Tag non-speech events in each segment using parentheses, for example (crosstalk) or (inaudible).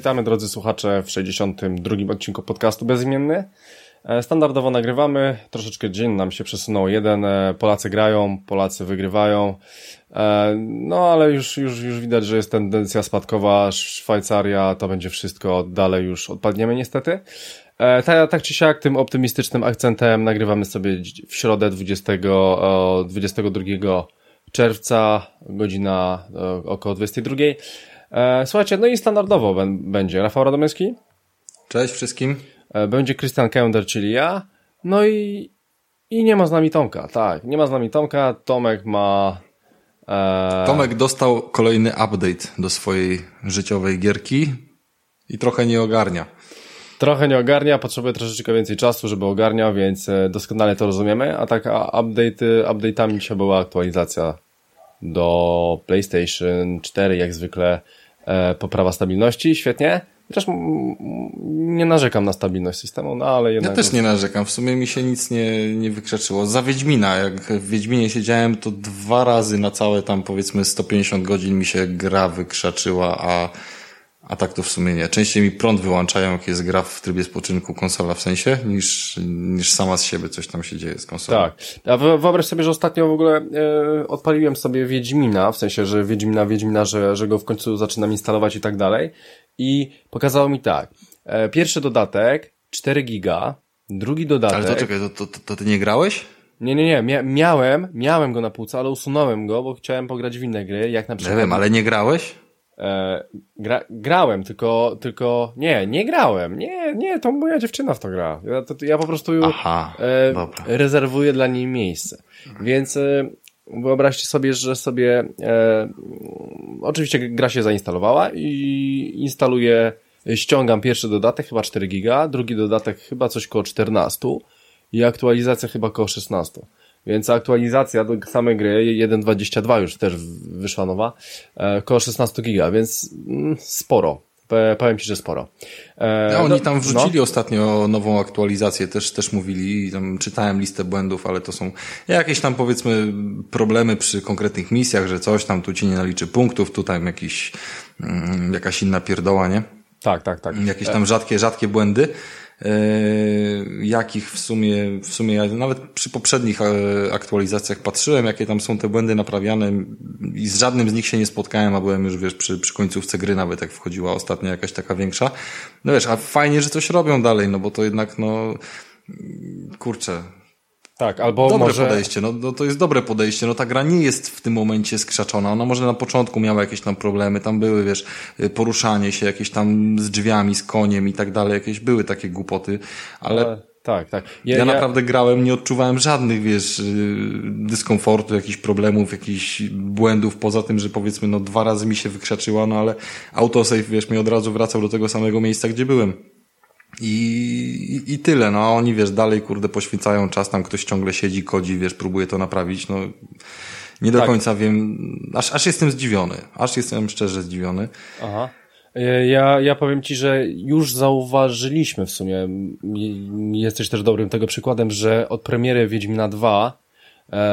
Witamy drodzy słuchacze w 62 odcinku podcastu Bezimienny. E, standardowo nagrywamy, troszeczkę dzień nam się przesunął jeden, e, Polacy grają, Polacy wygrywają, e, no ale już, już, już widać, że jest tendencja spadkowa, Szwajcaria to będzie wszystko, dalej już odpadniemy niestety. Tak, tak czy siak, tym optymistycznym akcentem nagrywamy sobie w środę 20, 22 czerwca, godzina około 22. E, słuchajcie, no i standardowo będzie Rafał Radomyski. Cześć wszystkim. E, będzie Christian Kender, czyli ja. No i, i nie ma z nami Tomka, tak. Nie ma z nami Tomka. Tomek ma... E... Tomek dostał kolejny update do swojej życiowej gierki i trochę nie ogarnia. Trochę nie ogarnia, potrzebuje troszeczkę więcej czasu, żeby ogarniał, więc e, doskonale to rozumiemy. A tak update, update'ami dzisiaj była aktualizacja do PlayStation 4, jak zwykle e, poprawa stabilności, świetnie. Chociaż nie narzekam na stabilność systemu, no ale jednak... Ja też nie narzekam, w sumie mi się nic nie, nie wykrzeczyło. Za Wiedźmina, jak w Wiedźminie siedziałem, to dwa razy na całe tam powiedzmy 150 godzin mi się gra wykrzaczyła, a a tak to w sumie nie. Częściej mi prąd wyłączają, jak jest gra w trybie spoczynku konsola w sensie, niż, niż sama z siebie coś tam się dzieje z konsolą. Tak. A wyobraź sobie, że ostatnio w ogóle e, odpaliłem sobie Wiedźmina, w sensie, że Wiedźmina, Wiedźmina, że, że go w końcu zaczynam instalować i tak dalej. I pokazało mi tak. E, pierwszy dodatek, 4 giga, drugi dodatek... Ale to czekaj, to, to, to ty nie grałeś? Nie, nie, nie. Mia miałem, miałem go na półce, ale usunąłem go, bo chciałem pograć w inne gry, jak na przykład... Nie wiem, ale nie grałeś? E, gra, grałem, tylko, tylko, nie, nie grałem, nie, nie, to moja dziewczyna w to gra. Ja, to, ja po prostu Aha, e, rezerwuję dla niej miejsce. Więc e, wyobraźcie sobie, że sobie, e, oczywiście gra się zainstalowała i instaluję, ściągam pierwszy dodatek, chyba 4 giga, drugi dodatek chyba coś koło 14 i aktualizacja chyba koło 16. Więc aktualizacja do samej gry 1.22 już też wyszła nowa, e, około 16 giga, więc mm, sporo. Powiem Ci, że sporo. E, no, oni tam wrzucili no. ostatnio nową aktualizację, też, też mówili, tam czytałem listę błędów, ale to są jakieś tam powiedzmy problemy przy konkretnych misjach, że coś tam tu Ci nie naliczy punktów, tutaj jakiś, mm, jakaś inna pierdoła, nie? Tak, tak, tak. Jakieś tam rzadkie, rzadkie błędy. E, jakich w sumie, w sumie ja nawet przy poprzednich e, aktualizacjach patrzyłem, jakie tam są te błędy naprawiane i z żadnym z nich się nie spotkałem, a byłem już, wiesz, przy, przy końcówce gry nawet, jak wchodziła ostatnia jakaś taka większa. No wiesz, a fajnie, że coś robią dalej, no bo to jednak, no, kurczę, tak, albo dobre może... podejście, no, no to jest dobre podejście, no ta gra nie jest w tym momencie skrzaczona, ona może na początku miała jakieś tam problemy, tam były, wiesz, poruszanie się, jakieś tam z drzwiami, z koniem i tak dalej, jakieś były takie głupoty, ale... ale... Tak, tak. Ja, ja, naprawdę grałem, nie odczuwałem żadnych, wiesz, y, dyskomfortu, jakichś problemów, jakichś błędów, poza tym, że powiedzmy, no dwa razy mi się wykrzaczyła, no ale autosave, wiesz, mi od razu wracał do tego samego miejsca, gdzie byłem. I, i, tyle, no oni wiesz, dalej kurde poświęcają czas, tam ktoś ciągle siedzi, kodzi, wiesz, próbuje to naprawić, no nie do tak. końca wiem, aż, aż jestem zdziwiony, aż jestem szczerze zdziwiony. Aha. E, ja, ja powiem Ci, że już zauważyliśmy w sumie, jesteś też dobrym tego przykładem, że od premiery Wiedźmina 2 E,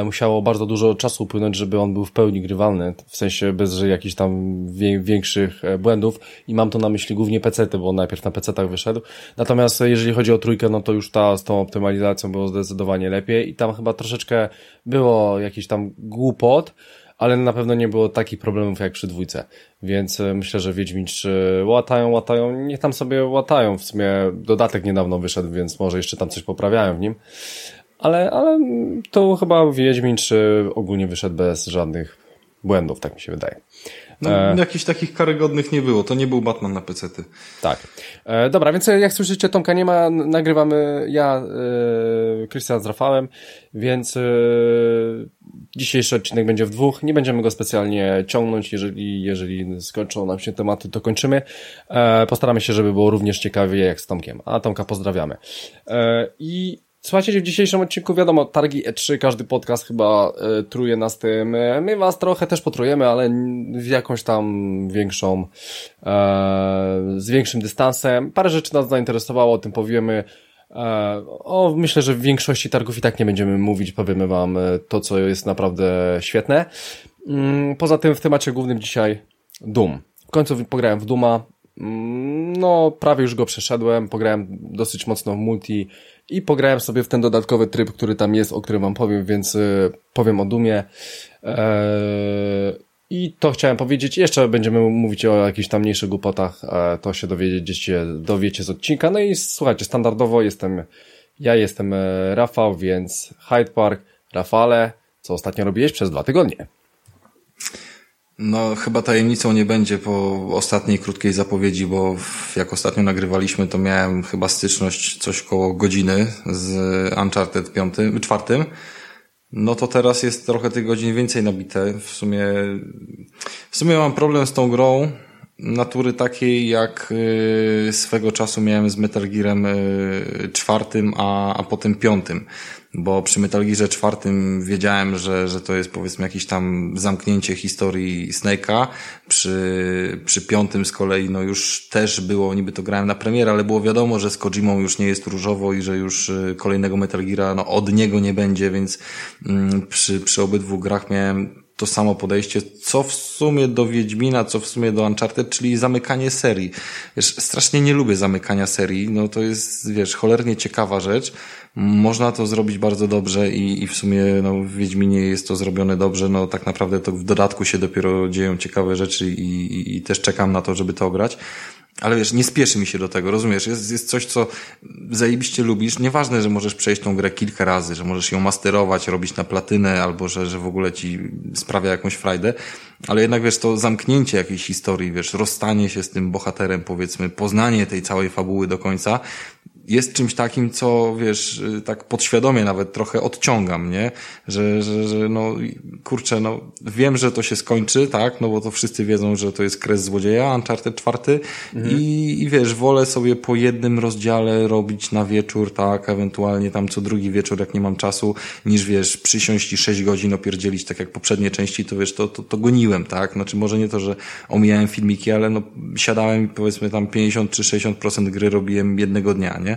musiało bardzo dużo czasu upłynąć, żeby on był w pełni grywalny, w sensie bez jakichś tam większych e, błędów i mam to na myśli głównie PC, bo on najpierw na PC-tach wyszedł. Natomiast jeżeli chodzi o trójkę, no to już ta z tą optymalizacją było zdecydowanie lepiej i tam chyba troszeczkę było jakiś tam głupot, ale na pewno nie było takich problemów jak przy dwójce. Więc e, myślę, że Wiedźmin 3 łatają, łatają, niech tam sobie łatają. W sumie dodatek niedawno wyszedł, więc może jeszcze tam coś poprawiają w nim. Ale, ale to chyba Wiedźmin czy ogólnie wyszedł bez żadnych błędów, tak mi się wydaje. No, e... Jakichś takich karygodnych nie było. To nie był Batman na pecety. Tak. E, dobra, więc jak słyszycie, Tomka nie ma. Nagrywamy ja, e, Krystian z Rafałem, więc e, dzisiejszy odcinek będzie w dwóch. Nie będziemy go specjalnie ciągnąć. Jeżeli, jeżeli skończą nam się tematy, to kończymy. E, postaramy się, żeby było również ciekawie jak z Tomkiem. A Tomka pozdrawiamy. E, I Słuchajcie, w dzisiejszym odcinku wiadomo, targi E3, każdy podcast chyba e, truje nas tym. E, my was trochę też potrujemy, ale w jakąś tam większą, e, z większym dystansem. Parę rzeczy nas zainteresowało, o tym powiemy. E, o, myślę, że w większości targów i tak nie będziemy mówić, powiemy wam e, to, co jest naprawdę świetne. Mm, poza tym w temacie głównym dzisiaj Doom. W końcu pograłem w Duma. Mm, no, prawie już go przeszedłem. Pograłem dosyć mocno w multi i pograłem sobie w ten dodatkowy tryb, który tam jest, o którym wam powiem, więc y, powiem o Dumie. Eee, I to chciałem powiedzieć. Jeszcze będziemy mówić o jakichś tam mniejszych głupotach. E, to się dowiedziecie, dowiecie z odcinka. No i słuchajcie, standardowo jestem, ja jestem e, Rafał, więc Hyde Park. Rafale, co ostatnio robiłeś przez dwa tygodnie? No, chyba tajemnicą nie będzie po ostatniej krótkiej zapowiedzi, bo jak ostatnio nagrywaliśmy, to miałem chyba styczność coś koło godziny z Uncharted 5, 4. No to teraz jest trochę tych godzin więcej nabite. W sumie, w sumie mam problem z tą grą natury takiej, jak y, swego czasu miałem z Metal Gearem y, czwartym, a, a potem piątym bo przy Metal Gearze czwartym wiedziałem, że, że to jest powiedzmy jakieś tam zamknięcie historii Snake'a. Przy, przy piątym z kolei no już też było, niby to grałem na premierę, ale było wiadomo, że z Kojimą już nie jest różowo i że już y, kolejnego Metal Geara no, od niego nie będzie, więc mm, przy, przy obydwu grach miałem to samo podejście, co w sumie do Wiedźmina, co w sumie do Uncharted, czyli zamykanie serii. Wiesz, strasznie nie lubię zamykania serii, no to jest, wiesz, cholernie ciekawa rzecz. Można to zrobić bardzo dobrze i, i w sumie, no, w Wiedźminie jest to zrobione dobrze, no tak naprawdę to w dodatku się dopiero dzieją ciekawe rzeczy i, i, i też czekam na to, żeby to grać. Ale wiesz, nie spieszy mi się do tego, rozumiesz? Jest, jest coś, co zajebiście lubisz. Nieważne, że możesz przejść tą grę kilka razy, że możesz ją masterować, robić na platynę, albo że, że w ogóle ci sprawia jakąś frajdę. Ale jednak wiesz, to zamknięcie jakiejś historii, wiesz, rozstanie się z tym bohaterem, powiedzmy, poznanie tej całej fabuły do końca, jest czymś takim, co wiesz, y, tak podświadomie nawet trochę odciągam, nie? Że, że, że no, kurczę, no, wiem, że to się skończy, tak? No bo to wszyscy wiedzą, że to jest kres złodzieja, Uncharted czwarty mhm. i, i wiesz, wolę sobie po jednym rozdziale robić na wieczór, tak? Ewentualnie tam co drugi wieczór, jak nie mam czasu, niż wiesz, przysiąść i sześć godzin opierdzielić, tak jak poprzednie części, to wiesz, to, to, to goniłem, tak? Znaczy może nie to, że omijałem filmiki, ale no, siadałem i powiedzmy tam 50 czy 60% gry robiłem jednego dnia, nie?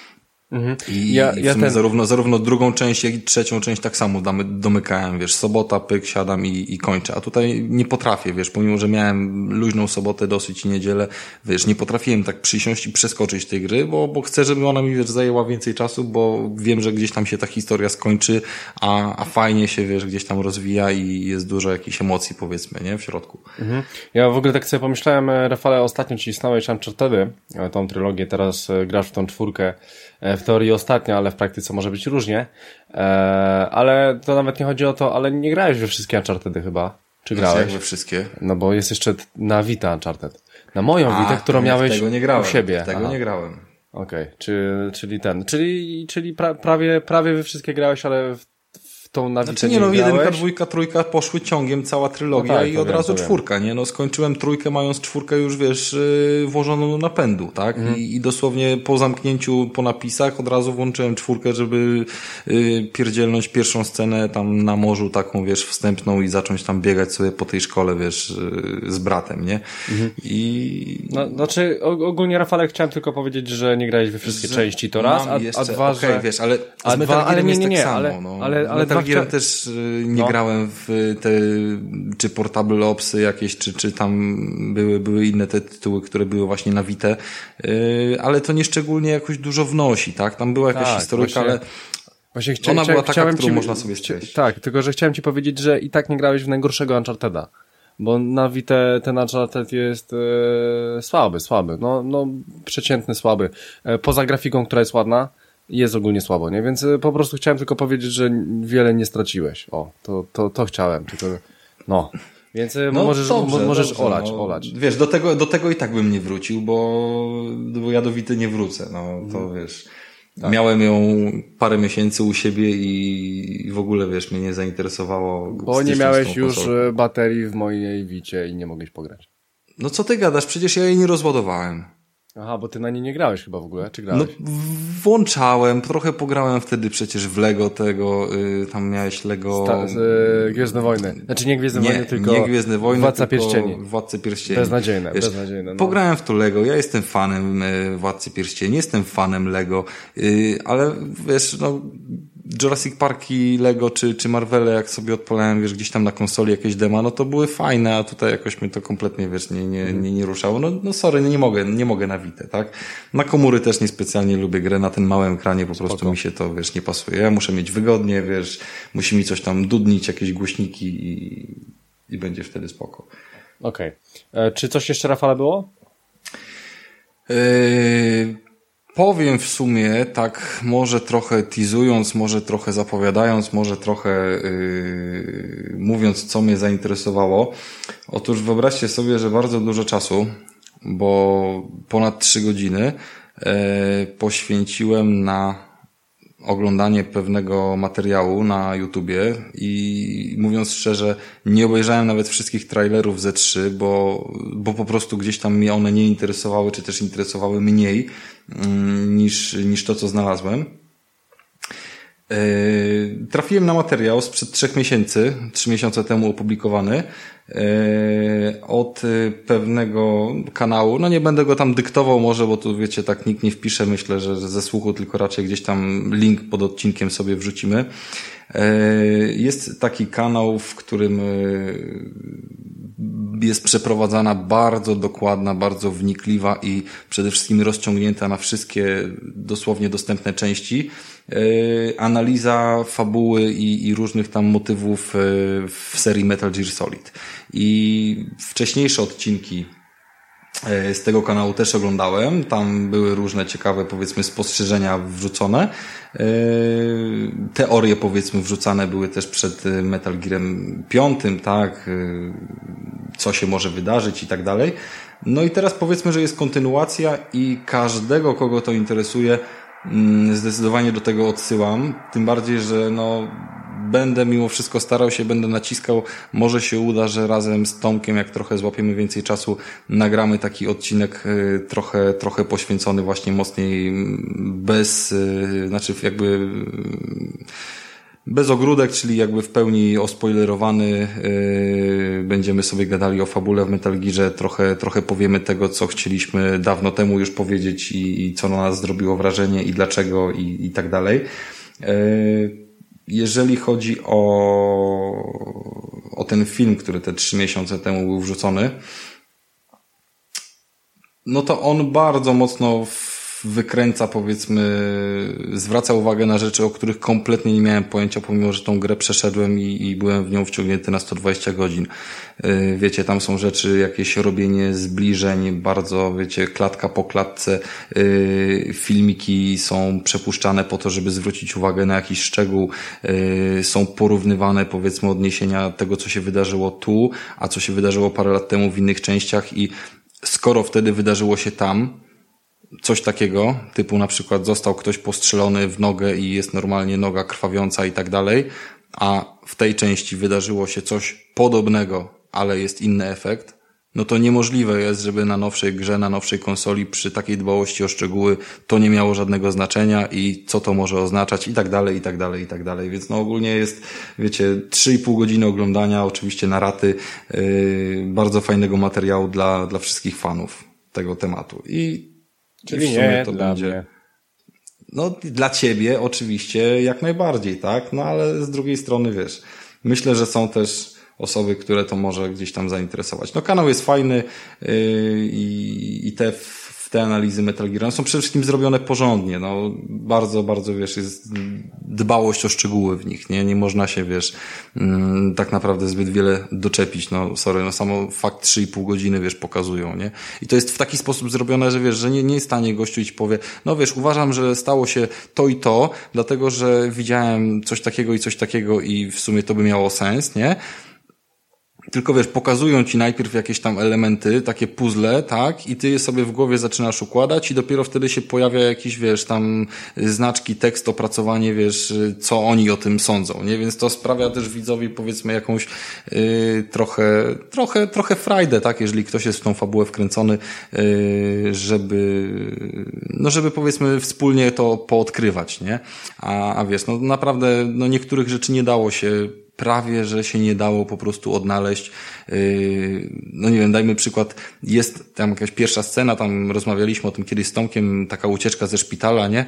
Mhm. I, ja, ja ten... zarówno, zarówno drugą część, jak i trzecią część tak samo damy, domykałem, wiesz, sobota, pyk, siadam i, i kończę. A tutaj nie potrafię, wiesz, pomimo, że miałem luźną sobotę dosyć i niedzielę, wiesz, nie potrafiłem tak przysiąść i przeskoczyć tej gry, bo, bo chcę, żeby ona mi, wiesz, zajęła więcej czasu, bo wiem, że gdzieś tam się ta historia skończy, a, a fajnie się, wiesz, gdzieś tam rozwija i jest dużo jakichś emocji, powiedzmy, nie, w środku. Mhm. Ja w ogóle tak sobie pomyślałem, Rafale, ostatnio ci stałeś Unchartedy, tą trylogię, teraz e, grasz w tą czwórkę, E, w teorii ostatnia, ale w praktyce może być różnie. E, ale to nawet nie chodzi o to, ale nie grałeś we wszystkie Unchartedy chyba. Czy grałeś? Jak we wszystkie? No bo jest jeszcze na Vita Uncharted. Na moją A, Vita, którą miałeś tego nie grałem, u siebie. Tego Aha. nie grałem. Okej, okay. czy, czyli ten, czyli, czyli pra, prawie, prawie we wszystkie grałeś, ale w tą na Znaczy nie, no jedynka, dwójka, trójka poszły ciągiem, cała trylogia no tak, i od wiem, razu czwórka, nie? No skończyłem trójkę mając czwórkę już, wiesz, yy, włożoną do napędu, tak? Mhm. I, I, dosłownie po zamknięciu, po napisach od razu włączyłem czwórkę, żeby yy, pierdzielnąć pierwszą scenę tam na morzu, taką, wiesz, wstępną i zacząć tam biegać sobie po tej szkole, wiesz, yy, z bratem, nie? Mhm. I... No, znaczy ogólnie, Rafale, chciałem tylko powiedzieć, że nie grałeś we wszystkie że części, to raz, a, a dwa, okay, że... wiesz, ale a dwa, ale nie, nie, nie, tak samo, ale, no. ale, ale Metal Gearem też y, nie no. grałem w te, czy Portable Opsy jakieś, czy, czy tam były, były inne te tytuły, które były właśnie na Vita, y, ale to nie szczególnie jakoś dużo wnosi, tak? Tam była jakaś tak, historyka, właśnie... ale Właśnie chcia, Ona była taka, chciałem którą ci, można sobie ścieść. Tak, tylko że chciałem ci powiedzieć, że i tak nie grałeś w najgorszego Uncharteda. Bo na Vita ten Uncharted jest e, słaby, słaby. No, no, przeciętny, słaby. E, poza grafiką, która jest ładna, jest ogólnie słabo, nie? Więc e, po prostu chciałem tylko powiedzieć, że wiele nie straciłeś. O, to, to, to chciałem. Tylko, no. Więc e, no, możesz, dobrze, możesz dobrze, olać, no, olać. Wiesz, do tego, do tego i tak bym nie wrócił, bo, bo ja do Wity nie wrócę. No, to mhm. wiesz. Tak. Miałem ją parę miesięcy u siebie i w ogóle, wiesz, mnie nie zainteresowało. Bo nie miałeś już. E, baterii w mojej Wicie i nie mogłeś pograć. No co ty gadasz? Przecież ja jej nie rozładowałem. Aha, bo ty na nie nie grałeś chyba w ogóle, czy grałeś? No, włączałem, trochę pograłem wtedy przecież w Lego tego, y, tam miałeś Lego... Sta y, Gwiezdne Wojny. Znaczy nie Gwiezdne nie, Wojny, tylko nie Gwiezdne Wojny, Władca Pierścieni. Władcy Pierścieni. Beznadziejne, Wiesz, beznadziejne. No. Pograłem w to Lego, ja jestem fanem y, Władcy Pierścieni, jestem fanem Lego, y, ale wiesz, no Jurassic Parki, Lego czy, czy Marvele, jak sobie odpalałem, wiesz, gdzieś tam na konsoli jakieś dema, no to były fajne, a tutaj jakoś mnie to kompletnie, wiesz, nie, nie, nie, nie ruszało. No, no sorry, no nie mogę, nie mogę na Witę, tak? Na komury też niespecjalnie lubię grę, na tym małym ekranie po prostu Spoko. mi się to, wiesz, nie pasuje. Ja muszę mieć wygodnie, wiesz, musi mi coś tam dudnić, jakieś głośniki i, i będzie wtedy spoko. Okej. E, Czy coś jeszcze, Rafale, było? Yy, powiem w sumie, tak może trochę teasując, może trochę zapowiadając, może trochę yy, mówiąc, co mnie zainteresowało. Otóż wyobraźcie sobie, że bardzo dużo czasu, bo ponad trzy godziny yy, poświęciłem na oglądanie pewnego materiału na YouTubie i mówiąc szczerze, nie obejrzałem nawet wszystkich trailerów ze 3, bo, bo po prostu gdzieś tam mnie one nie interesowały, czy też interesowały mniej mm, niż, niż to, co znalazłem. Yy, Trafiłem na materiał sprzed trzech miesięcy, trzy miesiące temu opublikowany, yy, od y, pewnego kanału. No nie będę go tam dyktował może, bo tu wiecie, tak nikt nie wpisze, myślę, że ze słuchu, tylko raczej gdzieś tam link pod odcinkiem sobie wrzucimy. Yy, Jest taki kanał, w którym yy, jest przeprowadzana bardzo dokładna, bardzo wnikliwa i przede wszystkim rozciągnięta na wszystkie dosłownie dostępne części analiza fabuły i, i różnych tam motywów yy, w serii Metal Gear Solid. I wcześniejsze odcinki E, z tego kanału też oglądałem. Tam były różne ciekawe, powiedzmy, spostrzeżenia wrzucone. Teorie, powiedzmy, wrzucane były też przed Metal Gearem 5, tak? Co się może wydarzyć i tak dalej. No i teraz powiedzmy, że jest kontynuacja i każdego, kogo to interesuje, zdecydowanie do tego odsyłam. Tym bardziej, że no, będę mimo wszystko starał się, będę naciskał. Może się uda, że razem z Tomkiem, jak trochę złapiemy więcej czasu, nagramy taki odcinek y, trochę, trochę poświęcony właśnie mocniej mm, bez, y, znaczy jakby bez ogródek, czyli jakby w pełni ospoilerowany. Yy, będziemy sobie gadali o fabule w Metal Gearze, trochę, trochę powiemy tego, co chcieliśmy dawno temu już powiedzieć i, i co na nas zrobiło wrażenie i dlaczego i, i tak dalej. Yy, jeżeli chodzi o, o ten film, który te trzy miesiące temu był wrzucony, no to on bardzo mocno w- wykręca, powiedzmy, zwraca uwagę na rzeczy, o których kompletnie nie miałem pojęcia, pomimo, że tą grę przeszedłem i, i byłem w nią wciągnięty na 120 godzin. Yy, Wiecie, tam są rzeczy, jakieś robienie zbliżeń, bardzo, wiecie, klatka po klatce, yy, filmiki są przepuszczane po to, żeby zwrócić uwagę na jakiś szczegół, yy, są porównywane, powiedzmy, odniesienia tego, co się wydarzyło tu, a co się wydarzyło parę lat temu w innych częściach. I skoro wtedy wydarzyło się tam, coś takiego, typu na przykład został ktoś postrzelony w nogę i jest normalnie noga krwawiąca i tak dalej, a w tej części wydarzyło się coś podobnego, ale jest inny efekt, no to niemożliwe jest, żeby na nowszej grze, na nowszej konsoli przy takiej dbałości o szczegóły to nie miało żadnego znaczenia i co to może oznaczać i tak dalej, i tak dalej, i tak dalej. Więc no ogólnie jest, wiecie, 3,5 godziny oglądania, oczywiście na raty, yy, bardzo fajnego materiału dla, dla wszystkich fanów tego tematu. I Czyli i w sumie nie to dla będzie. mnie. No, dla ciebie oczywiście jak najbardziej, tak? No, ale z drugiej strony, wiesz, myślę, że są też osoby, które to może gdzieś tam zainteresować. No, kanał jest fajny yy, i, te, te analizy Metal Gear są przede wszystkim zrobione porządnie, no, bardzo, bardzo, wiesz, jest dbałość o szczegóły w nich, nie? Nie można się, wiesz, mm, tak naprawdę zbyt wiele doczepić, no, sorry, no, samo fakt 3,5 godziny, wiesz, pokazują, nie? I to jest w taki sposób zrobione, że wiesz, że nie, nie jest stanie gościu i ci powie, no wiesz, uważam, że stało się to i to, dlatego, że widziałem coś takiego i coś takiego i w sumie to by miało sens, nie? Tylko wiesz, pokazują ci najpierw jakieś tam elementy, takie puzzle, tak, i ty je sobie w głowie zaczynasz układać i dopiero wtedy się pojawia jakiś, wiesz, tam znaczki, tekst, opracowanie, wiesz, co oni o tym sądzą, nie? Więc to sprawia też widzowi, powiedzmy, jakąś yy, trochę, trochę, trochę frajdę, tak, jeżeli ktoś jest w tą fabułę wkręcony, yy, żeby, no żeby powiedzmy wspólnie to poodkrywać, nie? A, a wiesz, no naprawdę, no niektórych rzeczy nie dało się prawie, że się nie dało po prostu odnaleźć. Yy, no nie wiem, dajmy przykład, jest tam jakaś pierwsza scena, tam rozmawialiśmy o tym kiedyś z Tomkiem, taka ucieczka ze szpitala, nie?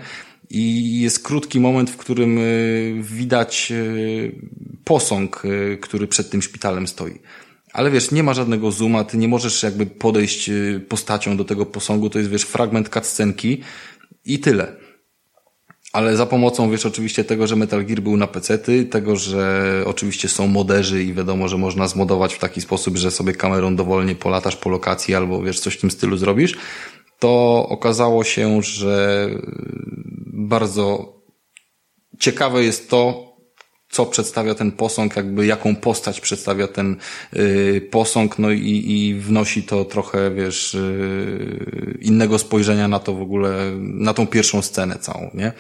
I jest krótki moment, w którym yy, widać yy, posąg, który przed tym szpitalem stoi. Ale wiesz, nie ma żadnego zooma, ty nie możesz jakby podejść postacią do tego posągu, to jest wiesz, fragment cutscenki i tyle ale za pomocą, wiesz, oczywiście tego, że Metal Gear był na pecety, tego, że oczywiście są moderzy i wiadomo, że można zmodować w taki sposób, że sobie kamerą dowolnie polatasz po lokacji albo, wiesz, coś w tym stylu zrobisz, to okazało się, że bardzo ciekawe jest to, co przedstawia ten posąg, jakby jaką postać przedstawia ten yy, posąg, no i, i wnosi to trochę, wiesz, yy, innego spojrzenia na to w ogóle, na tą pierwszą scenę całą, nie?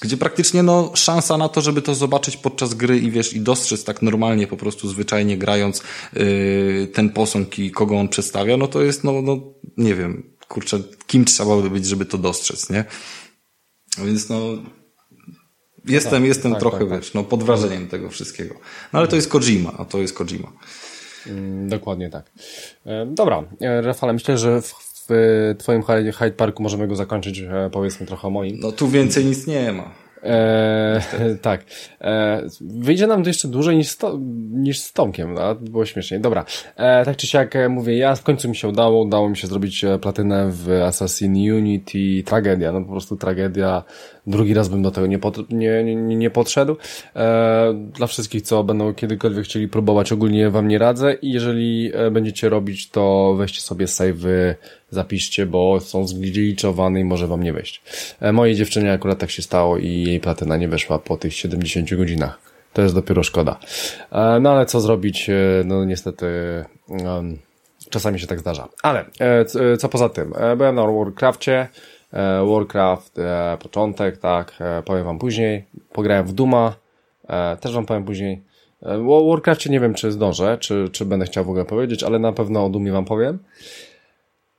Gdzie praktycznie no, szansa na to, żeby to zobaczyć podczas gry i wiesz, i dostrzec tak normalnie, po prostu zwyczajnie grając yy, ten posąg i kogo on przedstawia, no to jest, no, no nie wiem, kurczę, kim trzeba by być, żeby to dostrzec, nie? Więc no, Jestem, tak, jestem tak, trochę, tak, tak. wiesz, no, pod wrażeniem tego wszystkiego. No ale to jest Kojima, a to jest Kojima. Mm, dokładnie tak. E, dobra, e, Rafale, myślę, że w, w Twoim Hyde Parku możemy go zakończyć, e, powiedzmy trochę o moim. No tu więcej nic nie ma. E, (laughs) tak. E, wyjdzie nam to jeszcze dłużej niż, sto, niż z Tomkiem, a było śmiesznie. Dobra. E, tak czy siak e, mówię, ja w końcu mi się udało, udało mi się zrobić e, platynę w Assassin Unity. Tragedia, no po prostu tragedia. Drugi raz bym do tego nie, pod, nie, nie, nie podszedł. E, dla wszystkich, co będą kiedykolwiek chcieli próbować, ogólnie wam nie radzę i jeżeli będziecie robić, to weźcie sobie save zapiszcie, bo są zgliczowane i może wam nie wejść. E, mojej dziewczynie akurat tak się stało i jej platyna nie weszła po tych 70 godzinach. To jest dopiero szkoda. E, no ale co zrobić? E, no niestety czasami się tak zdarza. Ale co poza tym? Byłem na Warcraftie. Warcraft, początek, tak, powiem wam później. Pograłem w Duma, też wam powiem później. O Warcraftie nie wiem, czy zdążę, czy, czy będę chciał w ogóle powiedzieć, ale na pewno o Dumie wam powiem.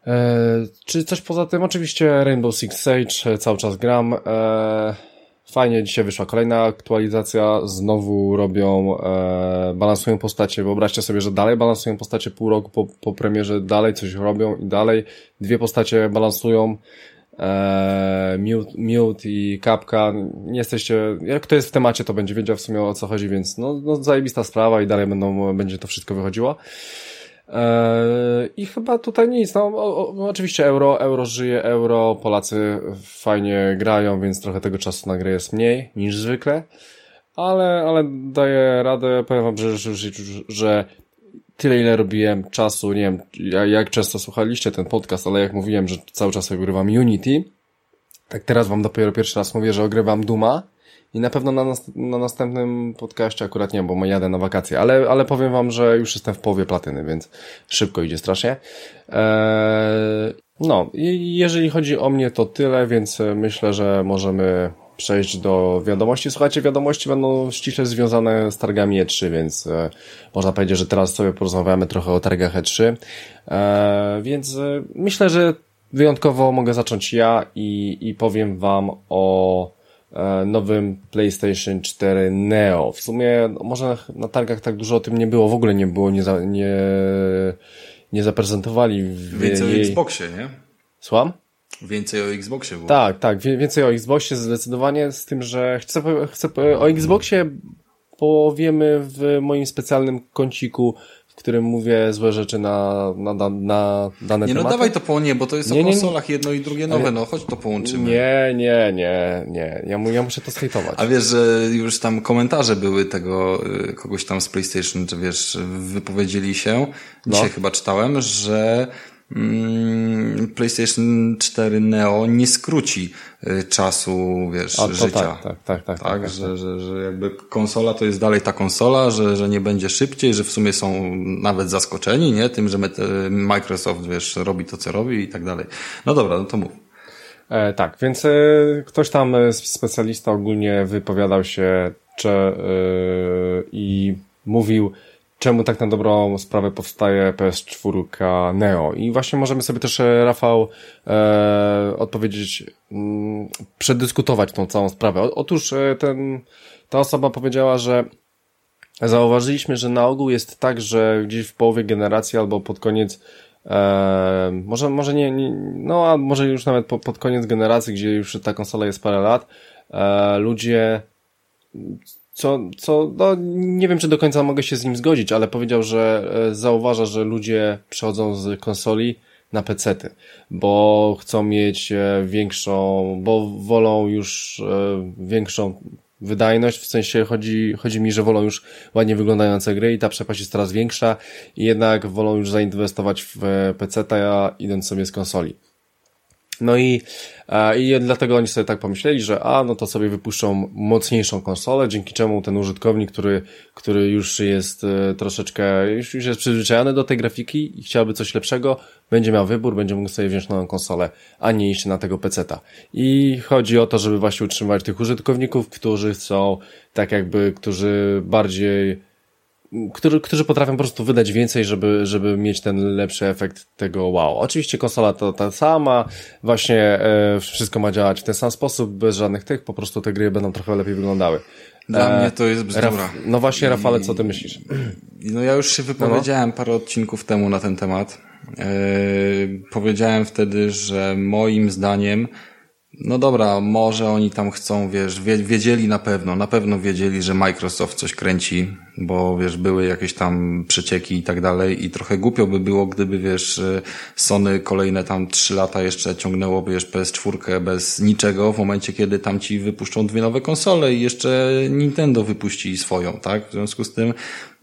E, czy coś poza tym? Oczywiście Rainbow Six Siege e, cały czas gram. E, fajnie, dzisiaj wyszła kolejna aktualizacja. Znowu robią, e, balansują postacie. Wyobraźcie sobie, że dalej balansują postacie pół roku po, po premierze, dalej coś robią i dalej dwie postacie balansują. E, Mute, Mute i Kapka. Nie jesteście, jak kto jest w temacie, to będzie wiedział w sumie o co chodzi, więc no, no zajebista sprawa i dalej będą, będzie to wszystko wychodziło. Eee, I chyba tutaj nic. No, o, o, oczywiście euro, euro żyje, euro, Polacy fajnie grają, więc trochę tego czasu na grę jest mniej niż zwykle, ale, ale daję radę. Powiem wam, że, że, że tyle ile robiłem czasu, nie wiem jak często słuchaliście ten podcast, ale jak mówiłem, że cały czas ogrywam Unity, tak teraz wam dopiero pierwszy raz mówię, że ogrywam Duma i na pewno na, nas, na następnym podcaście akurat nie, bo jadę na wakacje, ale, ale powiem wam, że już jestem w połowie platyny, więc szybko idzie strasznie. Eee, no, jeżeli chodzi o mnie to tyle, więc myślę, że możemy przejść do wiadomości. Słuchajcie, wiadomości będą ściśle związane z targami E3, więc e, można powiedzieć, że teraz sobie porozmawiamy trochę o targach E3. E, więc e, myślę, że wyjątkowo mogę zacząć ja i, i powiem wam o E, nowym PlayStation 4 Neo. W sumie no, może na targach tak dużo o tym nie było, w ogóle nie było, nie, za, nie, nie zaprezentowali. Więcej jej... o Xboxie, nie? Słucham? Więcej o Xboxie było. Tak, tak, więcej o Xboxie zdecydowanie, z tym, że chcę, chcę o Xboxie powiemy w moim specjalnym kąciku którym mówię złe rzeczy na, na, na, na dane nie, tematy. Nie, no dawaj to po nie, bo to jest nie, o konsolach nie, jedno i drugie nowe, no chodź to połączymy. Nie, nie, nie, nie, ja, ja muszę to skejtować. A wiesz, że już tam komentarze były tego y, kogoś tam z PlayStation, że wiesz, wypowiedzieli się, dzisiaj no. chyba czytałem, że PlayStation 4 Neo nie skróci y, czasu, wiesz, A, życia. Tak, tak, tak, tak, Tak, tak, że, że, że jakby konsola to jest dalej ta konsola, że, że nie będzie szybciej, że w sumie są nawet zaskoczeni, nie? Tym, że Mete- Microsoft, wiesz, robi to, co robi i tak dalej. No dobra, no to mów. E, tak, więc e, ktoś tam, e, specjalista ogólnie wypowiadał się czy, i mówił, czemu tak na dobrą sprawę powstaje PS4 Neo. I właśnie możemy sobie też, e, Rafał, e, odpowiedzieć, mm, przedyskutować tą całą sprawę. Otóż e, ten, ta osoba powiedziała, że zauważyliśmy, że na ogół jest tak, że gdzieś w połowie generacji albo pod koniec E, może, może nie, nie, no a może już nawet po, pod koniec generacji, gdzie już ta konsola jest parę lat, e, ludzie, co, co, no nie wiem, czy do końca mogę się z nim zgodzić, ale powiedział, że e, zauważa, że ludzie przechodzą z konsoli na pecety, bo chcą mieć e, większą, bo wolą już e, większą wydajność, w sensie chodzi, chodzi mi, że wolą już ładnie wyglądające gry i ta przepaść jest coraz większa i jednak wolą już zainwestować w PC-ta, idąc sobie z konsoli. No i, e, i dlatego oni sobie tak pomyśleli, że a, no to sobie wypuszczą mocniejszą konsolę, dzięki czemu ten użytkownik, który, który już jest e, troszeczkę, już, już jest przyzwyczajony do tej grafiki i chciałby coś lepszego, będzie miał wybór, będzie mógł sobie wziąć nową konsolę, a nie iść na tego peceta. I chodzi o to, żeby właśnie utrzymywać tych użytkowników, którzy chcą, tak jakby, którzy bardziej którzy, którzy potrafią po prostu wydać więcej, żeby, żeby mieć ten lepszy efekt tego wow. Oczywiście konsola to ta sama, właśnie e, wszystko ma działać w ten sam sposób, bez żadnych tych, po prostu te gry będą trochę lepiej wyglądały. Dla e, mnie to jest bzdura. Raf, no właśnie, Rafale, co ty myślisz? (clears throat) No ja już się wypowiedziałem no. parę odcinków temu na ten temat. E, powiedziałem wtedy, że moim zdaniem no dobra, może oni tam chcą, wiesz, wiedzieli na pewno, na pewno wiedzieli, że Microsoft coś kręci, bo wiesz, były jakieś tam przecieki i tak dalej i trochę głupio by było, gdyby wiesz, Sony kolejne tam trzy lata jeszcze ciągnęło, wiesz, PS4 bez niczego w momencie, kiedy tam ci wypuszczą dwie nowe konsole i jeszcze Nintendo wypuści swoją, tak? W związku z tym,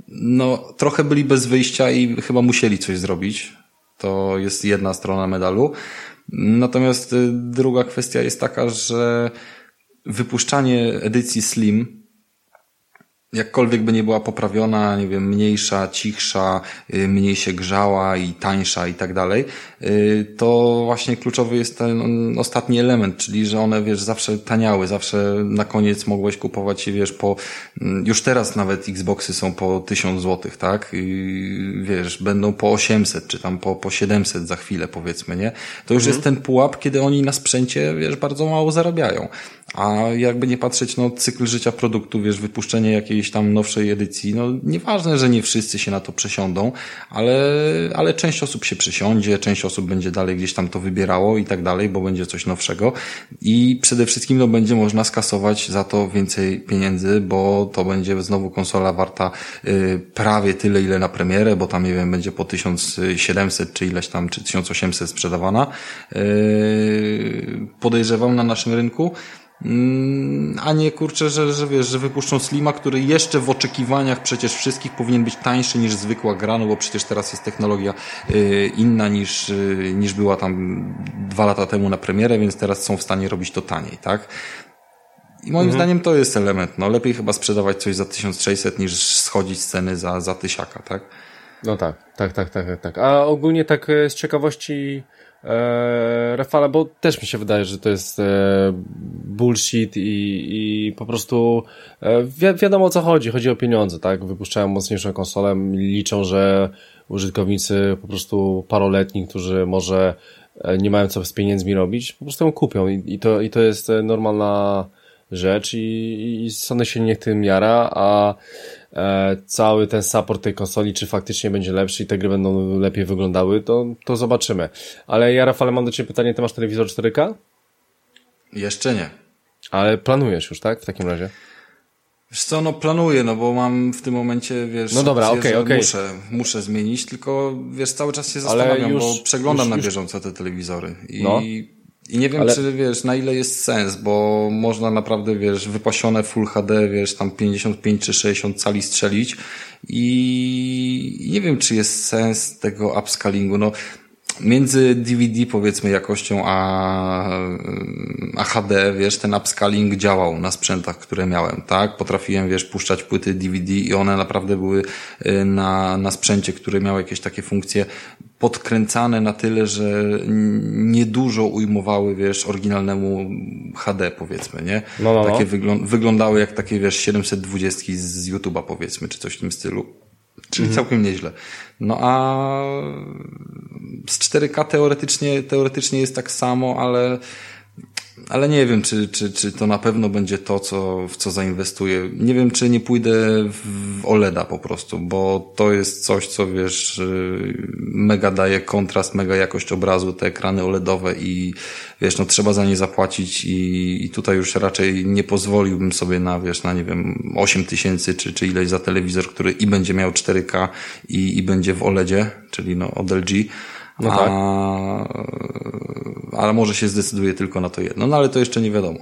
no, trochę byli bez wyjścia i chyba musieli coś zrobić. To jest jedna strona medalu. Natomiast y, druga kwestia jest taka, że wypuszczanie edycji Slim jakkolwiek by nie była poprawiona, nie wiem, mniejsza, cichsza, y, mniej się grzała i tańsza i tak dalej, to właśnie kluczowy jest ten ostatni element, czyli że one, wiesz, zawsze taniały, zawsze na koniec mogłeś kupować je, wiesz, po, mm, już teraz nawet Xboxy są po 1000 złotych, tak? I, wiesz, będą po 800, czy tam po, po 700 za chwilę, powiedzmy, nie? To już mhm. jest ten pułap, kiedy oni na sprzęcie, wiesz, bardzo mało zarabiają. A jakby nie patrzeć, no, cykl życia produktu, wiesz, wypuszczenie jakiejś tam nowszej edycji, no, nieważne, że nie wszyscy się na to przesiądą, ale, ale część osób się przesiądzie, część osób będzie dalej gdzieś tam to wybierało i tak dalej, bo będzie coś nowszego i przede wszystkim, no, będzie można skasować za to więcej pieniędzy, bo to będzie znowu konsola warta y, prawie tyle, ile na premierę, bo tam, nie wiem, będzie po 1700 czy ileś tam, czy 1800 sprzedawana. Y, podejrzewam na naszym rynku. Mm, a nie kurczę, że, że wiesz, że wypuszczą Slima, który jeszcze w oczekiwaniach przecież wszystkich powinien być tańszy niż zwykła gra, no bo przecież teraz jest technologia y, inna niż, y, niż była tam dwa lata temu na premierę, więc teraz są w stanie robić to taniej, tak? I moim mhm. zdaniem to jest element, no lepiej chyba sprzedawać coś za 1600 niż schodzić z ceny za, za tysiaka, tak? No tak, tak, tak, tak, tak. A ogólnie tak e, z ciekawości e, bo też mi się wydaje, że to jest e, bullshit i, i po prostu e, wi wiadomo o co chodzi. Chodzi o pieniądze, tak? Wypuszczają mocniejszą konsolę, liczą, że użytkownicy po prostu paroletni, którzy może e, nie mają co z pieniędzmi robić, po prostu ją kupią i, i, to, i to jest e, normalna rzecz i, i Sony się niech tym jara, a e, cały ten support tej konsoli, czy faktycznie będzie lepszy i te gry będą lepiej wyglądały, to, to zobaczymy. Ale ja, Rafale, mam do Ciebie pytanie, Ty masz telewizor 4K? Jeszcze nie. Ale planujesz już, tak? W takim razie? Wiesz co, no planuję, no bo mam w tym momencie, wiesz, no dobra, okay, okay. muszę, muszę zmienić, tylko wiesz, cały czas się zastanawiam, już, bo przeglądam już, na bieżąco te telewizory i no. I nie wiem, Ale... czy wiesz, na ile jest sens, bo można naprawdę, wiesz, wypasione Full HD, wiesz, tam 55 czy 60 cali strzelić i nie wiem, czy jest sens tego upscalingu. No, między DVD powiedzmy jakością a, a HD, wiesz, ten upscaling działał na sprzętach, które miałem, tak? Potrafiłem, wiesz, puszczać płyty DVD i one naprawdę były y, na, na sprzęcie, który miał jakieś takie funkcje podkręcane na tyle, że niedużo ujmowały, wiesz, oryginalnemu HD, powiedzmy, nie? No, no, no. Takie wyglą wyglądały jak takie, wiesz, 720 z YouTube'a, powiedzmy, czy coś w tym stylu. Czyli mhm. całkiem nieźle. No a z 4K teoretycznie, teoretycznie jest tak samo, ale ale nie wiem, czy, czy, czy to na pewno będzie to, co, w co zainwestuję. Nie wiem, czy nie pójdę w OLEDa po prostu, bo to jest coś, co wiesz, y, mega daje kontrast, mega jakość obrazu, te ekrany OLEDowe i wiesz, no trzeba za nie zapłacić i, i tutaj już raczej nie pozwoliłbym sobie na, wiesz, na nie wiem, 8 tysięcy czy, czy ileś za telewizor, który i będzie miał 4K i, i będzie w OLEDzie, czyli no od LG no tak. A, ale może się zdecyduje tylko na to jedno, no ale to jeszcze nie wiadomo.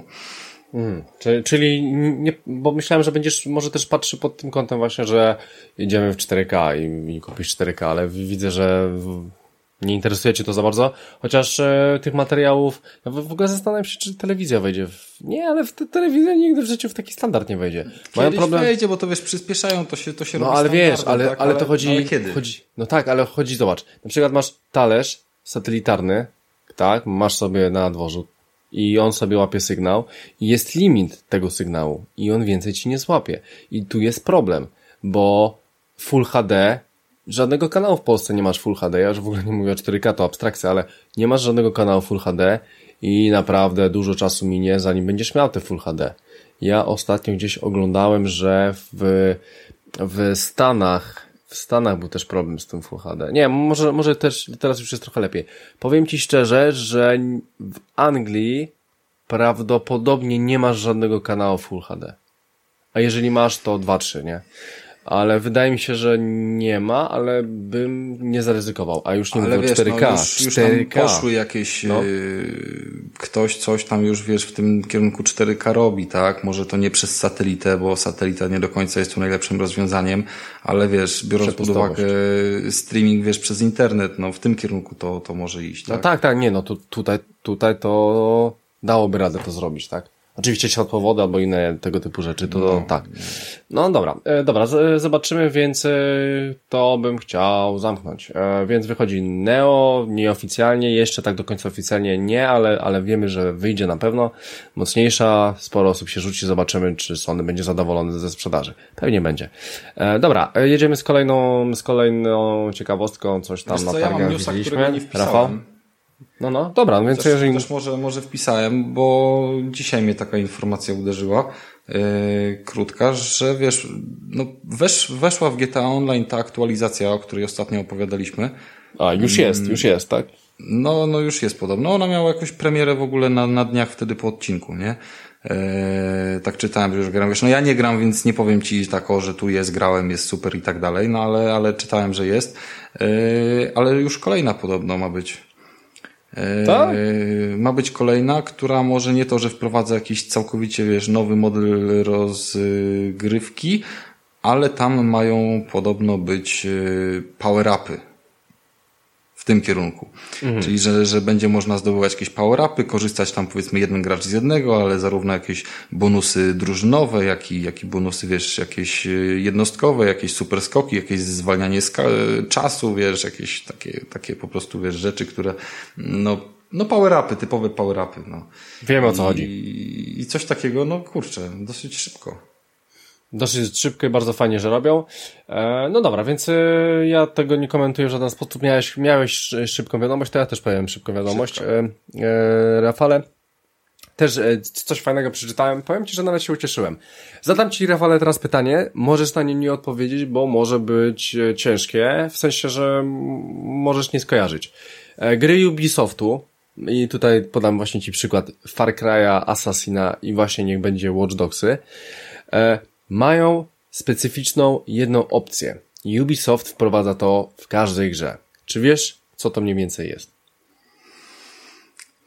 Hmm. Czyli, nie, bo myślałem, że będziesz może też patrzy pod tym kątem właśnie, że jedziemy w 4K i, i kupisz 4K, ale widzę, że nie interesuje Cię to za bardzo, chociaż e, tych materiałów, no w, w ogóle zastanawiam się, czy telewizja wejdzie w... Nie, ale w te, telewizja nigdy w życiu w taki standard nie wejdzie. Mają problem... wejdzie, bo to wiesz, przyspieszają, to się, to się no, robi ale wiesz, ale, tak? ale, ale to chodzi... Ale kiedy? Chodzi, no tak, ale chodzi, zobacz, na przykład masz talerz satelitarny, tak, masz sobie na dworzu i on sobie łapie sygnał i jest limit tego sygnału i on więcej Ci nie złapie. I tu jest problem, bo Full HD żadnego kanału w Polsce nie masz Full HD. Ja już w ogóle nie mówię o 4K, to abstrakcja, ale nie masz żadnego kanału Full HD i naprawdę dużo czasu minie, zanim będziesz miał te Full HD. Ja ostatnio gdzieś oglądałem, że w, w Stanach, w Stanach był też problem z tym Full HD. Nie, może, może też teraz już jest trochę lepiej. Powiem Ci szczerze, że w Anglii prawdopodobnie nie masz żadnego kanału Full HD. A jeżeli masz, to 2-3, nie? Ale wydaje mi się, że nie ma, ale bym nie zaryzykował, a już nie ale mówię wiesz, 4K. No już, 4K. już tam poszły jakieś, no. yy, ktoś coś tam już, wiesz, w tym kierunku 4K robi, tak? Może to nie przez satelitę, bo satelita nie do końca jest tu najlepszym rozwiązaniem, ale wiesz, biorąc pod uwagę streaming, wiesz, przez internet, no w tym kierunku to, to może iść, no tak? No tak, tak, nie, no tu, tutaj, tutaj to dałoby radę to zrobić, tak? Oczywiście światłowody albo inne tego typu rzeczy, to no. tak. No dobra, e, dobra, zobaczymy, więc e, to bym chciał zamknąć. E, więc wychodzi Neo, nieoficjalnie, jeszcze tak do końca oficjalnie nie, ale, ale wiemy, że wyjdzie na pewno. Mocniejsza, sporo osób się rzuci, zobaczymy, czy Sony będzie zadowolony ze sprzedaży. Pewnie będzie. Dobra, jedziemy z kolejną, z kolejną ciekawostką, coś tam Wiesz na targach ja widzieliśmy. Rafał? No, no, dobra, no więc też, jeżeli... Też może, może wpisałem, bo dzisiaj mnie taka informacja uderzyła, yy, krótka, że wiesz, no wesz, weszła w GTA Online ta aktualizacja, o której ostatnio opowiadaliśmy. A, już jest, mm, już jest, tak? No, no już jest podobno. Ona miała jakąś premierę w ogóle na, na dniach wtedy po odcinku, nie? Eee, tak czytałem, że już gram. Wiesz, no ja nie gram, więc nie powiem ci tak, o, że tu jest, grałem, jest super i tak dalej, no ale, ale czytałem, że jest. Eee, ale już kolejna podobno ma być. Tak? E, ma być kolejna, która może nie to, że wprowadza jakiś całkowicie, wiesz, nowy model rozgrywki, ale tam mają podobno być e, power-upy w tym kierunku. Mhm. Czyli, że, że będzie można zdobywać jakieś power-upy, korzystać tam powiedzmy jeden gracz z jednego, ale zarówno jakieś bonusy drużynowe, jak i, jak i bonusy, wiesz, jakieś e, jednostkowe, jakieś super skoki, jakieś zwalnianie czasu, wiesz, jakieś takie, takie po prostu, wiesz, rzeczy, które, no, no power-upy, typowe power-upy, no. Wiemy o co I, chodzi. I coś takiego, no kurczę, dosyć szybko. Dosyć szybko i bardzo fajnie, że robią. E, no dobra, więc e, ja tego nie komentuję w żaden sposób. Miałeś, miałeś szybką wiadomość, to ja też powiem szybką wiadomość. Szybko. E, Rafale, też coś fajnego przeczytałem. Powiem Ci, że nawet się ucieszyłem. Zadam Ci, Rafale, teraz pytanie. Możesz na nie nie odpowiedzieć, bo może być ciężkie, w sensie, że możesz nie skojarzyć. Gry Ubisoftu, i tutaj podam właśnie Ci przykład Far Cry'a, Assassina i właśnie niech będzie Watch Dogsy mają specyficzną jedną opcję. Ubisoft wprowadza to w każdej grze. Czy wiesz, co to mniej więcej jest?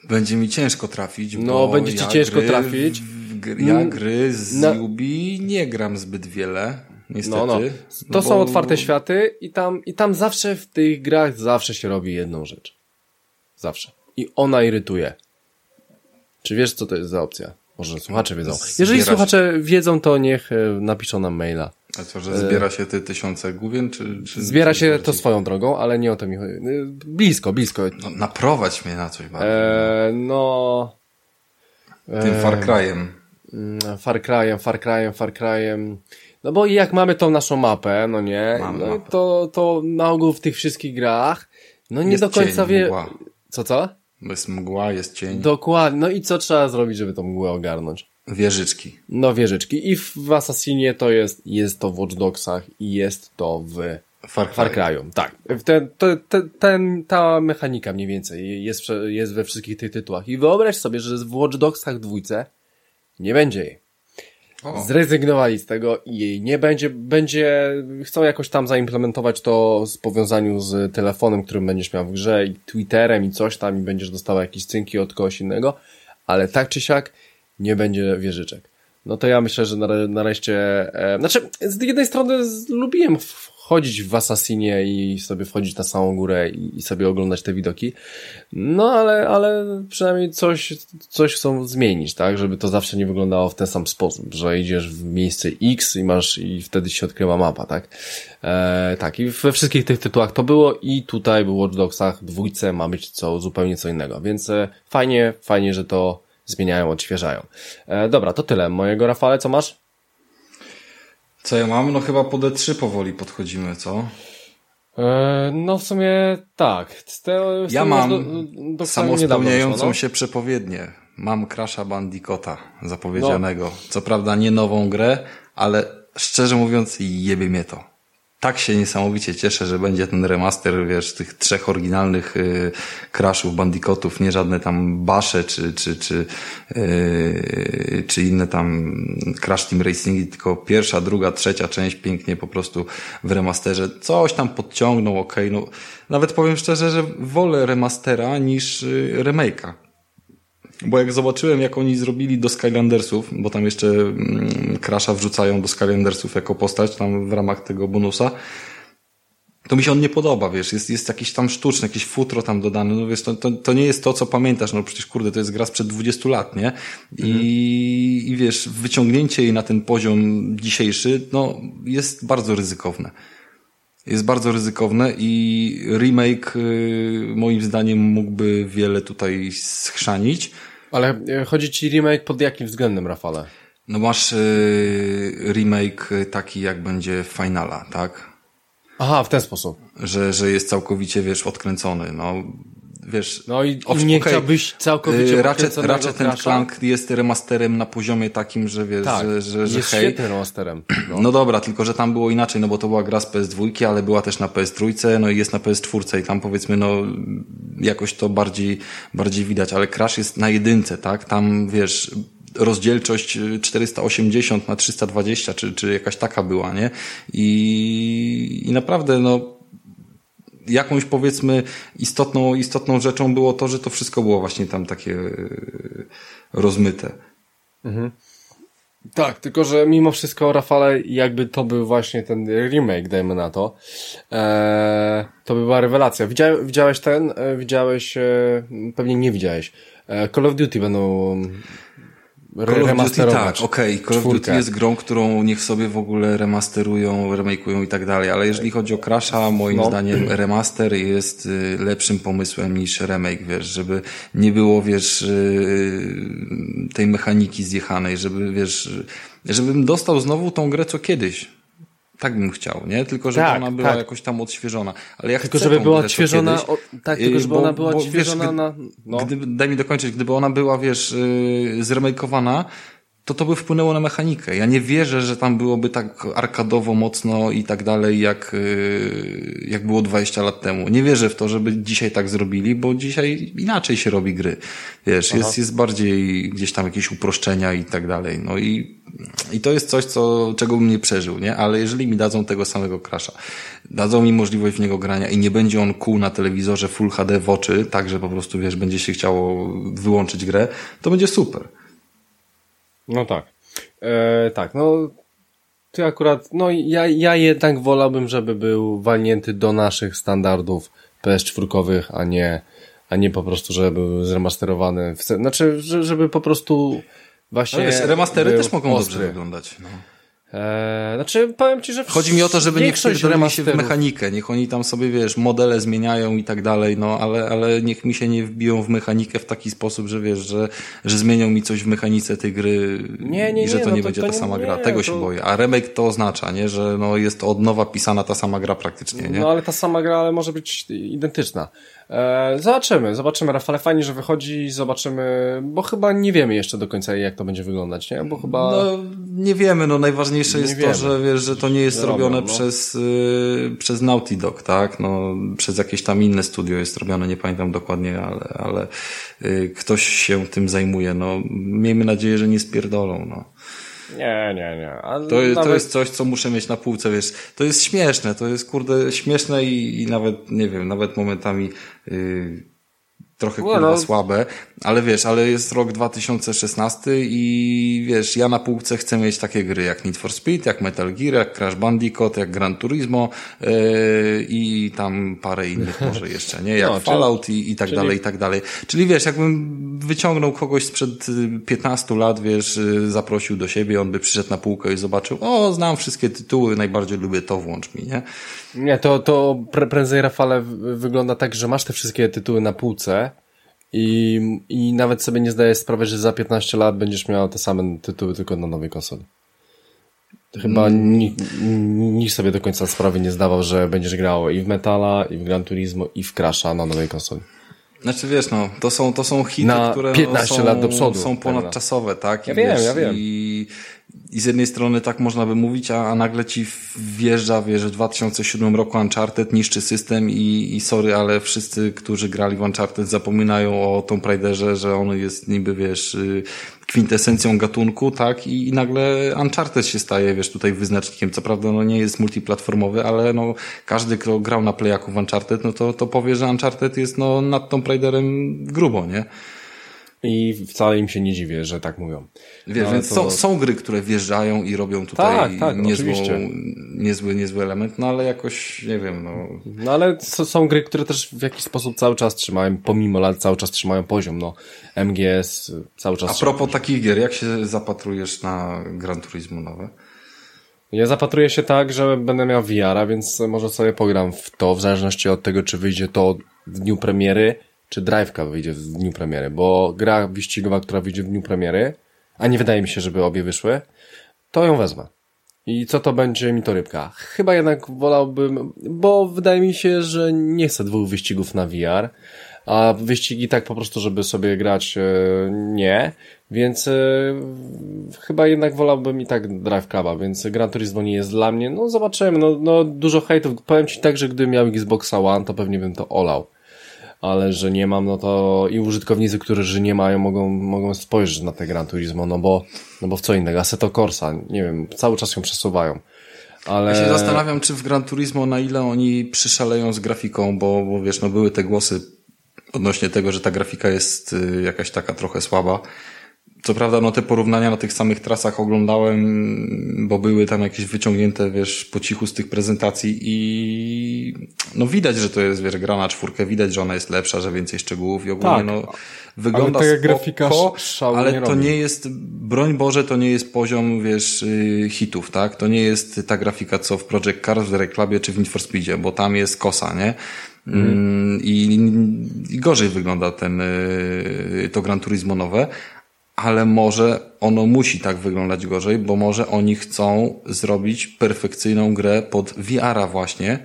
Będzie mi ciężko trafić. No, będzie ci ja ciężko gry, trafić. ja mm, gry z no. Ubi nie gram zbyt wiele. Niestety. No, no. To no są bo... otwarte światy i tam, i tam zawsze w tych grach zawsze się robi jedną rzecz. Zawsze. I ona irytuje. Czy wiesz, co to jest za opcja? Może słuchacze wiedzą. Jeżeli Zbiera się- słuchacze wiedzą, to niech e, napiszą nam maila. A co, że zbiera się te tysiące główien, czy... czy Zbiera czy się to swoją drogą, ale nie o to mi chodzi. E, Blisko, blisko. No, naprowadź mnie na coś bardziej. E, no... Tym Far Cry'em. Mm, Far Cry'em, Far Cry'em, Far Cry'em. No bo jak mamy tą naszą mapę, no nie, Mamy no mapę. to, to na ogół w tych wszystkich grach, no nie Jest do końca cień, wie... mgła. Co, co? Jest mgła, jest cień. Dokładnie. No i co trzeba zrobić, żeby tą mgłę ogarnąć? Wieżyczki. No wieżyczki. I w, w Assassinie to jest, jest to w Watch Dogsach i jest to w Far Cry. Far Cry'u. Tak. Ten, to, te, ten, ta mechanika mniej więcej jest, jest we wszystkich tych tytułach. I wyobraź sobie, że w Watch Dogsach dwójce nie będzie jej. O, Zrezygnowali z tego i nie będzie, będzie, chcą jakoś tam zaimplementować to w powiązaniu z telefonem, którym będziesz miał w grze i Twitterem i coś tam i będziesz dostał jakieś cynki od kogoś innego, ale tak czy siak nie będzie wieżyczek. No to ja myślę, że nare- nareszcie, e, znaczy z jednej strony lubiłem wchodzić w Assassinie i sobie wchodzić na samą górę i, i sobie oglądać te widoki, no ale, ale przynajmniej coś, coś chcą zmienić, tak, żeby to zawsze nie wyglądało w ten sam sposób, że idziesz w miejsce X i masz, i wtedy się odkrywa mapa, tak. E, tak, i we wszystkich tych tytułach to było i tutaj w Watch Dogsach dwójce ma być co, zupełnie co innego, więc e, fajnie, fajnie, że to zmieniają, odświeżają. E, dobra, to tyle. Mojego Rafale, co masz? Co ja mam? No chyba po D3 powoli podchodzimy, co? E, no w sumie tak. Te, Ja mam do, do, Samospełniającą no. się przepowiednię. Mam Crasha Bandicota zapowiedzianego. Co prawda nie nową grę, ale szczerze mówiąc jebie mnie to. Tak się niesamowicie cieszę, że będzie ten remaster, wiesz, tych trzech oryginalnych y, Crashów, Bandicotów, nie żadne tam Basze czy, czy, czy, y, czy inne tam Crash Team Racingi, tylko pierwsza, druga, trzecia część pięknie po prostu w remasterze. Coś tam podciągnął, okej, no nawet powiem szczerze, że wolę remastera niż y, remake'a. Bo jak zobaczyłem, jak oni zrobili do Skylandersów, bo tam jeszcze mm, Crasha wrzucają do Skylandersów jako postać tam w ramach tego bonusa, to mi się on nie podoba, wiesz, jest, jest jakiś tam sztuczny, jakieś futro tam dodane, no wiesz, to, to, to nie jest to, co pamiętasz, no przecież kurde, to jest gra sprzed 20 lat, nie? I, i wiesz, wyciągnięcie jej na ten poziom dzisiejszy, no, jest bardzo ryzykowne. Jest bardzo ryzykowne i remake y, moim zdaniem mógłby wiele tutaj schrzanić. Ale e, chodzi ci remake pod jakim względem, Rafale? No masz y, remake y, taki jak będzie Finala, tak? Aha, w ten sposób. Że, że jest całkowicie, wiesz, odkręcony, no. Wiesz, No i, Owsz- i nie okej. chciałbyś całkowicie y, Ratchet, Ratchet Crasha? Clank jest remasterem na poziomie takim, że wiesz, Tak, że, że, że jest hej. świetnym remasterem. No. No dobra, tylko że tam było inaczej, no bo to była gra z PS2, ale była też na PS3, no i jest na PS4 i tam powiedzmy, no jakoś to bardziej, bardziej widać, ale Crash jest na jedynce, tak? Tam wiesz, rozdzielczość y, 480 na 320, czy, czy jakaś taka była, nie? I, i naprawdę, no jakąś powiedzmy istotną, istotną rzeczą było to, że to wszystko było właśnie tam takie y, rozmyte. Tak, tylko że mimo wszystko, Rafale, jakby to był właśnie ten remake, dajmy na to, e, to by była rewelacja. Widziałeś, ten? E, widziałeś, e, pewnie nie widziałeś. E, Call of Duty będą Call of Duty, remasterować. tak, okej, Call of. Duty jest grą, którą niech sobie w ogóle remasterują, remakują i tak dalej, ale jeżeli chodzi o Crasha, moim No. zdaniem (clears throat) remaster jest y, lepszym pomysłem niż remake, wiesz, żeby nie było, wiesz, y, tej mechaniki zjechanej, żeby, wiesz, żebym dostał znowu tą grę co kiedyś. Tak bym chciał, nie? Tylko żeby Tak, ona była tak. jakoś tam odświeżona. Ale ja Tylko chcę żeby była odświeżona, kiedyś, o, tak, tylko y, żeby bo- ona była bo wiesz, odświeżona gdy- na, no. Gdyby, daj mi dokończyć, gdyby ona była, wiesz, yy, zremajkowana, to to by wpłynęło na mechanikę. Ja nie wierzę, że tam byłoby tak arkadowo mocno i tak dalej, jak, yy, jak było 20 lat temu. Nie wierzę w to, żeby dzisiaj tak zrobili, bo dzisiaj inaczej się robi gry. Wiesz, jest, jest bardziej gdzieś tam jakieś uproszczenia i tak dalej. No i, i to jest coś, co, czego bym nie przeżył, nie? Ale jeżeli mi dadzą tego samego Crasha, dadzą mi możliwość w niego grania i nie będzie on kół na telewizorze Full HD w oczy, tak, że po prostu, wiesz, będzie się chciało wyłączyć grę, to będzie super. No tak. E, tak, no ty akurat, no ja, ja jednak wolałbym, żeby był walnięty do naszych standardów PS4, a nie a nie po prostu, żeby był zremasterowany. W, znaczy, żeby po prostu właśnie. Ale wiesz, remastery też mogą ostry. dobrze wyglądać. No. Eee, znaczy, powiem ci, że. Chodzi mi o to, żeby nie wpierdolili się w mechanikę. Niech oni tam sobie, wiesz, modele zmieniają i tak dalej, no ale, ale niech mi się nie wbiją w mechanikę w taki sposób, że wiesz, że, że zmienią mi coś w mechanice tej gry nie, nie, i że to nie, no to, będzie to ta nie, sama gra. Tego to... się boję. A remake to oznacza, nie, że no jest od nowa pisana ta sama gra praktycznie, nie? No ale ta sama gra, ale może być identyczna. E, zobaczymy, zobaczymy. Rafale, fajnie, że wychodzi, zobaczymy, bo chyba nie wiemy jeszcze do końca, jak to będzie wyglądać, nie? Bo chyba... No, nie wiemy, no najważniejsze jest to, że wiesz, że to nie jest robią, robione no. przez, y, przez Naughty Dog, tak? No, przez jakieś tam inne studio jest robione, nie pamiętam dokładnie, ale, ale y, ktoś się tym zajmuje, no. Miejmy nadzieję, że nie spierdolą, no. Nie, nie, nie. to, nawet... to jest coś, co muszę mieć na półce, wiesz. To jest śmieszne, to jest kurde śmieszne i, i nawet, nie wiem, nawet momentami yy, trochę kurwa no. słabe, ale wiesz, ale jest rok 2016 i wiesz, ja na półce chcę mieć takie gry jak Need for Speed, jak Metal Gear, jak Crash Bandicoot, jak Gran Turismo yy, i tam parę innych (laughs) może jeszcze, nie? Jak no, Fallout czyli, i, i tak czyli... dalej, i tak dalej. Czyli wiesz, jakbym wyciągnął kogoś sprzed 15 y, lat, wiesz, y, zaprosił do siebie, on by przyszedł na półkę i zobaczył, o, znam wszystkie tytuły, najbardziej lubię to, włącz mi, nie? Nie, to, to prędzej, Rafale, wygląda tak, że masz te wszystkie tytuły na półce i, i nawet sobie nie zdajesz sprawy, że za 15 lat będziesz miał te same tytuły tylko na nowej konsoli. Chyba mm. nikt, nikt sobie do końca sprawy nie zdawał, że będziesz grał i w Metala, i w Gran Turismo, i w Crasha na nowej konsoli. Znaczy wiesz, no, to są, to są hity, na które 15 są, lat do przodu, są ponadczasowe, tak? I ja wiem, ja wiem. I, I z jednej strony tak można by mówić, a, a nagle ci wjeżdża, wiesz, w 2007 roku Uncharted niszczy system i, i sorry, ale wszyscy, którzy grali w Uncharted zapominają o Tomb Raiderze, że on jest niby, wiesz, y, kwintesencją gatunku, tak? I, I nagle Uncharted się staje, wiesz, tutaj wyznacznikiem. Co prawda, no nie jest multiplatformowy, ale no każdy, kto grał na playaku w Uncharted, no to, to powie, że Uncharted jest no nad Tomb Raiderem grubo, nie? I wcale im się nie dziwię, że tak mówią. Wiesz, no, więc to... są, są gry, które wjeżdżają i robią tutaj tak, tak, niezłą, niezły, niezły element, no ale jakoś, nie wiem, no. No ale są gry, które też w jakiś sposób cały czas trzymają, pomimo lat cały czas trzymają poziom, no. MGS cały czas A propos takich gier, jak się zapatrujesz na Gran Turismo nowe? Ja zapatruję się tak, że będę miał VR-a, więc może sobie pogram w to, w zależności od tego, czy wyjdzie to w dniu premiery, czy Drive'ka wyjdzie w dniu premiery, bo gra wyścigowa, która wyjdzie w dniu premiery, a nie wydaje mi się, żeby obie wyszły, to ją wezmę. I co to będzie mi to rybka? Chyba jednak wolałbym, bo wydaje mi się, że nie chcę dwóch wyścigów na VR, a wyścigi tak po prostu, żeby sobie grać, e, nie, więc e, chyba jednak wolałbym i tak Drive Cluba, więc Gran Turismo nie jest dla mnie, no zobaczymy, no, no dużo hejtów, powiem Ci tak, że gdybym miał Xboxa One, to pewnie bym to olał ale że nie mam, no to i użytkownicy, którzy nie mają, mogą, mogą spojrzeć na te Gran Turismo, no bo, no bo w co innego, Assetto Corsa, nie wiem, cały czas ją przesuwają. Ale... Ja się zastanawiam, czy w Gran Turismo na ile oni przyszaleją z grafiką, bo, bo wiesz, no były te głosy odnośnie tego, że ta grafika jest y, jakaś taka trochę słaba. Co prawda, no te porównania na tych samych trasach oglądałem, bo były tam jakieś wyciągnięte, wiesz, po cichu z tych prezentacji i no widać, że to jest, wiesz, gra na czwórkę, widać, że ona jest lepsza, że więcej szczegółów i ogólnie, tak, no wygląda ale spoko, grafika ale nie to robi. nie jest, broń Boże, to nie jest poziom, wiesz, y, hitów, tak? To nie jest ta grafika, co w Project Cars, w Reclabie czy w Need for Speedzie, bo tam jest kosa, nie? Mm. I, I gorzej wygląda ten, y, to Gran Turismo nowe, ale może ono musi tak wyglądać gorzej, bo może oni chcą zrobić perfekcyjną grę pod VR-a właśnie,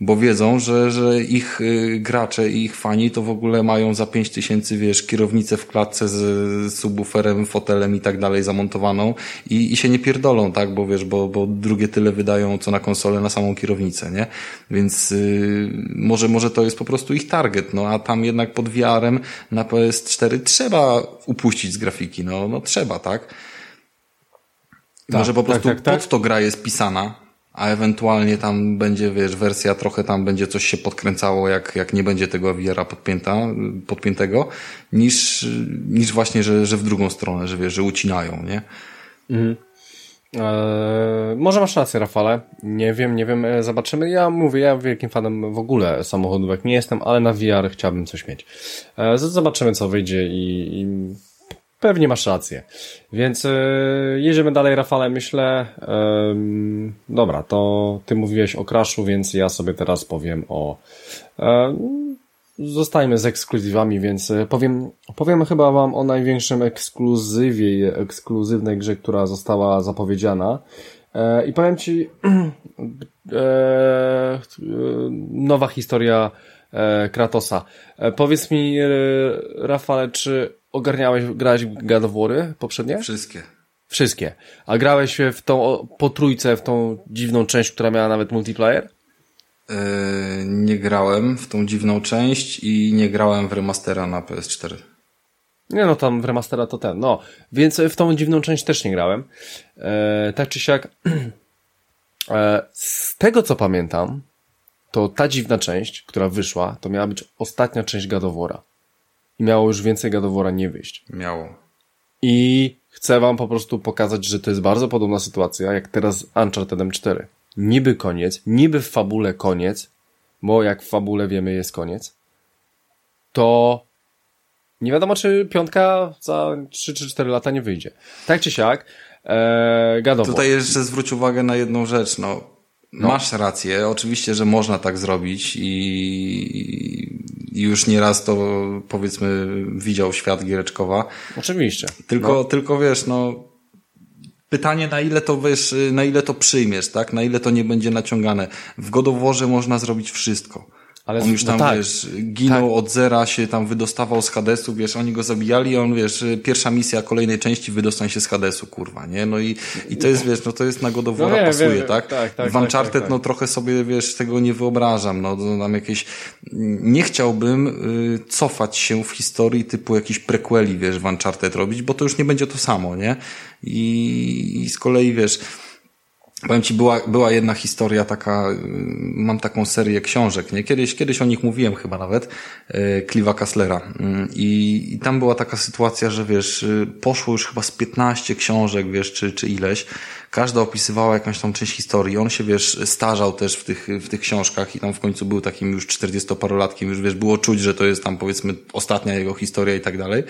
bo wiedzą, że, że ich y, gracze i ich fani to w ogóle mają za 5 tysięcy, wiesz, kierownicę w klatce z subwooferem, fotelem i tak dalej zamontowaną i, i się nie pierdolą, tak, bo wiesz, bo, bo drugie tyle wydają co na konsolę na samą kierownicę, nie? Więc yy, może, może to jest po prostu ich target, no a tam jednak pod VR-em na PS4 trzeba upuścić z grafiki, no, no trzeba, tak? Tak, Może po tak, prostu tak, tak, pod to gra jest pisana, a ewentualnie tam będzie, wiesz, wersja trochę tam będzie coś się podkręcało, jak, jak nie będzie tego VR-a podpięta, podpiętego, niż, niż właśnie, że, że w drugą stronę, że wiesz, że ucinają, nie? Mhm. Eee, może masz rację, Rafale. Nie wiem, nie wiem, e, zobaczymy. Ja mówię, ja wielkim fanem w ogóle samochodówek nie jestem, ale na VR chciałbym coś mieć. Eee, zobaczymy, co wyjdzie i, i pewnie masz rację. Więc e, jedziemy dalej, Rafale, myślę. Dobra, to ty mówiłeś o Crashu, więc ja sobie teraz powiem o... E, zostajmy z ekskluzywami, więc e, powiem, powiem chyba wam o największym ekskluzywie, ekskluzywnej grze, która została zapowiedziana. E, I powiem ci, (clears throat) nowa historia Kratosa. Powiedz mi, Rafale, czy ogarniałeś, grałeś God of War poprzednie? Wszystkie. Wszystkie. A grałeś w tą, po trójce, w tą dziwną część, która miała nawet multiplayer? Yy, nie grałem w tą dziwną część i nie grałem w remastera na PS4. Nie no, tam w remastera to ten, no. Więc w tą dziwną część też nie grałem. E, tak czy siak, (clears throat) e, z tego co pamiętam, to ta dziwna część, która wyszła, to miała być ostatnia część Gadowora. I miało już więcej Gadowora nie wyjść. Miało. I chcę wam po prostu pokazać, że to jest bardzo podobna sytuacja, jak teraz Uncharted 4 niby koniec, niby w fabule koniec, bo jak w fabule wiemy jest koniec, to nie wiadomo, czy piątka za 3 czy 4 lata nie wyjdzie. Tak czy siak, e, gadowo. Tutaj jeszcze zwróć uwagę na jedną rzecz, no. no. Masz rację, oczywiście, że można tak zrobić i, i już nieraz to powiedzmy widział świat Giereczkowa. Oczywiście. Tylko, no. tylko wiesz, no Pytanie, na ile to wiesz, na ile to przyjmiesz, tak? Na ile to nie będzie naciągane. W Godoworze można zrobić wszystko. Ale on już no tam, no tak, wiesz, ginął tak. od zera, się tam wydostawał z Hadesu, wiesz, oni go zabijali, on, wiesz, pierwsza misja kolejnej części wydostań się z Hadesu, kurwa, nie? No i, i to jest, wiesz, no to jest na Godowora no pasuje, wiem, tak? tak, tak w Uncharted, tak, tak, no trochę sobie, wiesz, tego nie wyobrażam, no, tam jakieś, nie chciałbym y, cofać się w historii typu jakiś prequeli, wiesz, w Uncharted robić, bo to już nie będzie to samo, nie? I, i z kolei, wiesz, Powiem ci, była, była jedna historia taka, y, mam taką serię książek, nie? Kiedyś, kiedyś o nich mówiłem chyba nawet, Cliva y, Kasslera. Mm, I, I tam była taka sytuacja, że wiesz, y, poszło już chyba z 15 książek, wiesz, czy, czy ileś. Każda opisywała jakąś tą część historii. On się, wiesz, starzał też w tych, w tych książkach i tam w końcu był takim już 40-parolatkiem, już wiesz, było czuć, że to jest tam powiedzmy ostatnia jego historia i tak dalej.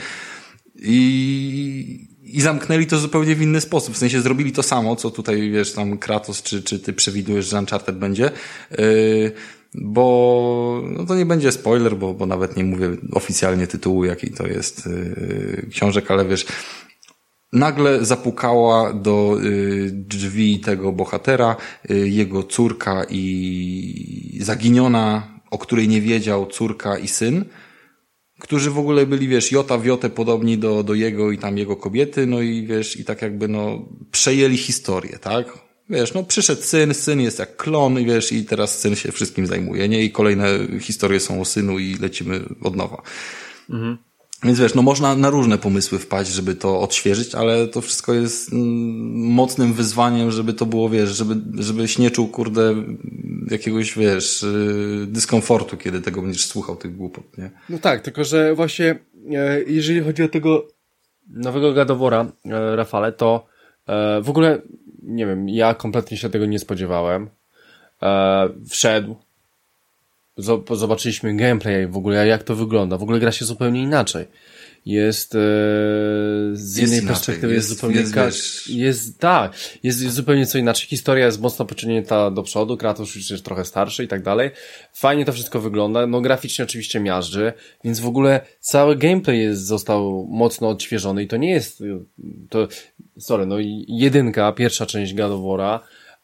I, i zamknęli to zupełnie w inny sposób. W sensie zrobili to samo, co tutaj, wiesz, tam Kratos, czy, czy ty przewidujesz, że Uncharted będzie. Yy, bo no to nie będzie spoiler, bo, bo nawet nie mówię oficjalnie tytułu, jaki to jest yy, książek, ale wiesz, nagle zapukała do yy, drzwi tego bohatera yy, jego córka i zaginiona, o której nie wiedział córka i syn którzy w ogóle byli, wiesz, jota w jotę podobni do, do jego i tam jego kobiety, no i wiesz, i tak jakby, no, przejęli historię, tak? Wiesz, no przyszedł syn, syn jest jak klon i wiesz, i teraz syn się wszystkim zajmuje, nie? I kolejne historie są o synu i lecimy od nowa. Mhm. Więc wiesz, no można na różne pomysły wpaść, żeby to odświeżyć, ale to wszystko jest mm, mocnym wyzwaniem, żeby to było, wiesz, żeby, żebyś nie czuł, kurde, jakiegoś, wiesz, y, dyskomfortu, kiedy tego będziesz słuchał, tych głupot, nie? No tak, tylko że właśnie, e, jeżeli chodzi o tego nowego gadowora, e, Rafale, to e, w ogóle, nie wiem, ja kompletnie się tego nie spodziewałem. Wszedł, zobaczyliśmy gameplay w ogóle, jak to wygląda. W ogóle gra się zupełnie inaczej. Jest e, z jest innej inaczej. perspektywy jest, jest zupełnie jest, wiesz... jest tak, jest, jest zupełnie co inaczej. Historia jest mocno pociągnięta do przodu, Kratos już jest trochę starszy i tak dalej. Fajnie to wszystko wygląda, no graficznie oczywiście miażdży, więc w ogóle cały gameplay jest, został mocno odświeżony i to nie jest to, sorry, no jedynka, pierwsza część God of War'a,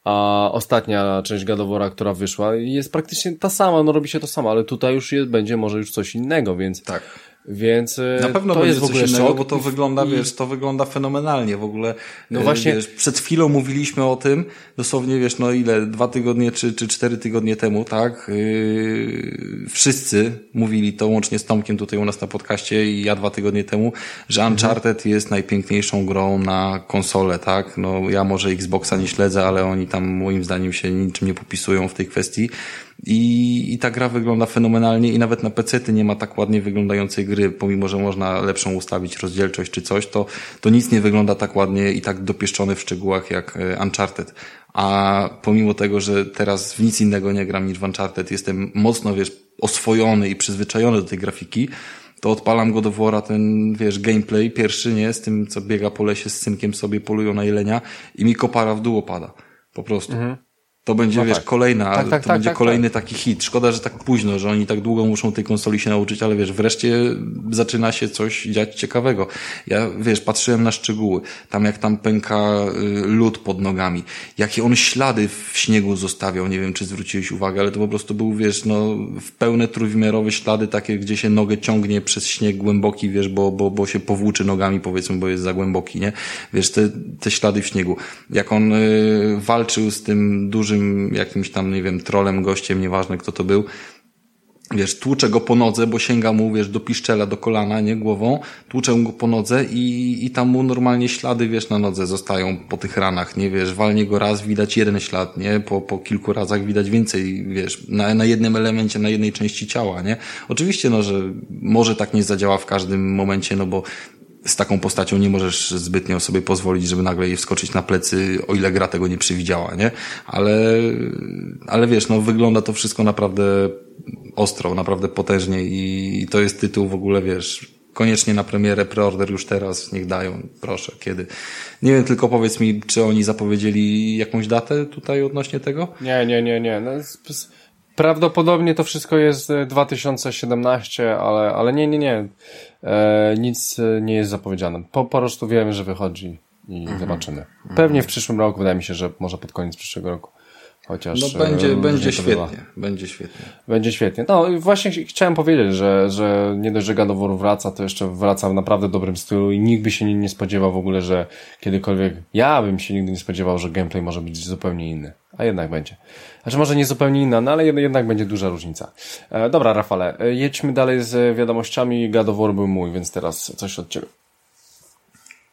a ostatnia część Gadowora, która wyszła, jest praktycznie ta sama, no robi się to samo, ale tutaj już jest, będzie może już coś innego, więc tak. Więc y, na pewno to jest w ogóle innego, szok. bo to I, wygląda, wiesz, to wygląda fenomenalnie w ogóle. No y, właśnie. Wiesz, przed chwilą mówiliśmy o tym, dosłownie, wiesz, no ile, dwa tygodnie czy, czy cztery tygodnie temu, tak? Yy, wszyscy mówili to łącznie z Tomkiem tutaj u nas na podcaście i ja dwa tygodnie temu, że mhm. Uncharted mhm. jest najpiękniejszą grą na konsolę, tak? No ja może Xboxa nie śledzę, ale oni tam moim zdaniem się niczym nie popisują w tej kwestii. I, i ta gra wygląda fenomenalnie i nawet na PC nie ma tak ładnie wyglądającej gry, pomimo, że można lepszą ustawić rozdzielczość czy coś, to, to nic nie wygląda tak ładnie i tak dopieszczone w szczegółach jak e, Uncharted. A pomimo tego, że teraz w nic innego nie gram niż w Uncharted, jestem mocno, wiesz, oswojony i przyzwyczajony do tej grafiki, to odpalam go do wora ten, wiesz, gameplay pierwszy, nie? Z tym, co biega po lesie z synkiem sobie, polują na jelenia i mi kopara w dół opada. Po prostu. Mhm. To będzie, no wiesz, tak. kolejna, tak, tak, to tak, będzie tak, kolejny tak. taki hit. Szkoda, że tak późno, że oni tak długo muszą tej konsoli się nauczyć, ale wiesz, wreszcie zaczyna się coś dziać ciekawego. Ja, wiesz, patrzyłem na szczegóły. Tam jak tam pęka y, lód pod nogami. Jakie on ślady w śniegu zostawiał. Nie wiem, czy zwróciłeś uwagę, ale to po prostu był, wiesz, no, w pełne trójwymiarowe ślady takie, gdzie się nogę ciągnie przez śnieg głęboki, wiesz, bo, bo, bo się powłóczy nogami, powiedzmy, bo jest za głęboki, nie? Wiesz, te, te ślady w śniegu. Jak on y, walczył z tym dużym jakimś tam, nie wiem, trolem, gościem, nieważne kto to był, wiesz, tłuczę go po nodze, bo sięga mu, wiesz, do piszczela, do kolana, nie, głową, tłuczę go po nodze i, i tam mu normalnie ślady, wiesz, na nodze zostają po tych ranach, nie, wiesz, walnie go raz, widać jeden ślad, nie, po, po kilku razach widać więcej, wiesz, na, na jednym elemencie, na jednej części ciała, nie. Oczywiście, no, że może tak nie zadziała w każdym momencie, no bo z taką postacią nie możesz zbytnio sobie pozwolić, żeby nagle jej wskoczyć na plecy, o ile gra tego nie przewidziała, nie? Ale, ale wiesz, no wygląda to wszystko naprawdę ostro, naprawdę potężnie i to jest tytuł w ogóle, wiesz, koniecznie na premierę, preorder już teraz, niech dają, proszę, kiedy. Nie wiem, tylko powiedz mi, czy oni zapowiedzieli jakąś datę tutaj odnośnie tego? Nie, nie, nie, nie. No, Prawdopodobnie to wszystko jest 2017, ale, ale nie, nie, nie. E, nic e, nie jest zapowiedziane. Po, po prostu wiemy, że wychodzi i mhm. zobaczymy. Pewnie w przyszłym roku, wydaje mi się, że może pod koniec przyszłego roku. Chociaż no będzie, będzie świetnie, bywa. będzie świetnie. Będzie świetnie. No właśnie chciałem powiedzieć, że, że nie dość, że God wraca, to jeszcze wraca w naprawdę dobrym stylu i nikt by się nie, nie spodziewał w ogóle, że kiedykolwiek, ja bym się nigdy nie spodziewał, że gameplay może być zupełnie inny. A jednak będzie. Znaczy może nie zupełnie inna, no ale jednak będzie duża różnica. E, dobra, Rafale, e, jedźmy dalej z wiadomościami. God był mój, więc teraz coś od Ciebie.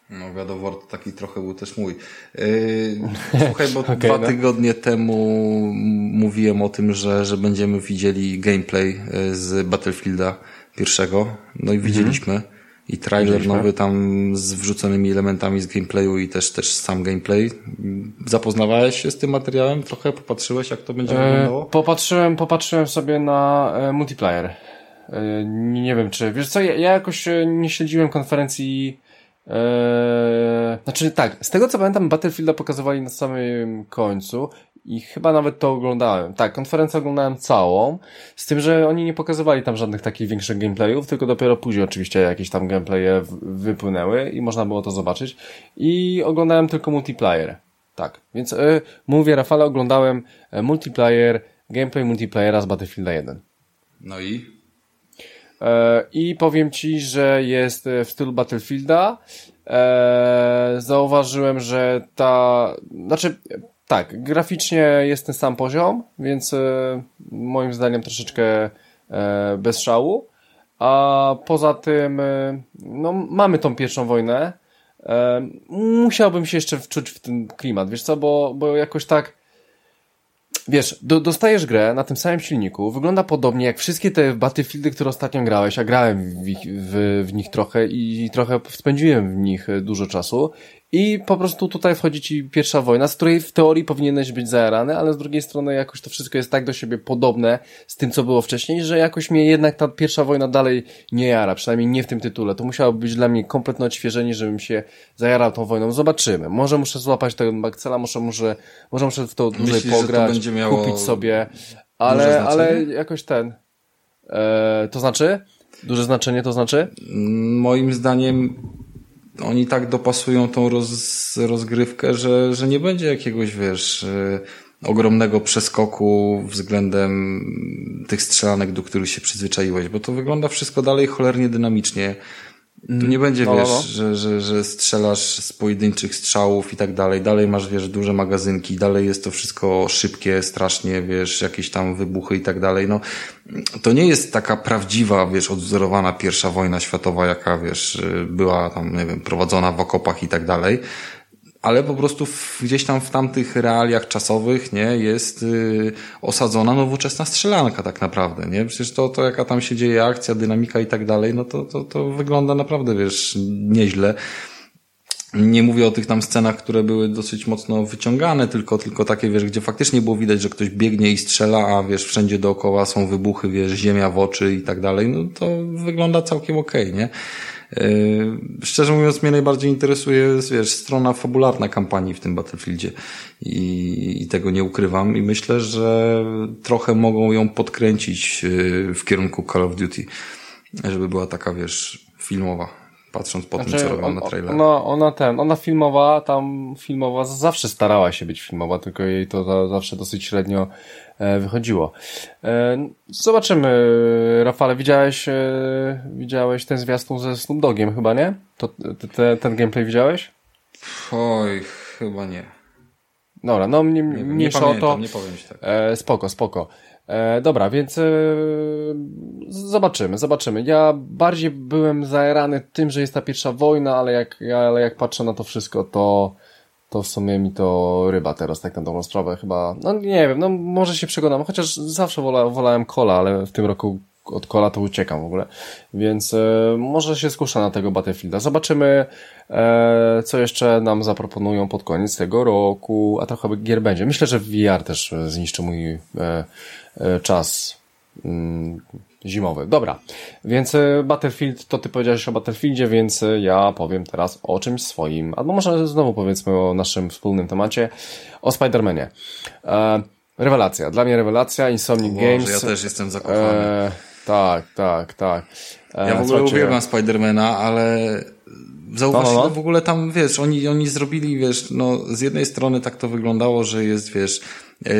No wiadomo, to taki trochę był też mój. (laughs) Yy, słuchaj, bo okay, dwa no. tygodnie temu mówiłem o tym, że, że będziemy widzieli gameplay yy, z Battlefielda pierwszego. No i mhm. widzieliśmy. Mm -hmm. I trailer widzieliśmy. nowy tam z wrzuconymi elementami z gameplayu i też, też sam gameplay. Zapoznawałeś się z tym materiałem? Trochę popatrzyłeś, jak to będzie e, wyglądało? Popatrzyłem, popatrzyłem sobie na e, multiplayer. E, nie wiem, czy, wiesz co, ja, ja jakoś e, nie śledziłem konferencji Eee, znaczy tak, z tego co pamiętam Battlefielda pokazywali na samym końcu i chyba nawet to oglądałem. Tak, konferencję oglądałem całą, z tym, że oni nie pokazywali tam żadnych takich większych gameplayów, tylko dopiero później oczywiście jakieś tam gameplaye wypłynęły i można było to zobaczyć. I oglądałem tylko multiplayer. Tak, więc yy, mówię Rafale, oglądałem e, multiplayer, gameplay multiplayera z Battlefielda 1. No i? E, I powiem Ci, że jest w stylu Battlefielda. E, zauważyłem, że ta, znaczy, tak, graficznie jest ten sam poziom, więc e, moim zdaniem troszeczkę bez szału. A poza tym, no, mamy tą pierwszą wojnę. Musiałbym się jeszcze wczuć w ten klimat, wiesz co, bo, bo jakoś tak wiesz, do, dostajesz grę na tym samym silniku, wygląda podobnie jak wszystkie te Battlefieldy, które ostatnio grałeś, a grałem w, w, w nich trochę i trochę spędziłem w nich dużo czasu i po prostu tutaj wchodzi ci pierwsza wojna, z której w teorii powinieneś być zajarany, ale z drugiej strony jakoś to wszystko jest tak do siebie podobne z tym, co było wcześniej, że jakoś mnie jednak ta pierwsza wojna dalej nie jara, przynajmniej nie w tym tytule. To musiało być dla mnie kompletne odświeżenie, żebym się zajarał tą wojną. Zobaczymy. Może muszę złapać tego bakcela, może, może, może muszę w to dłużej Myślisz, pograć, kupić sobie, ale, ale jakoś ten. E, to znaczy? Duże znaczenie to znaczy? Moim zdaniem oni tak dopasują tą roz, rozgrywkę, że, że nie będzie jakiegoś, wiesz, y, ogromnego przeskoku względem tych strzelanek, do których się przyzwyczaiłeś, bo to wygląda wszystko dalej cholernie dynamicznie. Tu nie będzie, no, wiesz, no. Że, że, że strzelasz z pojedynczych strzałów i tak dalej. Dalej masz, wiesz, duże magazynki, dalej jest to wszystko szybkie, strasznie, wiesz, jakieś tam wybuchy i tak dalej. No, to nie jest taka prawdziwa, wiesz, odwzorowana pierwsza wojna światowa, jaka, wiesz, była tam, nie wiem, prowadzona w okopach i tak dalej ale po prostu w, gdzieś tam w tamtych realiach czasowych, nie, jest y, osadzona nowoczesna strzelanka tak naprawdę, nie? Przecież to, to jaka tam się dzieje akcja, dynamika i tak dalej, no to, to, to wygląda naprawdę, wiesz, nieźle. Nie mówię o tych tam scenach, które były dosyć mocno wyciągane, tylko, tylko takie, wiesz, gdzie faktycznie było widać, że ktoś biegnie i strzela, a wiesz, wszędzie dookoła są wybuchy, wiesz, ziemia w oczy i tak dalej, no to wygląda całkiem okej, okay, nie? Yy, szczerze mówiąc, mnie najbardziej interesuje, wiesz, strona fabularna kampanii w tym Battlefieldzie I, i tego nie ukrywam i myślę, że trochę mogą ją podkręcić yy, w kierunku Call of Duty, żeby była taka, wiesz, filmowa patrząc po znaczy, tym, co robią na trailerze. Ona, ona ten, ona filmowa, tam filmowa zawsze starała się być filmowa, tylko jej to zawsze dosyć średnio wychodziło. E, zobaczymy, Rafale, widziałeś, e, widziałeś ten zwiastun ze Snoop Dogiem chyba, nie? To, te, ten gameplay widziałeś? Oj, chyba nie. Dobra, no mnie, nie, nie pamiętam, to. Nie powiem ci tak. E, spoko, spoko. E, dobra, więc e, zobaczymy, zobaczymy. Ja bardziej byłem zaerany tym, że jest ta pierwsza wojna, ale jak, ale jak patrzę na to wszystko, to, to w sumie mi to ryba teraz, tak na dobrą sprawę chyba. No nie wiem, no może się przekonam, chociaż zawsze wola, wolałem kola, ale w tym roku od kola to uciekam w ogóle. Więc e, może się skuszę na tego Battlefielda. Zobaczymy, e, co jeszcze nam zaproponują pod koniec tego roku, a trochę gier będzie. Myślę, że VR też zniszczy mój e, e, czas mm, zimowy. Dobra, więc e, Battlefield, to ty powiedziałeś o Battlefieldzie, więc e, ja powiem teraz o czymś swoim. Albo może znowu powiedzmy o naszym wspólnym temacie, o Spider-Manie. E, rewelacja, dla mnie rewelacja, Insomniac Boże, Games. Ja też jestem zakochany. E, tak, tak, tak. E, ja w ogóle uwielbiam Spidermana, ale zauważ, no, no, no. w ogóle tam, wiesz, oni, oni zrobili, wiesz, no z jednej strony tak to wyglądało, że jest, wiesz, yy,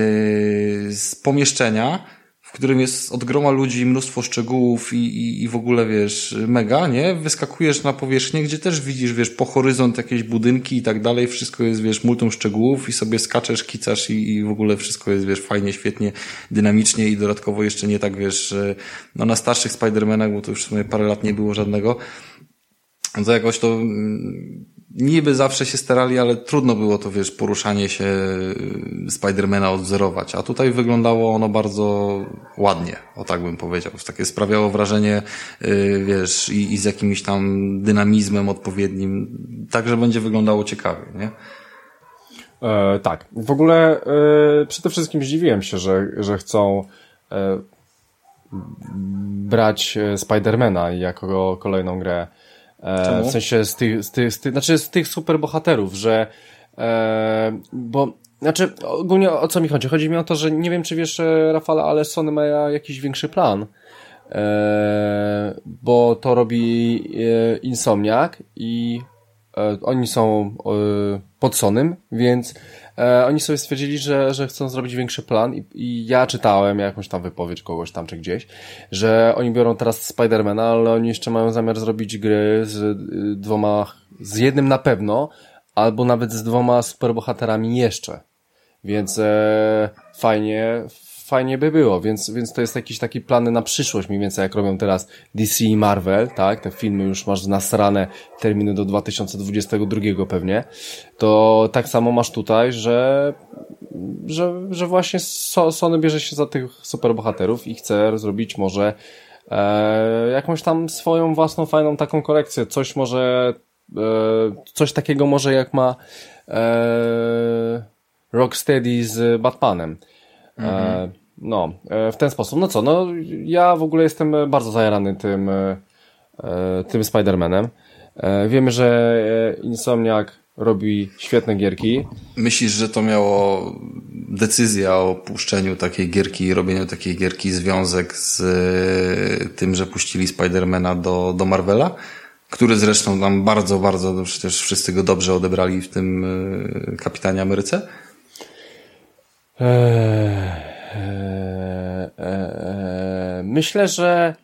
z pomieszczenia, w którym jest od groma ludzi mnóstwo szczegółów i, i, i w ogóle, wiesz, mega, nie? Wyskakujesz na powierzchnię, gdzie też widzisz, wiesz, po horyzont jakieś budynki i tak dalej, wszystko jest, wiesz, multum szczegółów i sobie skaczesz, kicasz i, i w ogóle wszystko jest, wiesz, fajnie, świetnie, dynamicznie i dodatkowo jeszcze nie tak, wiesz, no na starszych Spider-Manach, bo to już w sumie parę lat nie było żadnego, to jakoś to mm, niby zawsze się starali, ale trudno było to, wiesz, poruszanie się y, Spidermana odzorować. A tutaj wyglądało ono bardzo ładnie, o tak bym powiedział. Takie sprawiało wrażenie, y, wiesz, i, i z jakimś tam dynamizmem odpowiednim, tak, że będzie wyglądało ciekawie, nie? E, tak. W ogóle e, przede wszystkim zdziwiłem się, że, że chcą e, brać e, Spidermana jako kolejną grę E, w sensie z tych, z tych, z tych, znaczy z tych superbohaterów, że e, bo znaczy, ogólnie o co mi chodzi? Chodzi mi o to, że nie wiem, czy wiesz, e, Rafale, ale Sony ma jakiś większy plan. E, bo to robi e, Insomniac i e, oni są e, pod Sonym, więc e, oni sobie stwierdzili, że, że chcą zrobić większy plan i, i ja czytałem jakąś tam wypowiedź kogoś tam czy gdzieś, że oni biorą teraz Spidermana, ale oni jeszcze mają zamiar zrobić gry z y, dwoma, z jednym na pewno, albo nawet z dwoma superbohaterami jeszcze. Więc e, fajnie, fajnie by było, więc, więc to jest jakiś taki plany na przyszłość, mniej więcej jak robią teraz DC i Marvel, tak, te filmy już masz nasrane terminy do 2022 pewnie, to tak samo masz tutaj, że że, że właśnie Sony bierze się za tych superbohaterów i chce zrobić może e, jakąś tam swoją własną fajną taką kolekcję, coś może e, coś takiego może jak ma e, Rocksteady z Batmanem. E, mhm. no, e, w ten sposób. No co, no ja w ogóle jestem bardzo zajarany tym, e, tym Spider-Manem. Wiemy, że Insomniac robi świetne gierki. Myślisz, że to miało decyzja o puszczeniu takiej gierki i robieniu takiej gierki związek z tym, że puścili Spidermana do, do Marvela? Który zresztą tam bardzo, bardzo, no przecież wszyscy go dobrze odebrali w tym Kapitanie Ameryce? Eee, eee, eee, myślę, że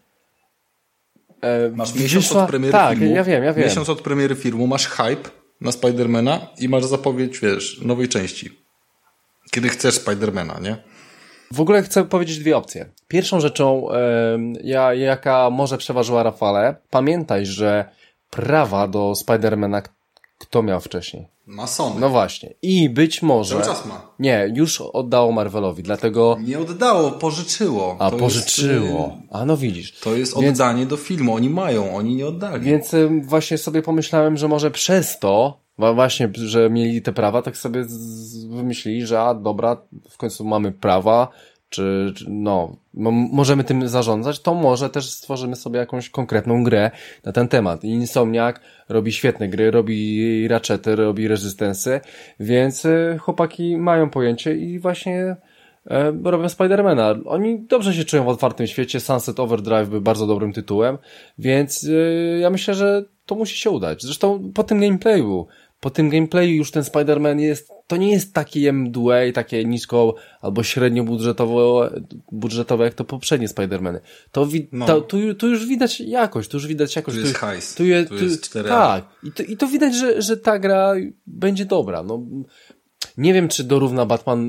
masz miesiąc od premiery tak, filmu. ja wiem, ja wiem. Miesiąc od premiery filmu, masz hype na Spidermana i masz zapowiedź, wiesz, nowej części. Kiedy chcesz Spidermana, nie? W ogóle chcę powiedzieć dwie opcje. Pierwszą rzeczą, ja, jaka może przeważyła Rafale, pamiętaj, że prawa do Spidermana kto miał wcześniej? Ma Sony. No właśnie. I być może... Cały czas ma. Nie, już oddało Marvelowi, dlatego... Nie oddało, pożyczyło. A, To pożyczyło. Jest, A, no widzisz. y, to jest Więc- oddanie do filmu. Oni mają, oni nie oddali. Więc ym, właśnie sobie pomyślałem, że może przez to, właśnie, że mieli te prawa, tak sobie wymyślili, że a dobra, w końcu mamy prawa, czy, czy no, możemy tym zarządzać, to może też stworzymy sobie jakąś konkretną grę na ten temat. I Insomniac robi świetne gry, robi Ratchety, robi Resistance, więc y, chłopaki mają pojęcie i właśnie e, robią Spidermana. Oni dobrze się czują w otwartym świecie. Sunset Overdrive był bardzo dobrym tytułem, więc e, ja myślę, że to musi się udać. Zresztą po tym gameplayu, po tym gameplayu już ten Spider-Man jest, to nie jest taki MDA, takie nisko albo średnio budżetowo, budżetowe jak to poprzednie Spider-Many. To, No. to tu, tu już widać jakość, tu już widać jakość. Tu jest hajs. Tu, je, Tu tu, jest 4A. Tak. I to, I to widać, że, że ta gra będzie dobra. No, nie wiem, czy dorówna Batman,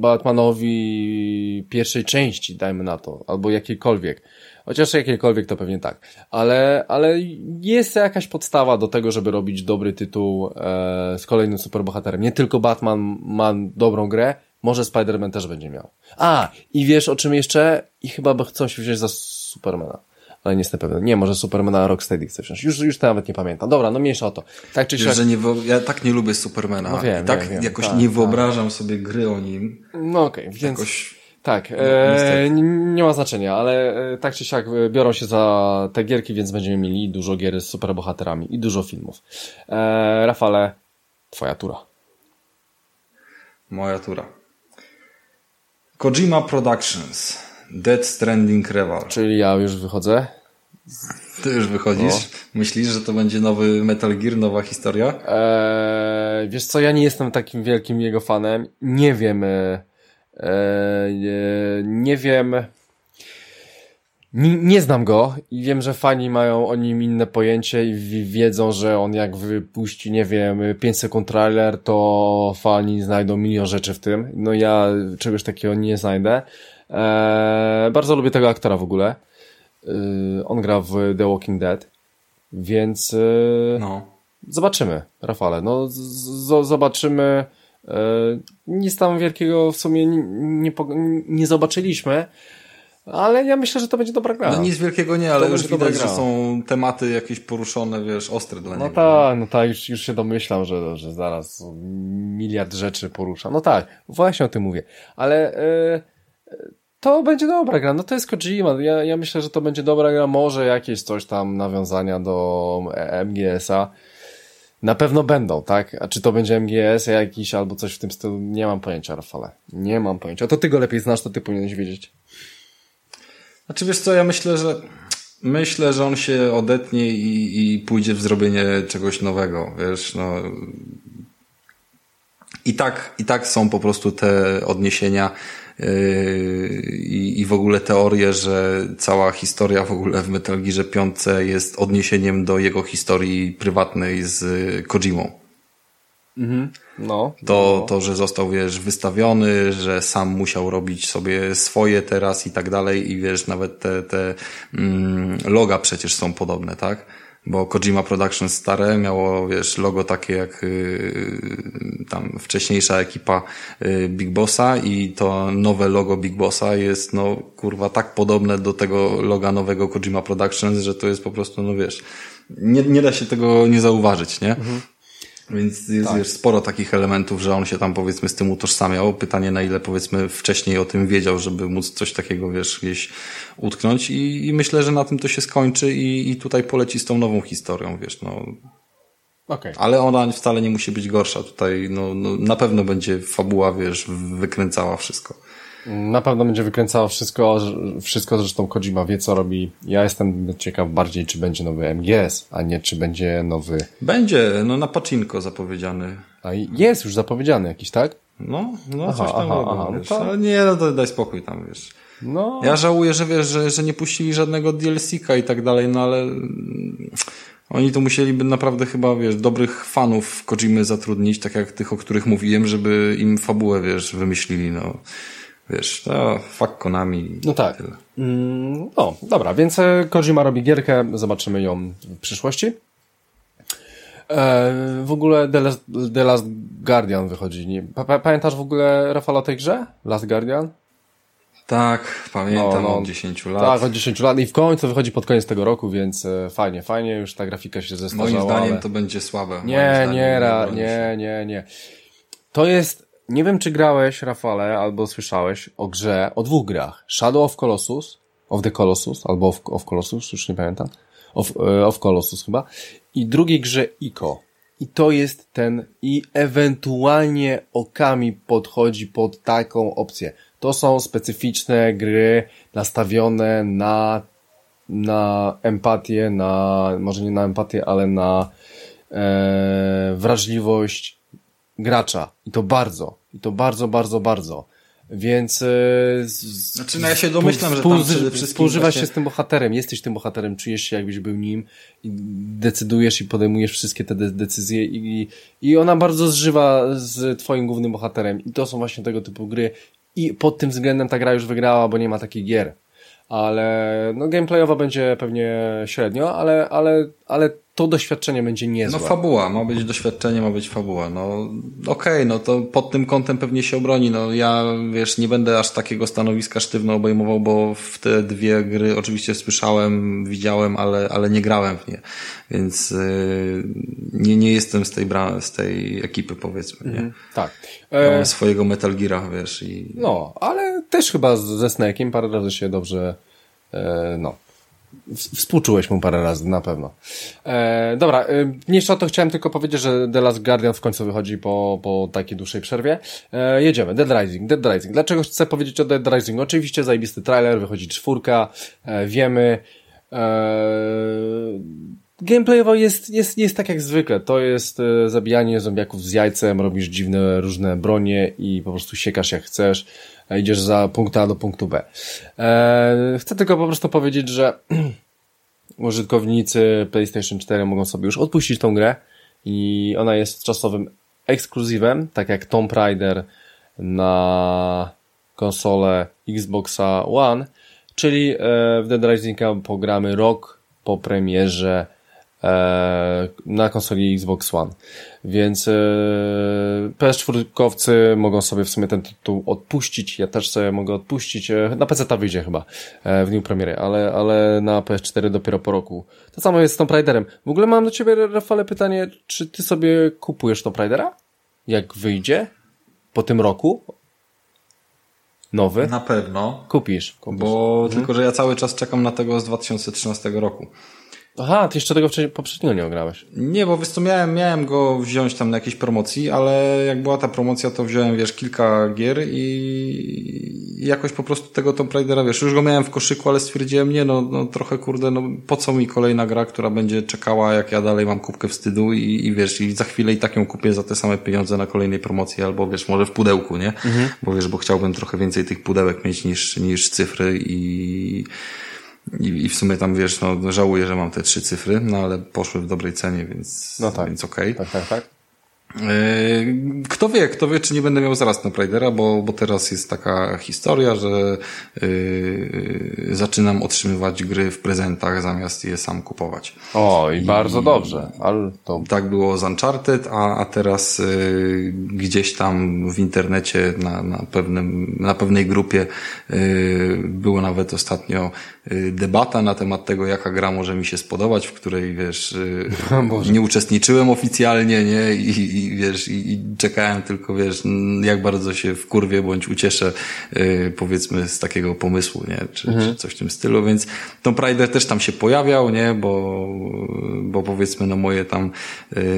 Batmanowi pierwszej części, dajmy na to, albo jakiejkolwiek. Chociaż jakiejkolwiek to pewnie tak. Ale, ale jest jakaś podstawa do tego, żeby robić dobry tytuł e, z kolejnym superbohaterem. Nie tylko Batman ma dobrą grę, może Spider-Man też będzie miał. A, i wiesz o czym jeszcze? I chyba by chcą się wziąć za Supermana. Ale nie jestem pewien. Nie, może Supermana Rocksteady chce wziąć. Już, już to nawet nie pamiętam. Dobra, no mniejsza o to. Tak czy siak. Że nie. Ja tak nie lubię Supermana. No wiem, I tak wiem, wiem. jakoś Tak, nie tak. wyobrażam sobie gry o nim. No okej, więc... Jakoś... Tak, No, e, nie ma znaczenia, ale e, tak czy siak e, biorą się za te gierki, więc będziemy mieli dużo gier z superbohaterami i dużo filmów. E, Rafale, twoja tura. Moja tura. Kojima Productions. Dead Stranding Reval. Czyli ja już wychodzę. Ty już wychodzisz? No. Myślisz, że to będzie nowy Metal Gear, nowa historia? E, wiesz co, ja nie jestem takim wielkim jego fanem. Nie wiem, e, nie wiem, nie, nie znam go i wiem, że fani mają o nim inne pojęcie i wi- wiedzą, że on jak wypuści, nie wiem, 5 sekund trailer, to fani znajdą milion rzeczy w tym. No ja czegoś takiego nie znajdę. E, bardzo lubię tego aktora w ogóle. E, on gra w The Walking Dead, więc e, No. Zobaczymy, Rafale. No, zobaczymy. E, nic tam wielkiego w sumie nie, nie, zobaczyliśmy, ale ja myślę, że to będzie dobra gra. No nic wielkiego nie, ale To już widać, że są tematy jakieś poruszone, wiesz, ostre dla No niego. tak, no tak, już, już się domyślam, że, że zaraz miliard rzeczy porusza. No tak, właśnie o tym mówię. Ale e, to będzie dobra gra. No to jest Kojima. Ja, ja myślę, że to będzie dobra gra. Może jakieś coś tam nawiązania do MGS-a. Na pewno będą, tak? A czy to będzie MGS jakiś albo coś w tym stylu? Nie mam pojęcia, Rafale. Nie mam pojęcia. To ty go lepiej znasz, to ty powinieneś wiedzieć. Znaczy wiesz co, ja myślę, że myślę, że on się odetnie i, i pójdzie w zrobienie czegoś nowego, wiesz, no. I tak, I tak są po prostu te odniesienia i, i w ogóle teorie, że cała historia w ogóle w Metal Gearze 5 jest odniesieniem do jego historii prywatnej z Kojimą. No. To, to, że został, wiesz, wystawiony, że sam musiał robić sobie swoje teraz i tak dalej i wiesz, nawet te, te mm, loga przecież są podobne, tak? Bo Kojima Productions stare miało, wiesz, logo takie jak yy, tam wcześniejsza ekipa yy, Big Bossa i to nowe logo Big Bossa jest, no, kurwa, tak podobne do tego loga nowego Kojima Productions, że to jest po prostu, no wiesz, nie, nie da się tego nie zauważyć, nie? Więc jest wiesz, sporo takich elementów, że on się tam powiedzmy z tym utożsamiał. Pytanie na ile powiedzmy wcześniej o tym wiedział, żeby móc coś takiego wiesz, gdzieś utknąć i, i myślę, że na tym to się skończy i, i tutaj poleci z tą nową historią, wiesz, no. Okej. Ale ona wcale nie musi być gorsza. Tutaj no, no, na pewno będzie fabuła, wiesz, wykręcała wszystko. Na pewno będzie wykręcało wszystko, wszystko zresztą Kojima wie co robi. Ja jestem ciekaw bardziej, czy będzie nowy MGS, a nie czy będzie nowy... Będzie, no na pacinko zapowiedziany. A jest już zapowiedziany jakiś, tak? No, no Aha, coś tam aha, robią, aha, no to- Ale nie, no daj spokój tam, wiesz. No, Ja żałuję, że wiesz, że, że nie puścili żadnego DLC-ka i tak dalej, no ale oni to musieliby naprawdę chyba, wiesz, dobrych fanów Kojimy zatrudnić, tak jak tych, o których mówiłem, żeby im fabułę, wiesz, wymyślili, no. Wiesz, to fuck Konami. no tak. Tyle. Mm, no, dobra, więc e, Kojima robi gierkę, zobaczymy ją w przyszłości. E, w ogóle The Last, The Last Guardian wychodzi. Nie, pamiętasz w ogóle, Rafał, o tej grze? Last Guardian? Tak, pamiętam no, no, od 10 lat. Tak, od 10 lat i w końcu wychodzi pod koniec tego roku, więc e, fajnie, fajnie, już ta grafika się zestarzała. Moim zdaniem ale... to będzie słabe. Nie, nie, ra, nie, nie, nie. To jest, nie wiem czy grałeś, Rafale, albo słyszałeś o grze, o dwóch grach. Shadow of Colossus, of the Colossus, albo of, of Colossus, już nie pamiętam. Of, uh, of Colossus chyba. I drugiej grze Ico. I to jest ten, i ewentualnie okami podchodzi pod taką opcję. To są specyficzne gry nastawione na, na empatię, na, może nie na empatię, ale na e, wrażliwość gracza. I to bardzo. I to bardzo, bardzo, bardzo. Więc. E, znaczy, no ja się domyślam, że tam przede wszystkim. się z tym bohaterem, jesteś tym bohaterem, czujesz się jakbyś był nim i decydujesz i podejmujesz wszystkie te de decyzje i, i ona bardzo zżywa z twoim głównym bohaterem. I to są właśnie tego typu gry. I pod tym względem ta gra już wygrała, bo nie ma takich gier. Ale no gameplayowo będzie pewnie średnio, ale, ale, ale to doświadczenie będzie niezłe. No fabuła, ma być doświadczenie, ma być fabuła. No okej, okay, no to pod tym kątem pewnie się obroni. No ja, wiesz, nie będę aż takiego stanowiska sztywno obejmował, bo w te dwie gry oczywiście słyszałem, widziałem, ale, ale nie grałem w nie. Więc yy, nie, nie jestem z tej, bra z tej ekipy, powiedzmy, nie? Mm, tak. Ja mam e, swojego Metal Geara, wiesz, i... No, ale też chyba ze Snake'iem parę razy się dobrze, e, no, Współczułeś mu parę razy, na pewno. E, dobra, e, mniejsza to chciałem tylko powiedzieć, że The Last Guardian w końcu wychodzi po, po takiej dłuższej przerwie. E, jedziemy. Dead Rising, Dead Rising. Dlaczego chcę powiedzieć o Dead Rising? Oczywiście zajebisty trailer, wychodzi czwórka, e, wiemy. E, gameplayowo jest, jest, jest tak jak zwykle. To jest e, zabijanie zombiaków z jajcem, robisz dziwne różne bronie i po prostu siekasz jak chcesz idziesz za punktu A do punktu B. E, chcę tylko po prostu powiedzieć, że (clears throat) użytkownicy PlayStation 4 mogą sobie już odpuścić tą grę i ona jest czasowym ekskluzywem, tak jak Tomb Raider na konsolę Xboxa One, czyli e, w Dead Risinga pogramy rok po premierze na konsoli Xbox One. Więc e, PS4-kowcy mogą sobie w sumie ten tytuł odpuścić. Ja też sobie mogę odpuścić. E, na PC ta wyjdzie chyba w dniu premiery, ale, ale na PS4 dopiero po roku. To samo jest z Tomb Raiderem. W ogóle mam do ciebie, Rafale, pytanie, czy ty sobie kupujesz Tomb Raidera? Jak wyjdzie? Po tym roku? Nowy? Na pewno. Kupisz. kupisz. Bo mhm. tylko, że ja cały czas czekam na tego z 2013 roku. Aha, ty jeszcze tego poprzedniego nie ograłeś. Nie, bo wiesz co, miałem, miałem go wziąć tam na jakiejś promocji, ale jak była ta promocja, to wziąłem, wiesz, kilka gier i jakoś po prostu tego Tomb Raidera, wiesz, już go miałem w koszyku, ale stwierdziłem, nie, no, no trochę kurde, no po co mi kolejna gra, która będzie czekała, jak ja dalej mam kubkę wstydu i, i wiesz, i za chwilę i tak ją kupię za te same pieniądze na kolejnej promocji, albo wiesz, może w pudełku, nie? Mhm. Bo wiesz, bo chciałbym trochę więcej tych pudełek mieć niż, niż cyfry i i, I w sumie tam wiesz, no żałuję, że mam te trzy cyfry, no ale poszły w dobrej cenie, więc, no tak. więc okej. Okay. Tak, tak, tak. Yy, kto wie, kto wie, czy nie będę miał zaraz Tomb Raidera, bo, bo teraz jest taka historia, że yy, zaczynam otrzymywać gry w prezentach zamiast je sam kupować. O, i, I bardzo dobrze. Ale to... Tak było z Uncharted, a, a teraz yy, gdzieś tam w internecie na, na, pewnym, na pewnej grupie yy, było nawet ostatnio debata na temat tego, jaka gra może mi się spodobać, w której wiesz, (laughs) yy, nie uczestniczyłem oficjalnie, nie? I, i wiesz, i, i, czekałem tylko, wiesz, jak bardzo się w kurwie bądź ucieszę, yy, powiedzmy, z takiego pomysłu, nie? Czy, mhm. czy coś w tym stylu, więc Tomb Raider też tam się pojawiał, nie? Bo, bo powiedzmy, no moje tam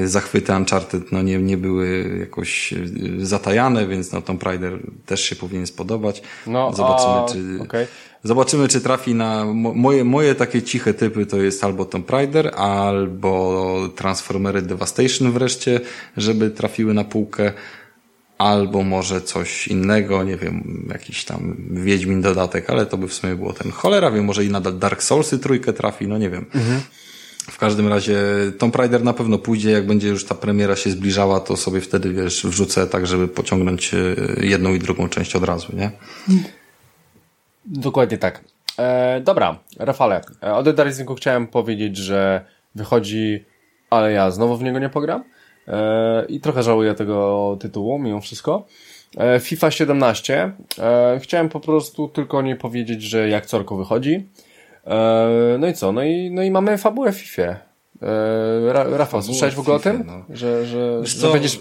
zachwyty Uncharted, no nie, nie były jakoś zatajane, więc no Tomb Raider też się powinien spodobać. No, Zobaczymy, a, czy... Okay. Zobaczymy, czy trafi na moje, moje takie ciche typy to jest albo Tomb Raider, albo Transformery Devastation wreszcie, żeby trafiły na półkę, albo może coś innego, nie wiem, jakiś tam Wiedźmin dodatek, ale to by w sumie było ten cholera, wiem, może i nadal Dark Soulsy trójkę trafi, no nie wiem. Mhm. W każdym razie Tomb Raider na pewno pójdzie, jak będzie już ta premiera się zbliżała, to sobie wtedy, wiesz, wrzucę tak, żeby pociągnąć e, jedną i drugą część od razu, nie? Mhm. Dokładnie tak. E, dobra, Rafale, e, o Dead Risingu chciałem powiedzieć, że wychodzi ale ja znowu w niego nie pogram. E, I trochę żałuję tego tytułu, mimo wszystko. E, FIFA 17. E, chciałem po prostu tylko nie powiedzieć, że jak co wychodzi. E, no i co? No i, no i mamy fabułę w FIFA. E, Ra Rafał, słyszałeś w ogóle o tym? No. Że, że, Wiesz że co, będziesz...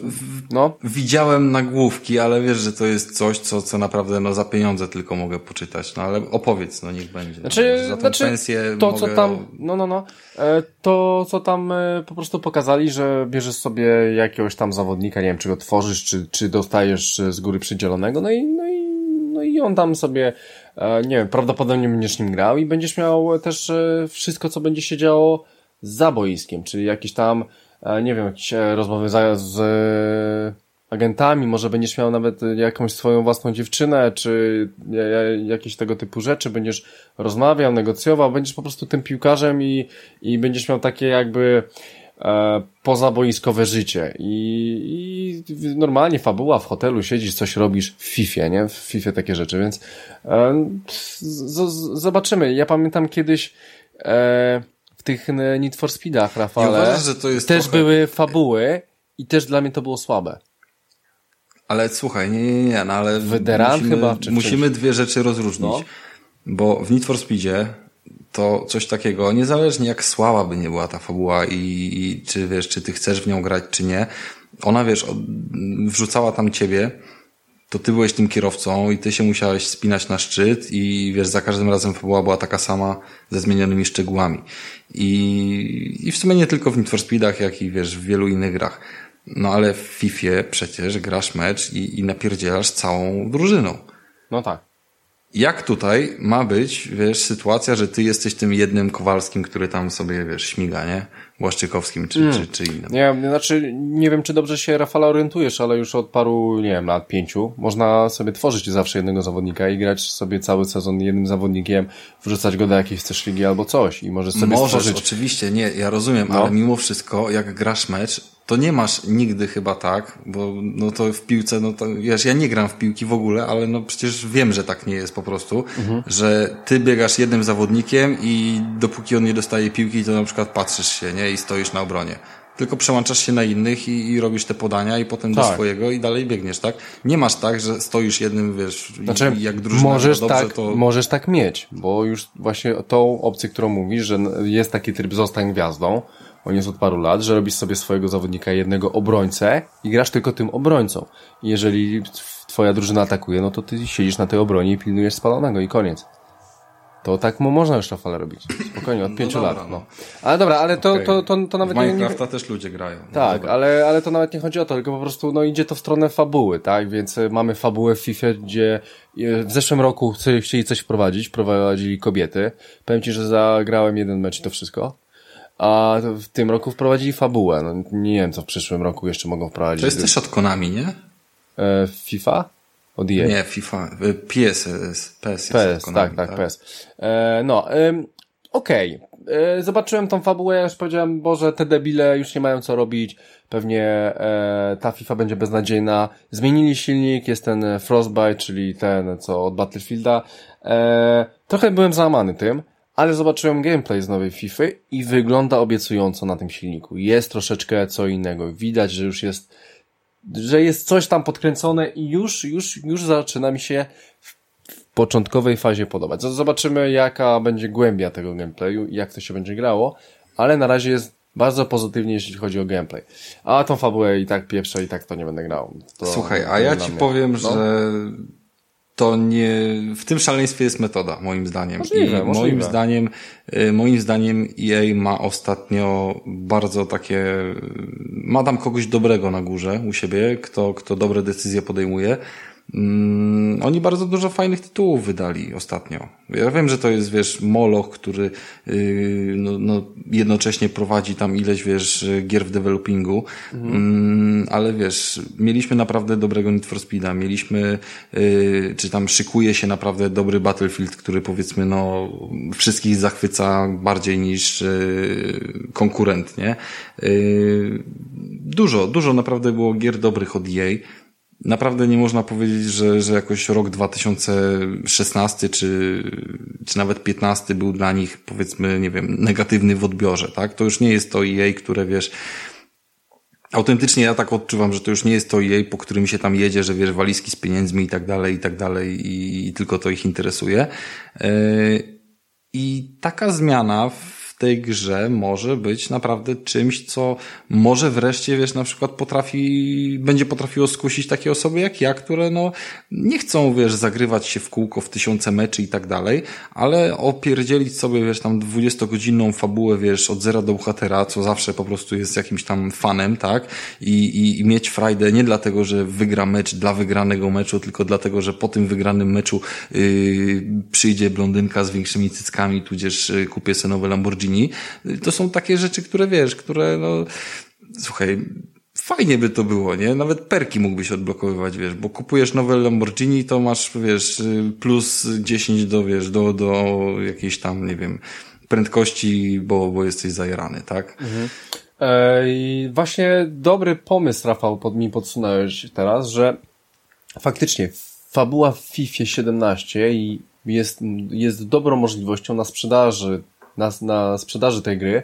No? Widziałem nagłówki, ale wiesz, że to jest coś, co, co naprawdę no, za pieniądze tylko mogę poczytać. No ale opowiedz, no niech będzie. Znaczy, no, za znaczy pensję to, mogę... co tam, no, no, no, e, to, co tam e, po prostu pokazali, że bierzesz sobie jakiegoś tam zawodnika, nie wiem, czy go tworzysz, czy, czy dostajesz z góry przydzielonego, no i, no i, no i on tam sobie, nie wiem, prawdopodobnie będziesz nim grał i będziesz miał też wszystko, co będzie się działo za boiskiem, czyli jakieś tam, nie wiem, jakieś rozmowy z agentami, może będziesz miał nawet jakąś swoją własną dziewczynę, czy jakieś tego typu rzeczy, będziesz rozmawiał, negocjował, będziesz po prostu tym piłkarzem i, i będziesz miał takie jakby e, pozaboiskowe życie I, i normalnie fabuła w hotelu siedzisz, coś robisz w FIFA, nie? W FIFA takie rzeczy, więc e, z, z, zobaczymy. Ja pamiętam kiedyś e, tych Need for Speedach, Rafale, uważasz, że to jest też trochę... były fabuły i też dla mnie to było słabe. Ale słuchaj, nie, nie, nie, no ale Weteran musimy, chyba, czy musimy dwie rzeczy rozróżnić. No. Bo w Need for Speedzie to coś takiego, niezależnie jak słaba by nie była ta fabuła i, i czy wiesz, czy ty chcesz w nią grać, czy nie, ona wiesz, wrzucała tam ciebie, to ty byłeś tym kierowcą i ty się musiałeś spinać na szczyt i wiesz, za każdym razem fabuła była taka sama ze zmienionymi szczegółami. I, i w sumie nie tylko w Need for Speedach, jak i wiesz, w wielu innych grach. No ale w FIFA przecież grasz mecz i, i napierdzielasz całą drużyną. No tak. Jak tutaj ma być, wiesz, sytuacja, że ty jesteś tym jednym Kowalskim, który tam sobie, wiesz, śmiga, nie? Błaszczykowskim czy, mm. czy, czy innym. Nie, znaczy, nie wiem, czy dobrze się Rafala orientujesz, ale już od paru, nie wiem, lat pięciu można sobie tworzyć zawsze jednego zawodnika i grać sobie cały sezon jednym zawodnikiem, wrzucać go do jakiejś też ligi albo coś i możesz sobie Możesz, stworzyć... oczywiście, nie, ja rozumiem, no. ale mimo wszystko, jak grasz mecz, to nie masz nigdy chyba tak, bo no to w piłce, no to wiesz, ja nie gram w piłki w ogóle, ale no przecież wiem, że tak nie jest po prostu, mhm. że ty biegasz jednym zawodnikiem i dopóki on nie dostaje piłki, to na przykład patrzysz się, nie, i stoisz na obronie. Tylko przełączasz się na innych i, i robisz te podania i potem tak. do swojego i dalej biegniesz, tak? Nie masz tak, że stoisz jednym, wiesz, znaczy, i jak drużyna możesz dobrze, tak, to... Możesz tak mieć, bo już właśnie tą opcję, którą mówisz, że jest taki tryb zostań gwiazdą, on jest od paru lat, że robisz sobie swojego zawodnika jednego obrońcę i grasz tylko tym obrońcą. I jeżeli twoja drużyna atakuje, no to ty siedzisz na tej obronie i pilnujesz spalonego i koniec. To tak można już Rafale robić. Spokojnie, od no pięciu lat. No. Ale dobra, ale to, okay. to, to, to, nawet w Minecrafta nie... też ludzie grają. No tak, ale, ale to nawet nie chodzi o to, tylko po prostu no, idzie to w stronę fabuły, tak? Więc e, mamy fabułę w FIFA, gdzie e, w zeszłym roku chcieli coś wprowadzić, wprowadzili kobiety. Powiem Ci, że zagrałem jeden mecz i to wszystko. A w tym roku wprowadzili fabułę. No, nie wiem, co w przyszłym roku jeszcze mogą wprowadzić. To jest też od Konami, nie? E, FIFA? Od EA? Nie, FIFA. E, PS, PS, PS, Konami, tak, tak, tak, PS. E, no, e, okej. Okay. E, zobaczyłem tą fabułę, ja już powiedziałem, Boże, te debile już nie mają co robić. Pewnie e, ta FIFA będzie beznadziejna. Zmienili silnik, jest ten Frostbite, czyli ten, co od Battlefielda. E, trochę byłem załamany tym ale zobaczyłem gameplay z nowej FIFA i wygląda obiecująco na tym silniku. Jest troszeczkę co innego. Widać, że już jest, że jest coś tam podkręcone i już, już, już zaczyna mi się w, w początkowej fazie podobać. Zobaczymy, jaka będzie głębia tego gameplayu i jak to się będzie grało, ale na razie jest bardzo pozytywnie, jeśli chodzi o gameplay. A tą fabułę i tak pieprzę i tak to nie będę grał. To Słuchaj, a ja ci powiem, no? że to nie, w tym szaleństwie jest metoda, moim zdaniem. Możliwe, I moim zdaniem, y, moim zdaniem EA ma ostatnio bardzo takie, ma tam kogoś dobrego na górze u siebie, kto, kto dobre decyzje podejmuje. Mm, oni bardzo dużo fajnych tytułów wydali ostatnio. Ja wiem, że to jest, wiesz, Moloch, który yy, no, no, jednocześnie prowadzi tam ileś, wiesz, gier w developingu, mhm. mm, ale wiesz, mieliśmy naprawdę dobrego Need for Speeda, mieliśmy, yy, czy tam szykuje się naprawdę dobry Battlefield, który powiedzmy, no, wszystkich zachwyca bardziej niż yy, konkurent, nie? Yy, dużo, dużo naprawdę było gier dobrych od EA, naprawdę nie można powiedzieć, że, że jakoś rok 2016 czy, czy nawet 15 był dla nich, powiedzmy, nie wiem, negatywny w odbiorze, tak? To już nie jest to EA, które wiesz, autentycznie ja tak odczuwam, że to już nie jest to EA, po którym się tam jedzie, że wiesz, walizki z pieniędzmi i tak dalej, i tak dalej, i, i tylko to ich interesuje. Yy, I taka zmiana w tej grze może być naprawdę czymś, co może wreszcie, wiesz, na przykład potrafi, będzie potrafiło skusić takie osoby jak ja, które no nie chcą, wiesz, zagrywać się w kółko w tysiące meczy i tak dalej, ale opierdzielić sobie, wiesz, tam dwudziestogodzinną fabułę, wiesz, od zera do bohatera, co zawsze po prostu jest jakimś tam fanem, tak? I, i, i mieć frajdę nie dlatego, że wygra mecz dla wygranego meczu, tylko dlatego, że po tym wygranym meczu yy, przyjdzie blondynka z większymi cyckami, tudzież yy, kupię sobie nowe Lamborghini Lamborghini. To są takie rzeczy, które wiesz, które no, słuchaj, fajnie by to było, nie? Nawet perki mógłbyś odblokowywać, wiesz, bo kupujesz nowe Lamborghini, to masz, wiesz, plus 10 do, wiesz, do, do jakiejś tam, nie wiem, prędkości, bo, bo jesteś zajerany, tak? Mhm. E, właśnie dobry pomysł, Rafał, pod mi podsunąłeś teraz, że faktycznie fabuła w FIFA 17 i jest, jest dobrą możliwością na sprzedaży na, na sprzedaży tej gry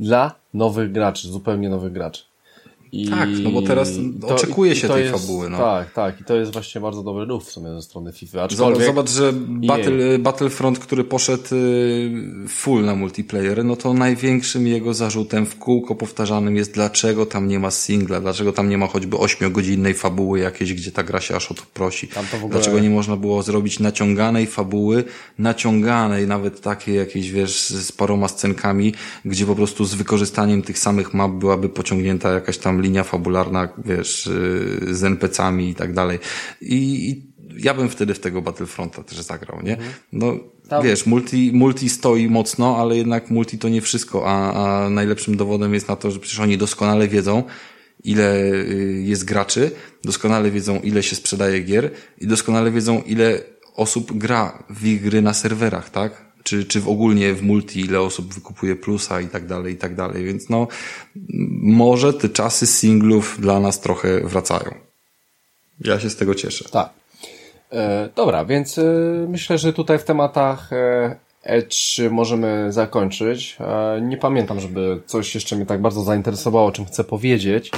dla nowych graczy, zupełnie nowych graczy. I tak, no bo teraz to, oczekuje się tej jest, fabuły. No. Tak, tak. I to jest właśnie bardzo dobry ruch w sumie ze strony FIFA. Aczkolwiek... Zobacz, że Battle, Battlefront, który poszedł y, full na multiplayer, no to największym jego zarzutem w kółko powtarzanym jest dlaczego tam nie ma singla, dlaczego tam nie ma choćby ośmiogodzinnej fabuły jakiejś, gdzie ta gra się aż o to prosi. Ogóle... Dlaczego nie można było zrobić naciąganej fabuły, naciąganej, nawet takiej jakiejś, wiesz, z paroma scenkami, gdzie po prostu z wykorzystaniem tych samych map byłaby pociągnięta jakaś tam linia fabularna, wiesz, y, z NPC-ami i tak dalej. I, I, ja bym wtedy w tego Battlefronta też zagrał, nie? Mhm. No, Tam. wiesz, multi, multi stoi mocno, ale jednak multi to nie wszystko, a, a najlepszym dowodem jest na to, że przecież oni doskonale wiedzą, ile y, jest graczy, doskonale wiedzą, ile się sprzedaje gier i doskonale wiedzą, ile osób gra w ich gry na serwerach, tak? Czy, czy w ogólnie w multi, ile osób wykupuje plusa i tak dalej, i tak dalej. Więc no, może te czasy singlów dla nas trochę wracają. Ja się z tego cieszę. Tak. E, dobra, więc e, myślę, że tutaj w tematach e, Edge możemy zakończyć. E, nie pamiętam, żeby coś jeszcze mnie tak bardzo zainteresowało, o czym chcę powiedzieć.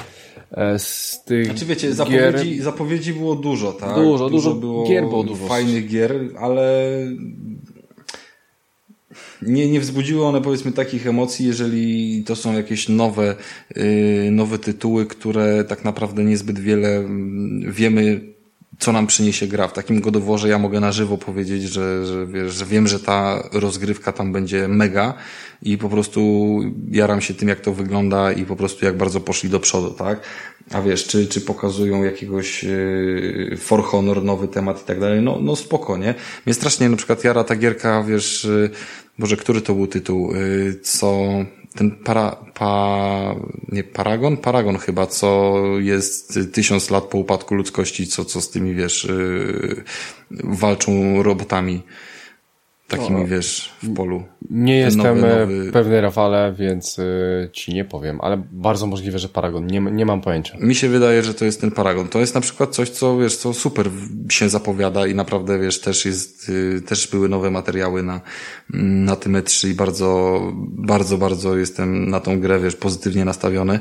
E, z tych znaczy wiecie, zapowiedzi, gier... zapowiedzi było dużo, tak? Dużo, dużo, dużo było gier było dużo. Fajnych gier, ale nie, nie wzbudziły one powiedzmy takich emocji, jeżeli to są jakieś nowe, yy, nowe tytuły, które tak naprawdę niezbyt wiele yy, wiemy, co nam przyniesie gra. W takim godoworze ja mogę na żywo powiedzieć, że, że, wiesz, że wiem, że ta rozgrywka tam będzie mega i po prostu jaram się tym, jak to wygląda i po prostu jak bardzo poszli do przodu, tak? A wiesz, czy, czy pokazują jakiegoś yy, For Honor, nowy temat i tak dalej, no, no spoko, nie? Mnie strasznie na przykład jara ta gierka, wiesz, yy, Boże, który to był tytuł? Yy, co ten para, pa, nie, Paragon? Paragon chyba, co jest tysiąc lat po upadku ludzkości, co, co z tymi, wiesz, yy, walczą robotami takimi, no, wiesz, w polu. Nie jestem nowy, e, nowy... pewny, Rafale, więc y, ci nie powiem, ale bardzo możliwe, że Paragon. Nie, nie mam pojęcia. Mi się wydaje, że to jest ten Paragon. To jest na przykład coś, co, wiesz, co super się zapowiada i naprawdę, wiesz, też jest, y, też były nowe materiały na, na tym E3 i bardzo, bardzo, bardzo jestem na tą grę, wiesz, pozytywnie nastawiony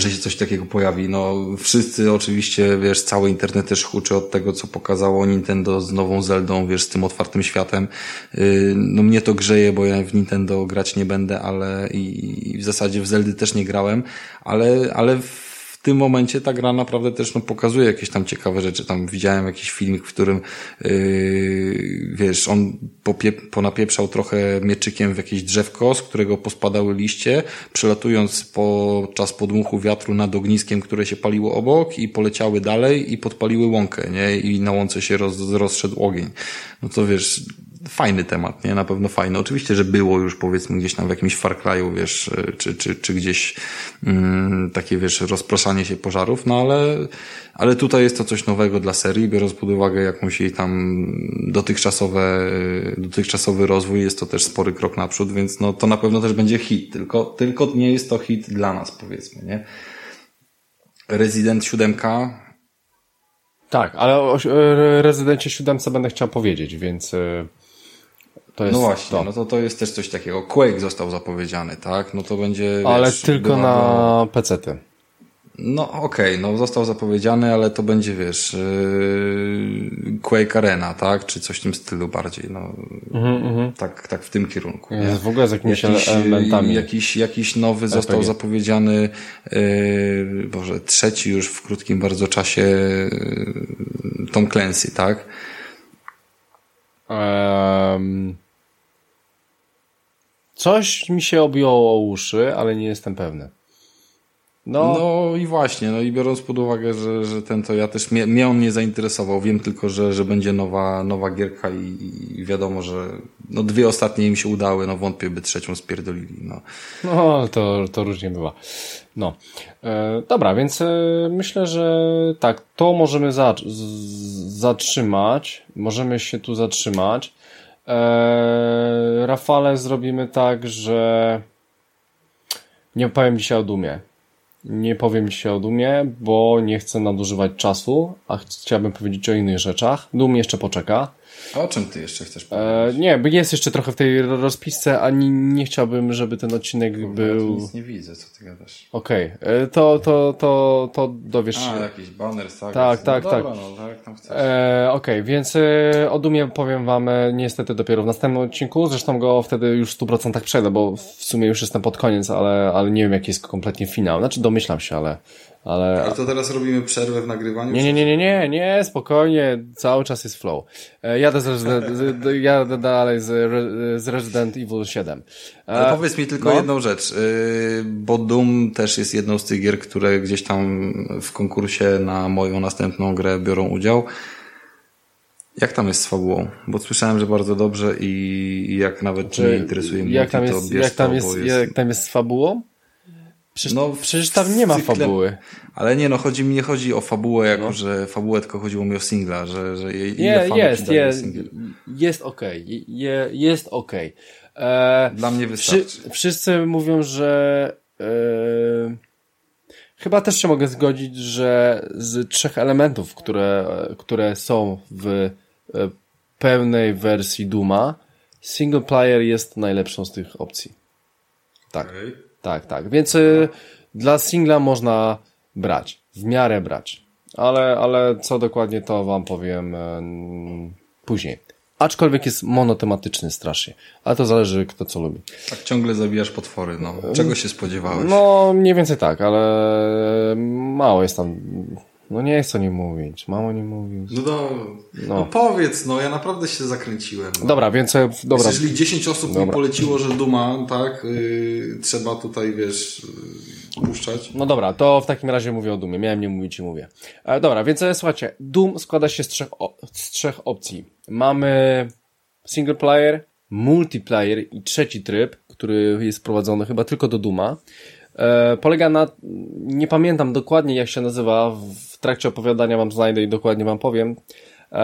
że się coś takiego pojawi. No, wszyscy oczywiście, wiesz, cały internet też huczy od tego, co pokazało Nintendo z nową Zeldą, wiesz, z tym otwartym światem. Y, no mnie to grzeje, bo ja w Nintendo grać nie będę, ale i w zasadzie w Zeldy też nie grałem, ale, ale tym momencie ta gra naprawdę też no, pokazuje jakieś tam ciekawe rzeczy. Tam widziałem jakiś filmik, w którym yy, wiesz, on popie, ponapieprzał trochę mieczykiem w jakieś drzewko, z którego pospadały liście, przelatując podczas podmuchu wiatru nad ogniskiem, które się paliło obok i poleciały dalej i podpaliły łąkę, nie? I na łące się roz, rozszedł ogień. No to wiesz, fajny temat, nie? Na pewno fajny. Oczywiście, że było już powiedzmy gdzieś tam w jakimś Far Cry'u, wiesz, czy, czy, czy gdzieś mm, takie, wiesz, rozpraszanie się pożarów, no ale, ale tutaj jest to coś nowego dla serii, biorąc pod uwagę jakąś jej tam dotychczasowe, dotychczasowy rozwój, jest to też spory krok naprzód, więc no to na pewno też będzie hit, tylko, tylko nie jest to hit dla nas, powiedzmy, nie? Resident 7 Tak, ale o e, Rezydencie 7 będę chciał powiedzieć, więc e, to jest No właśnie, to. no to to jest też coś takiego. Quake został zapowiedziany, tak? No to będzie, ale wiesz, tylko była- na PC-ty. No okej, no został zapowiedziany, ale to będzie, wiesz, yy, Quake Arena, tak? Czy coś w tym stylu bardziej, no. Tak, tak w tym kierunku. nie? W ogóle z jakimiś Jakiś, elementami. jakiś, jakiś nowy został RPG. zapowiedziany, yy, Boże, trzeci już w krótkim bardzo czasie yy, Tom Clancy, tak? Em, coś mi się obiło o uszy, ale nie jestem pewny. No, No i właśnie, no i biorąc pod uwagę, że, że ten to ja też, mnie, mnie on nie zainteresował, wiem tylko, że, że będzie nowa, nowa gierka i, i wiadomo, że no dwie ostatnie im się udały, no wątpię, by trzecią spierdolili, no. no to, to różnie bywa. No. E, dobra, więc e, myślę, że tak, to możemy za, z, zatrzymać. Możemy się tu zatrzymać. E, Rafale, zrobimy tak, że nie powiem dzisiaj o Dumie. Nie powiem dzisiaj o Dumie, bo nie chcę nadużywać czasu, a chciałbym powiedzieć o innych rzeczach. Dum jeszcze poczeka. A o czym ty jeszcze chcesz E, powiedzieć? nie, bo jest jeszcze trochę w tej rozpisce, a nie, chciałbym, żeby ten odcinek Ja był... nic nie widzę, co ty gadasz. Okej, e, to, to, to, to dowiesz się. A, jakiś banner, tak? Tak, tak, no tak. Dobra, no, tak, jak tam chcesz. E, Okej, więc e, o Dumie powiem wam e, niestety dopiero w następnym odcinku, zresztą go wtedy już w 100% przejdę, bo w sumie już jestem pod koniec, ale, ale nie wiem jaki jest kompletnie finał. Znaczy domyślam się, ale... ale Ale to teraz robimy przerwę w nagrywaniu? nie, nie, nie, nie, nie, nie, spokojnie, cały czas jest flow. E, Jadę, z Resident, (laughs) z, jadę dalej z, z Resident Evil 7. E, Ale powiedz mi tylko no. jedną rzecz, yy, bo Doom też jest jedną z tych gier, które gdzieś tam w konkursie na moją następną grę biorą udział. Jak tam jest z fabułą? Bo słyszałem, że bardzo dobrze i, jak nawet cię nie interesuje mnie, jak tam to jest, bierz jak tam to, jest, bo jak tam jest z fabułą? Przecież, No, przecież tam nie ma cykle- fabuły. Ale nie, no chodzi mi nie chodzi o fabułę, jako że fabułę, tylko chodziło mi o singla, że, że je- ile jest, daje jest, okej, je, jest okej. Dla mnie Wszy, wystarczy. wszyscy mówią, że e, chyba też się mogę zgodzić, że z trzech elementów, które, które są w e, pełnej wersji Duma, single player jest najlepszą z tych opcji. Tak. Okej. Tak, tak. Więc y, dla singla można brać, w miarę brać. Ale, ale co dokładnie to wam powiem y, później. Aczkolwiek jest monotematyczny strasznie. Ale to zależy kto co lubi. Tak ciągle zabijasz potwory, no. Czego się spodziewałeś? No, mniej więcej tak, ale mało jest tam. No nie chcę nie mówić, mało nie mówić. No, do, no. powiedz, no ja naprawdę się zakręciłem. No. Dobra, więc e, dobra. Jeżeli 10 osób mi Dobra. poleciło, że Duma, tak, yy, trzeba tutaj, wiesz, yy, puszczać. No dobra, to w takim razie mówię o Dumie. Miałem nie mówić i mówię. E, dobra, więc e, słuchajcie, Doom składa się z trzech, o, z trzech opcji. Mamy single player, multiplayer i trzeci tryb, który jest wprowadzony chyba tylko do Duma. E, polega na, nie pamiętam dokładnie jak się nazywa, w trakcie opowiadania wam znajdę i dokładnie wam powiem, e,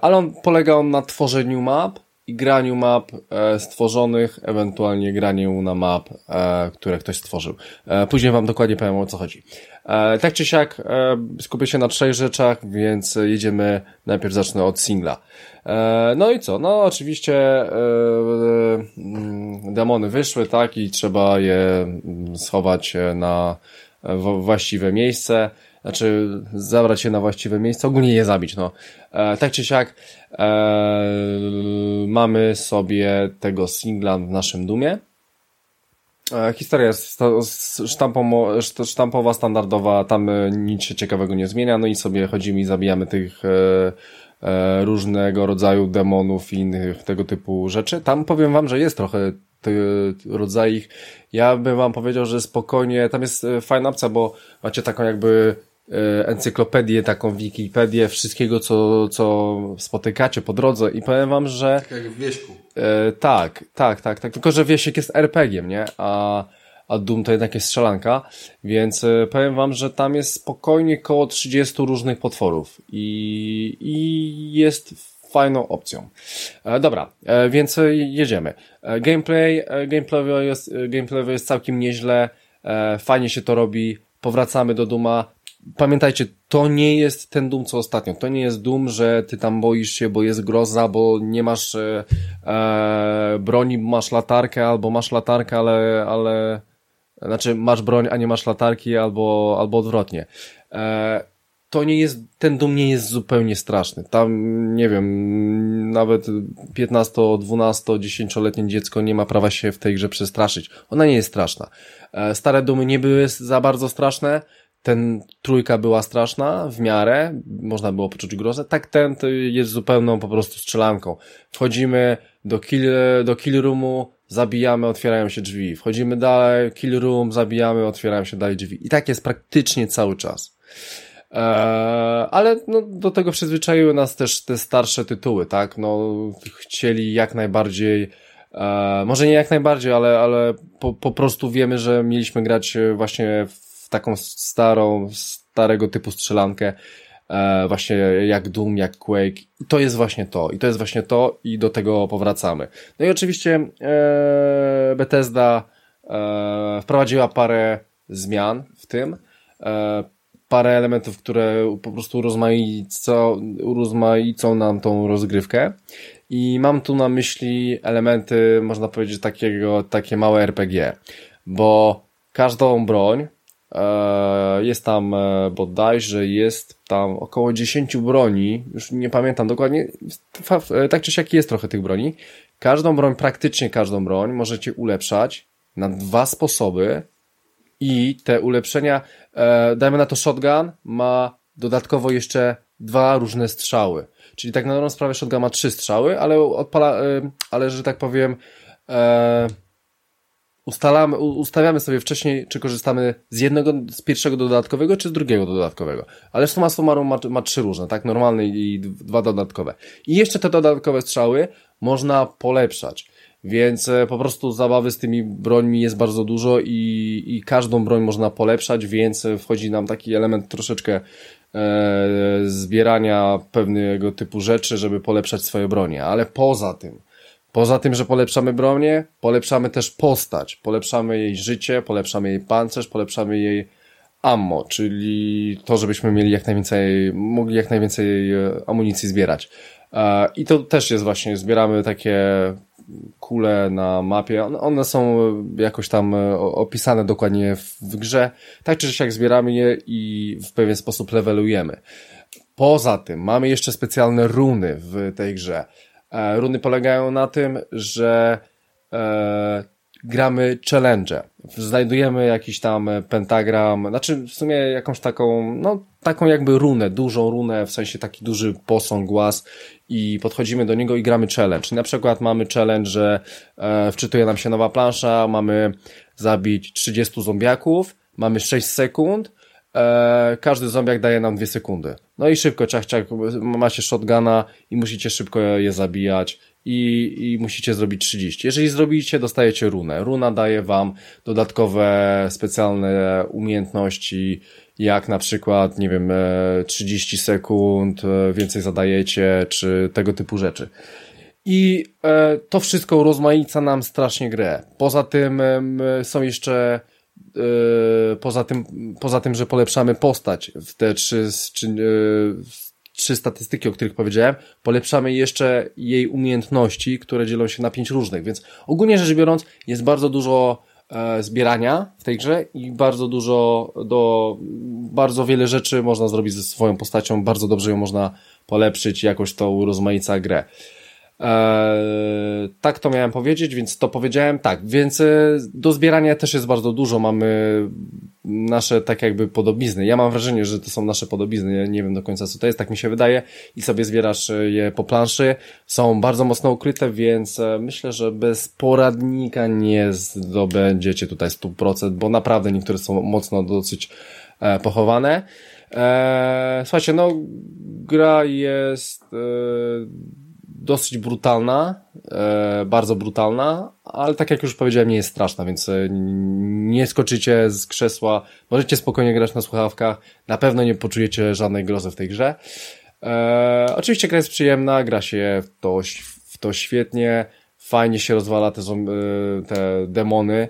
ale on polega on na tworzeniu map i graniu map e, stworzonych, ewentualnie graniu na map, które ktoś stworzył. Później wam dokładnie powiem o co chodzi. Tak czy siak skupię się na trzech rzeczach, więc jedziemy, najpierw zacznę od singla. E, no i co? No oczywiście e, mm, demony wyszły, tak, i trzeba je mm, schować e, na właściwe miejsce, znaczy zabrać je na właściwe miejsce, ogólnie je zabić, no. Tak czy siak mamy sobie tego singla w naszym Dumie. Historia jest sztampowa, standardowa, tam nic się ciekawego nie zmienia, no i sobie chodzimy i zabijamy tych różnego rodzaju demonów i innych tego typu rzeczy. Tam powiem wam, że jest trochę tych rodzajów. Ja bym wam powiedział, że spokojnie, tam jest e, fajna opcja, bo macie taką jakby e, encyklopedię, taką wikipedię wszystkiego, co, co spotykacie po drodze i powiem wam, że Tak jak w Wieśku. E, tak, tak, tak, tak. Tylko, że Wiesiek jest RPG-iem, nie? A, a Doom to jednak jest strzelanka, więc e, powiem wam, że tam jest spokojnie koło 30 różnych potworów i, i jest fajną opcją. E, dobra, e, więc e, jedziemy. E, gameplay, e, jest, e, jest całkiem nieźle, e, fajnie się to robi, powracamy do Duma, pamiętajcie, to nie jest ten dum co ostatnio. To nie jest dum, że ty tam boisz się, bo jest groza, bo nie masz e, broni, masz latarkę, albo masz latarkę, ale, ale znaczy masz broń, a nie masz latarki, albo, albo odwrotnie. E, to nie jest, ten dum nie jest zupełnie straszny. Tam, nie wiem, nawet 15, 12, 10-letnie dziecko nie ma prawa się w tej grze przestraszyć. Ona nie jest straszna. E, stare dumy nie były za bardzo straszne, ten trójka była straszna w miarę, można było poczuć grozę, tak ten jest zupełną po prostu strzelanką. Wchodzimy do kill, do kill roomu, zabijamy, otwierają się drzwi. Wchodzimy dalej, kill room, zabijamy, otwierają się dalej drzwi. I tak jest praktycznie cały czas. Eee, ale no, do tego przyzwyczaiły nas też te starsze tytuły, tak? No, chcieli jak najbardziej, e, może nie jak najbardziej, ale, ale po, po prostu wiemy, że mieliśmy grać właśnie w taką starą, starego typu strzelankę, e, właśnie jak Doom, jak Quake. I to jest właśnie to. I to jest właśnie to i do tego powracamy. No i oczywiście e, Bethesda e, wprowadziła parę zmian w tym. E, parę elementów, które po prostu urozmaicą, nam tą rozgrywkę. I mam tu na myśli elementy, można powiedzieć, takiego, takie małe RPG, bo każdą broń, e, jest tam e, bodajże jest tam około 10 broni, już nie pamiętam dokładnie, tak czy siak jest trochę tych broni. Każdą broń, praktycznie każdą broń możecie ulepszać na dwa sposoby i te ulepszenia, e, dajmy na to shotgun, ma dodatkowo jeszcze dwa różne strzały. Czyli tak na dobrą sprawę shotgun ma trzy strzały, ale odpala, e, ale że tak powiem, e, ustalamy, ustawiamy sobie wcześniej, czy korzystamy z jednego, z pierwszego dodatkowego, czy z drugiego dodatkowego. Ale suma summarum ma, ma trzy różne, tak? Normalny i dwa dodatkowe. I jeszcze te dodatkowe strzały można polepszać. Więc e, po prostu zabawy z tymi brońmi jest bardzo dużo i, i każdą broń można polepszać, więc wchodzi nam taki element troszeczkę e, zbierania pewnego typu rzeczy, żeby polepszać swoje bronie. Ale poza tym, poza tym, że polepszamy bronię, polepszamy też postać, polepszamy jej życie, polepszamy jej pancerz, polepszamy jej ammo, czyli to, żebyśmy mieli jak najwięcej, mogli jak najwięcej e, amunicji zbierać. E, I to też jest właśnie, zbieramy takie kule na mapie, one są jakoś tam e, opisane dokładnie w grze, tak czy siak zbieramy je i w pewien sposób levelujemy. Poza tym mamy jeszcze specjalne runy w tej grze. E, runy polegają na tym, że e, gramy challenge. Znajdujemy jakiś tam pentagram, znaczy w sumie jakąś taką, no taką jakby runę, dużą runę, w sensie taki duży posąg, głaz i podchodzimy do niego i gramy challenge. Na przykład mamy challenge, że e, wczytuje nam się nowa plansza, mamy zabić 30 zombiaków, mamy 6 sekund, e, każdy zombiak daje nam 2 sekundy. No i szybko, ciach, ciach, macie shotguna i musicie szybko je zabijać i, i musicie zrobić 30. Jeżeli zrobicie, dostajecie runę. Runa daje wam dodatkowe specjalne umiejętności, jak na przykład, nie wiem, 30 e, sekund e, więcej zadajecie, czy tego typu rzeczy. I e, to wszystko rozmaica nam strasznie grę. Poza tym są jeszcze poza tym, poza tym, że polepszamy postać w te trzy, trzy, trzy statystyki, o których powiedziałem, polepszamy jeszcze jej umiejętności, które dzielą się na pięć różnych, więc ogólnie rzecz biorąc jest bardzo dużo e, zbierania w tej grze i bardzo dużo do, bardzo wiele rzeczy można zrobić ze swoją postacią, bardzo dobrze ją można polepszyć, jakoś to urozmaica grę. Eee, tak to miałem powiedzieć, więc to powiedziałem tak. Więc e, do zbierania też jest bardzo dużo. Mamy nasze tak jakby podobizny. Ja mam wrażenie, że to są nasze podobizny. Ja nie wiem do końca co to jest, tak mi się wydaje. I sobie zbierasz e, je po planszy. Są bardzo mocno ukryte, więc e, myślę, że bez poradnika nie zdobędziecie tutaj 100%, bo naprawdę niektóre są mocno dosyć pochowane. E, słuchajcie, no gra jest dosyć brutalna, e, bardzo brutalna, ale tak jak już powiedziałem, nie jest straszna, więc e, nie skoczycie z krzesła, możecie spokojnie grać na słuchawkach, na pewno nie poczujecie żadnej grozy w tej grze. E, oczywiście gra jest przyjemna, gra się w to, w to świetnie, fajnie się rozwala te, te demony.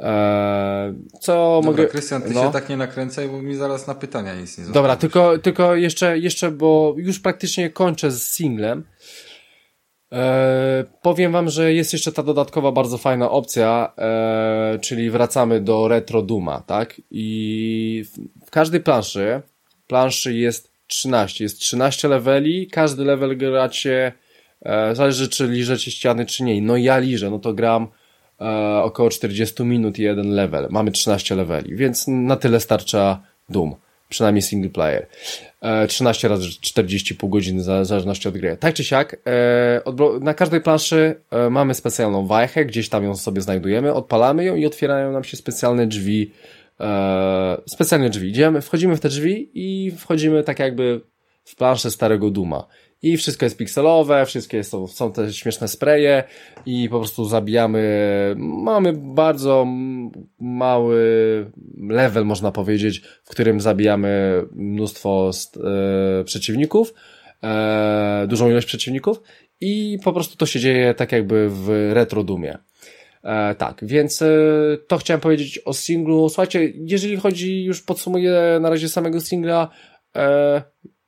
E, co Dobra, mogę... Krystian, ty no. się tak nie nakręcaj, bo mi zaraz na pytania nic nie. Dobra, tylko, tylko jeszcze, jeszcze, bo już praktycznie kończę z singlem. E, powiem wam, że jest jeszcze ta dodatkowa bardzo fajna opcja, e, czyli wracamy do Retro Duma, tak? I w, w każdej planszy, planszy jest 13, jest 13 leveli, każdy level gracie, e, zależy czy liżecie ściany czy nie. No ja liżę, no to gram e, około 40 minut i jeden level. Mamy 13 leveli, więc na tyle starcza Doom. Przynajmniej single player. E, 13 razy 40 pół godziny, w zależności od gry. Tak czy siak, e, na każdej planszy e, mamy specjalną wajchę, gdzieś tam ją sobie znajdujemy, odpalamy ją i otwierają nam się specjalne drzwi, e, specjalne drzwi. Idziemy, wchodzimy w te drzwi i wchodzimy tak jakby w planszę starego Duma. I wszystko jest pikselowe, wszystkie są, są te śmieszne spreje i po prostu zabijamy, mamy bardzo mały level, można powiedzieć, w którym zabijamy mnóstwo st- e, przeciwników, e, dużą ilość przeciwników i po prostu to się dzieje tak jakby w retro Dumie. E, tak, więc e, to chciałem powiedzieć o singlu. Słuchajcie, jeżeli chodzi, już podsumuję na razie samego singla, e,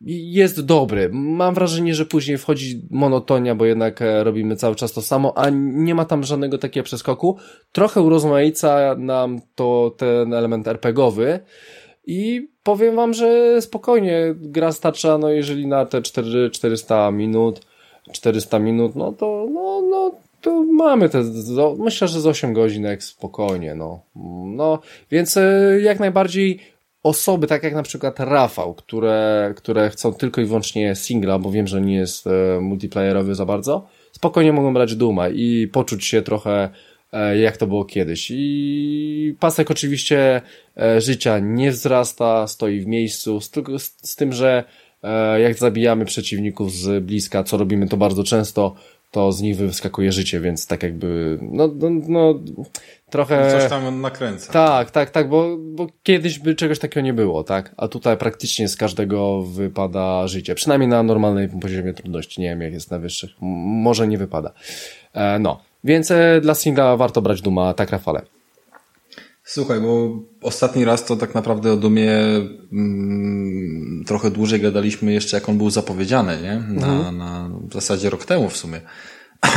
jest dobry. Mam wrażenie, że później wchodzi monotonia, bo jednak e, robimy cały czas to samo, a nie ma tam żadnego takiego przeskoku. Trochę urozmaica nam to ten element RPGowy i powiem wam, że spokojnie gra starcza, no jeżeli na te 4, 400 minut, 400 minut, no to, no, no, to mamy te, myślę, że z 8 godzinek spokojnie, no. No, więc e, jak najbardziej osoby, tak jak na przykład Rafał, które, które chcą tylko i wyłącznie singla, bo wiem, że nie jest e, multiplayerowy za bardzo, spokojnie mogą brać Duma i poczuć się trochę e, jak to było kiedyś. I pasek oczywiście e, życia nie wzrasta, stoi w miejscu, z, z, z tym, że jak zabijamy przeciwników z bliska, co robimy to bardzo często, to z nich wyskakuje życie, więc tak jakby, no, no, no trochę... Coś tam nakręca. Tak, tak, tak, bo, bo kiedyś by czegoś takiego nie było, tak? A tutaj praktycznie z każdego wypada życie. Przynajmniej na normalnej poziomie trudności. Nie wiem, jak jest na wyższych. M- może nie wypada. E, no. Więc e, dla singla warto brać Duma, tak Rafale. Słuchaj, bo ostatni raz to tak naprawdę o Dumie mm, trochę dłużej gadaliśmy jeszcze jak on był zapowiedziany, nie? Na, na w zasadzie rok temu w sumie. (clears throat)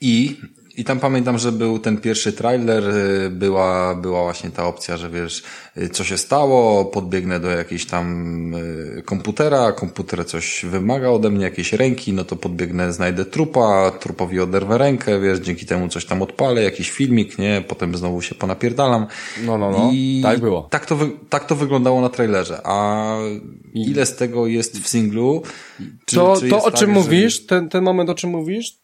I, I tam pamiętam, że był ten pierwszy trailer, y, była, była właśnie ta opcja, że wiesz, y, co się stało, podbiegnę do jakiejś tam y, komputera, komputer coś wymaga ode mnie, jakieś ręki, no to podbiegnę, znajdę trupa, trupowi oderwę rękę, wiesz, dzięki temu coś tam odpalę, jakiś filmik, nie, potem znowu się ponapierdalam. No, no, no. I Tak było. Tak to, tak to wyglądało na trailerze. A ile z tego jest w singlu? Czy, to, czy to o tak, czym że- mówisz, ten, ten moment o czym mówisz,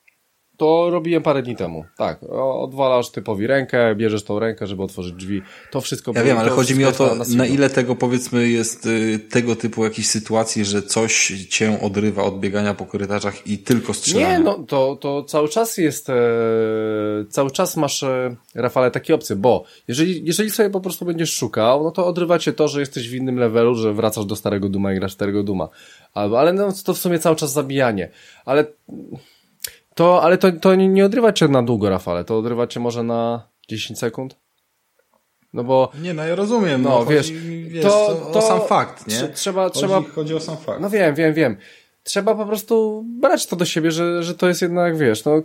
to robiłem parę dni temu. Tak, odwalasz typowi rękę, bierzesz tą rękę, żeby otworzyć drzwi. To wszystko Ja wiem, ale chodzi mi o to, na singlu. ile tego powiedzmy jest y, tego typu jakiejś sytuacji, że coś cię odrywa od biegania po korytarzach i tylko strzelania. Nie, no to, to cały czas jest, e, cały czas masz, e, Rafale, takie opcje, bo jeżeli, jeżeli sobie po prostu będziesz szukał, no to odrywa cię to, że jesteś w innym levelu, że wracasz do starego Duma i grasz starego Duma. Ale no, to w sumie cały czas zabijanie. Ale to, ale to, to nie odrywa cię na długo, Rafale, to odrywa cię może na 10 sekund? No bo Nie, no ja rozumiem. No, No, chodzi, wiesz, wiesz to- to, to o sam fakt, nie? trze- trzeba- chodzi, trzeba- Chodzi o sam fakt. No wiem, wiem, wiem. Trzeba po prostu brać to do siebie, że, że to jest jednak, wiesz, no,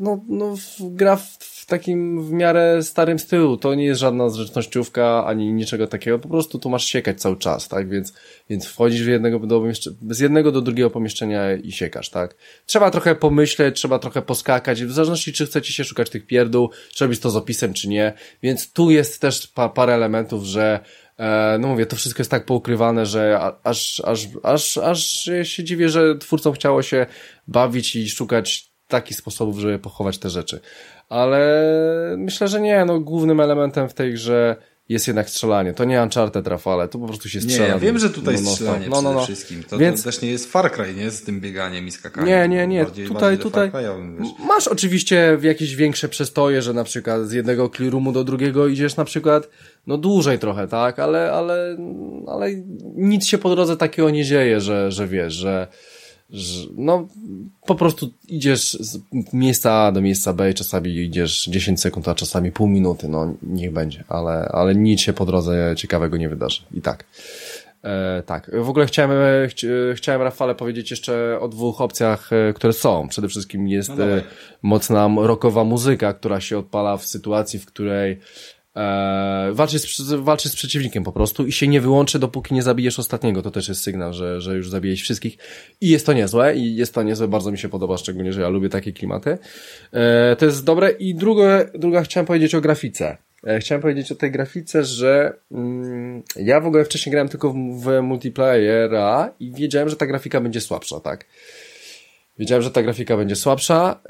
no, no gra w, w takim w miarę starym stylu. To nie jest żadna zręcznościówka, ani niczego takiego. Po prostu tu masz siekać cały czas, tak? Więc, więc wchodzisz w jednego do z jednego do drugiego pomieszczenia i siekasz, tak? Trzeba trochę pomyśleć, trzeba trochę poskakać, w zależności czy chcecie się szukać tych pierdół, czy robić to z opisem, czy nie. Więc tu jest też pa, parę elementów, że E, no mówię, to wszystko jest tak poukrywane, że aż, aż, aż, aż się dziwię, że twórcom chciało się bawić i szukać takich sposobów, żeby pochować te rzeczy. Ale myślę, że nie, no głównym elementem w tej grze jest jednak strzelanie. To nie Uncharted, Rafale, tu po prostu się Nie, strzela. ja wiem, że tutaj No, no, strzelanie no, no, no. przede wszystkim. To, Więc- to też nie jest Far Cry, nie? Z tym bieganiem i skakaniem. Nie, nie, nie. Bardziej, tutaj, bardziej tutaj. Masz oczywiście jakieś większe przestoje, że na przykład z jednego clearroomu do drugiego idziesz na przykład, no dłużej trochę, tak? Ale, ale, ale nic się po drodze takiego nie dzieje, że, że wiesz, że no po prostu idziesz z miejsca A do miejsca B i czasami idziesz 10 sekund, a czasami pół minuty, no niech będzie, ale, ale nic się po drodze ciekawego nie wydarzy. I tak. E, tak. W ogóle chciałem, e, chci, chciałem Rafale powiedzieć jeszcze o dwóch opcjach, e, które są. Przede wszystkim jest No e, mocna rockowa muzyka, która się odpala w sytuacji, w której e, walczysz, z, walczysz z przeciwnikiem po prostu i się nie wyłączy, dopóki nie zabijesz ostatniego. To też jest sygnał, że, że już zabijesz wszystkich. I jest to niezłe, i jest to niezłe, bardzo mi się podoba, szczególnie, że ja lubię takie klimaty. E, to jest dobre. I drugie, druga chciałem powiedzieć o grafice. E, Chciałem powiedzieć o tej grafice, że mm, ja w ogóle wcześniej grałem tylko w, w multiplayera i wiedziałem, że ta grafika będzie słabsza, tak? Wiedziałem, że ta grafika będzie słabsza.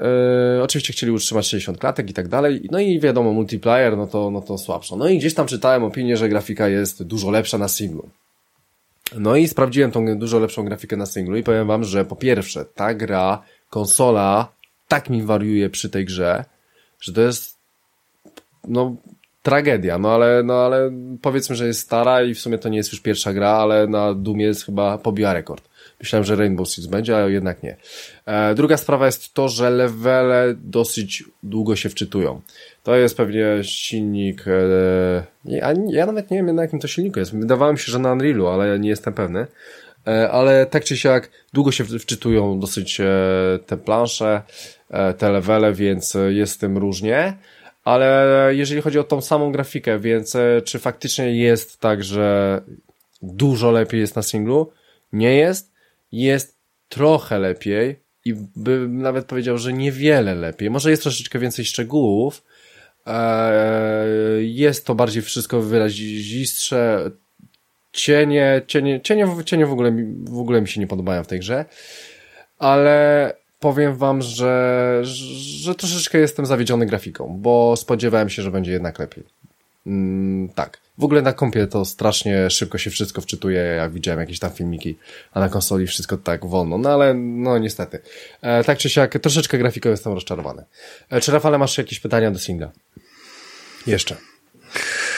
Yy, oczywiście chcieli utrzymać 60 klatek i tak dalej. No i wiadomo, multiplayer, no to, no to słabsza. No i gdzieś tam czytałem opinię, że grafika jest dużo lepsza na singlu. No i sprawdziłem tą dużo lepszą grafikę na singlu i powiem wam, że po pierwsze, ta gra, konsola tak mi wariuje przy tej grze, że to jest no tragedia, no ale, no ale powiedzmy, że jest stara i w sumie to nie jest już pierwsza gra, ale na Doomie jest chyba pobiła rekord. Myślałem, że Rainbow Six będzie, ale jednak nie. E, druga sprawa jest to, że levele dosyć długo się wczytują. To jest pewnie silnik, e, ja nawet nie wiem na jakim to silniku jest. Wydawało mi się, że na Unrealu, ale nie jestem pewny. E, ale tak czy siak długo się wczytują dosyć te plansze, te levele, więc jest z tym różnie. Ale jeżeli chodzi o tą samą grafikę, więc czy faktycznie jest tak, że dużo lepiej jest na singlu? Nie jest. Jest trochę lepiej i bym nawet powiedział, że niewiele lepiej. Może jest troszeczkę więcej szczegółów. Eee, Jest to bardziej wszystko wyrazistsze. Cienie, cienie, cienie, cienie w, ogóle, w ogóle mi się nie podobają w tej grze. Ale powiem wam, że, że troszeczkę jestem zawiedziony grafiką, bo spodziewałem się, że będzie jednak lepiej. Mm, tak. W ogóle na kompie to strasznie szybko się wszystko wczytuje, jak widziałem jakieś tam filmiki, a na konsoli wszystko tak wolno. No ale, no niestety. E, tak czy siak, troszeczkę grafiką jestem rozczarowany. E, czy Rafale masz jakieś pytania do singla? Jeszcze.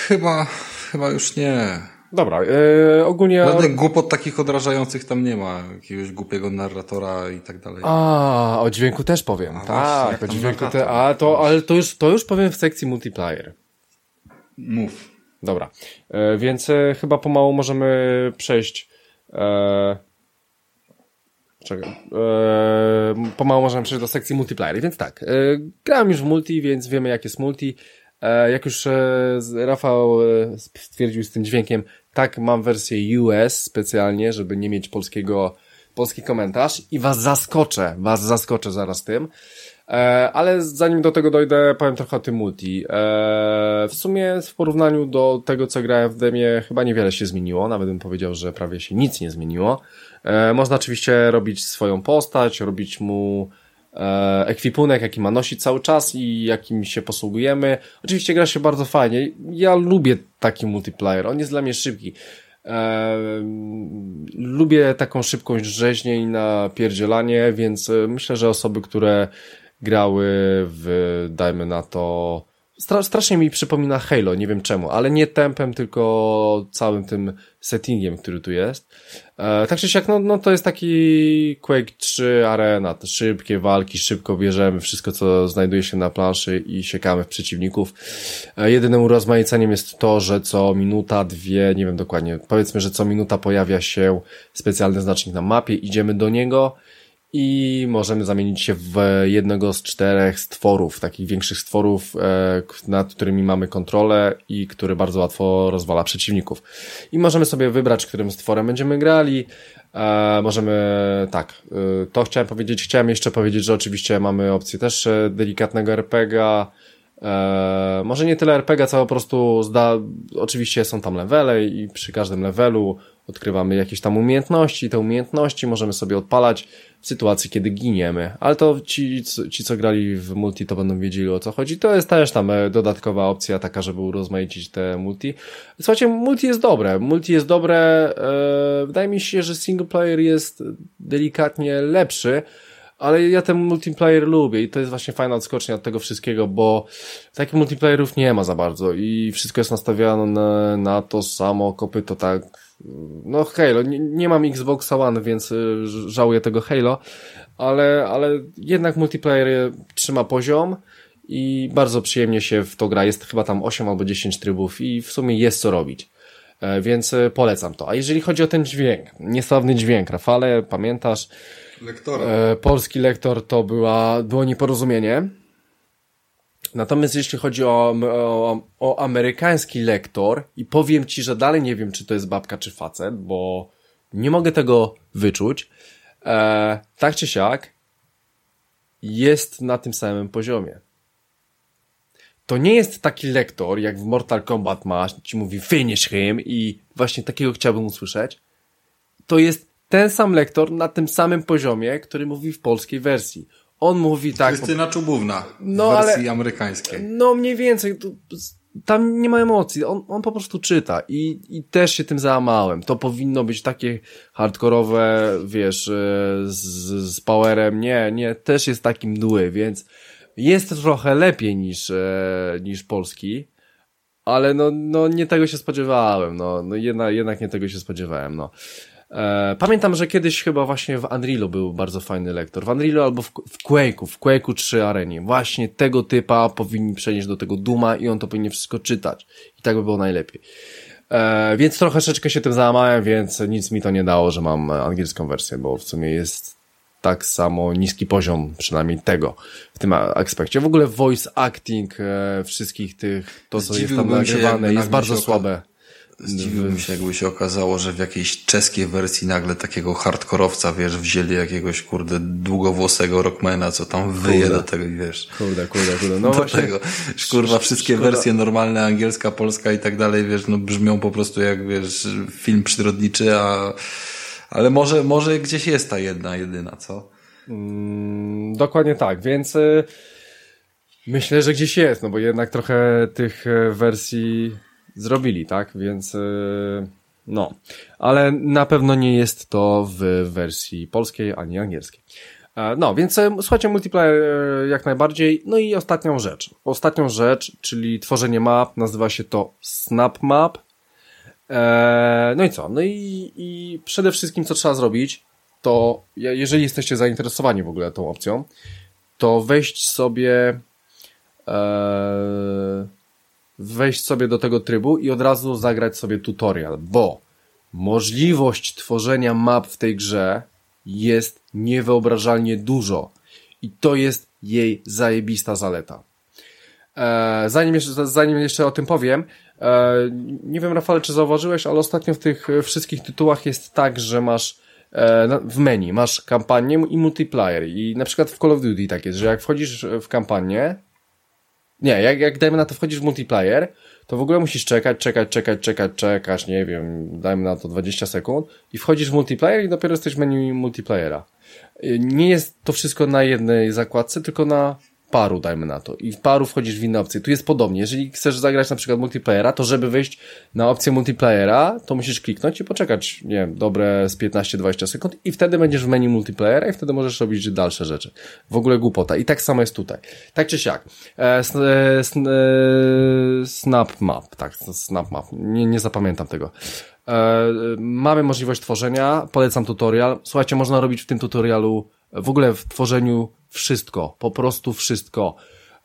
Chyba, chyba już nie. Dobra, e, ogólnie... Żadnych głupot takich odrażających tam nie ma. Jakiegoś głupiego narratora i tak dalej. A, o dźwięku też powiem. A właśnie, tak, jak o dźwięku te, a to, ale to już, to już powiem w sekcji multiplayer. Mów. Dobra, e, więc e, chyba pomału możemy przejść. E, czekaj. Pomału możemy przejść do sekcji multiplayer. Więc tak, grałem już w multi, więc wiemy jak jest multi. Jak już Rafał stwierdził z tym dźwiękiem, tak, mam wersję US specjalnie, żeby nie mieć polskiego, polski komentarz i was zaskoczę, was zaskoczę zaraz tym. E, ale zanim do tego dojdę, powiem trochę o tym multi. E, w sumie w porównaniu do tego, co grałem w demie, chyba niewiele się zmieniło. Nawet bym powiedział, że prawie się nic nie zmieniło. E, można oczywiście robić swoją postać, robić mu ekwipunek, jaki ma nosić cały czas i jakim się posługujemy. Oczywiście gra się bardzo fajnie. Ja lubię taki multiplayer. On jest dla mnie szybki. E, lubię taką szybkość rzeźnie i napierdzielanie, więc myślę, że osoby, które grały w, dajmy na to, stra strasznie mi przypomina Halo, nie wiem czemu, ale nie tempem, tylko całym tym settingiem, który tu jest. E, tak czy siak, no, no to jest taki Quake 3 arena, te szybkie walki, szybko bierzemy wszystko, co znajduje się na planszy i siekamy w przeciwników. E, jedynym urozmaiceniem jest to, że co minuta, dwie, nie wiem dokładnie, powiedzmy, że co minuta pojawia się specjalny znacznik na mapie, idziemy do niego i możemy zamienić się w jednego z czterech stworów, takich większych stworów, e, nad którymi mamy kontrolę i który bardzo łatwo rozwala przeciwników. I możemy sobie wybrać, którym stworem będziemy grali. E, możemy, tak, e, to chciałem powiedzieć. Chciałem jeszcze powiedzieć, że oczywiście mamy opcję też delikatnego RPGa, może nie tyle RPG, co po prostu zda, oczywiście są tam levele i przy każdym levelu odkrywamy jakieś tam umiejętności te umiejętności możemy sobie odpalać w sytuacji, kiedy giniemy. Ale to ci, ci co grali w multi, to będą wiedzieli o co chodzi. To jest też tam e, dodatkowa opcja taka, żeby urozmaicić te multi. Słuchajcie, multi jest dobre. Multi jest dobre. E, wydaje mi się, że single player jest delikatnie lepszy. Ale ja ten multiplayer lubię i to jest właśnie fajna odskocznia od tego wszystkiego, bo takich multiplayerów nie ma za bardzo i wszystko jest nastawione na, to samo kopyto tak no Halo, nie, nie mam Xboxa One, więc y, żałuję tego Halo, ale, ale jednak multiplayer trzyma poziom i bardzo przyjemnie się w to gra. Jest chyba tam 8 albo 10 trybów i w sumie jest co robić. E, więc e, polecam to. A jeżeli chodzi o ten dźwięk, niesławny dźwięk, Rafale, pamiętasz? Lektora. E, polski lektor to była, było nieporozumienie. Natomiast jeśli chodzi o, o, o amerykański lektor i powiem ci, że dalej nie wiem, czy to jest babka, czy facet, bo nie mogę tego wyczuć, e, tak czy siak jest na tym samym poziomie. To nie jest taki lektor, jak w Mortal Kombat masz, ci mówi finish him i właśnie takiego chciałbym usłyszeć. To jest ten sam lektor na tym samym poziomie, który mówi w polskiej wersji. On mówi tak. Krystyna Czubówna no, w wersji ale, amerykańskiej. No mniej więcej. Tam nie ma emocji. On, on po prostu czyta i, i też się tym załamałem. To powinno być takie hardkorowe, wiesz, e, z, z powerem. Nie, nie, też jest takim mdły, więc jest trochę lepiej niż, e, niż polski. Ale no, no nie tego się spodziewałem, no, no jednak, jednak nie tego się spodziewałem, no. E, pamiętam, że kiedyś chyba właśnie w Unrealu był bardzo fajny lektor. W Unrealu albo w, w Quake'u, w Quake'u 3 Arenie. Właśnie tego typa powinni przenieść do tego Duma i on to powinien wszystko czytać. I tak by było najlepiej. E, więc troszeczkę się tym załamałem, więc nic mi to nie dało, że mam angielską wersję, bo w sumie jest tak samo niski poziom przynajmniej tego w tym aspekcie. W ogóle voice acting e, wszystkich tych, to co jest tam nagrywane jest bardzo słabe. Zdziwiłbym się, jakby się okazało, że w jakiejś czeskiej wersji nagle takiego hardkorowca, wiesz, wzięli jakiegoś, kurde, długowłosego rockmana, co tam wyje kurde. do tego, wiesz. Kurde, kurde, kurde. No (laughs) do właśnie, tego. Kurwa, wszystkie szkoda. wersje normalne, angielska, polska i tak dalej, wiesz, no brzmią po prostu jak, wiesz, film przyrodniczy, a, ale może, może gdzieś jest ta jedna, jedyna, co? Mm, dokładnie tak, więc y, myślę, że gdzieś jest, no bo jednak trochę tych y, wersji zrobili, tak? Więc yy, no. Ale na pewno nie jest to w wersji polskiej ani angielskiej. E, no, więc e, słuchajcie, multiplayer e, jak najbardziej. No i ostatnią rzecz. Ostatnią rzecz, czyli tworzenie map, nazywa się to Snap Map. No i co? No i, i przede wszystkim, co trzeba zrobić, to jeżeli jesteście zainteresowani w ogóle tą opcją, to wejść sobie wejść sobie do tego trybu i od razu zagrać sobie tutorial, bo możliwość tworzenia map w tej grze jest niewyobrażalnie dużo i to jest jej zajebista zaleta. Eee, zanim, jeszcze, zanim jeszcze o tym powiem, eee, nie wiem Rafale, czy zauważyłeś, ale ostatnio w tych wszystkich tytułach jest tak, że masz e, w menu masz kampanię i multiplayer i na przykład w Call of Duty tak jest, że jak wchodzisz w kampanię, nie, jak, jak dajmy na to wchodzisz w multiplayer, to w ogóle musisz czekać, czekać, czekać, czekać, czekać, nie wiem, dajmy na to 20 sekund i wchodzisz w multiplayer i dopiero jesteś w menu multiplayera. Nie jest to wszystko na jednej zakładce, tylko na paru, dajmy na to. I w paru wchodzisz w inne opcje. Tu jest podobnie. Jeżeli chcesz zagrać na przykład multiplayera, to żeby wejść na opcję multiplayera, to musisz kliknąć i poczekać, nie wiem, dobre z 15-20 sekund i wtedy będziesz w menu multiplayera i wtedy możesz robić dalsze rzeczy. W ogóle głupota. I tak samo jest tutaj. Tak czy siak. E, e, e, snap map. Tak, snap map. Nie, nie zapamiętam tego. E, mamy możliwość tworzenia. Polecam tutorial. Słuchajcie, można robić w tym tutorialu w ogóle w tworzeniu wszystko, po prostu wszystko.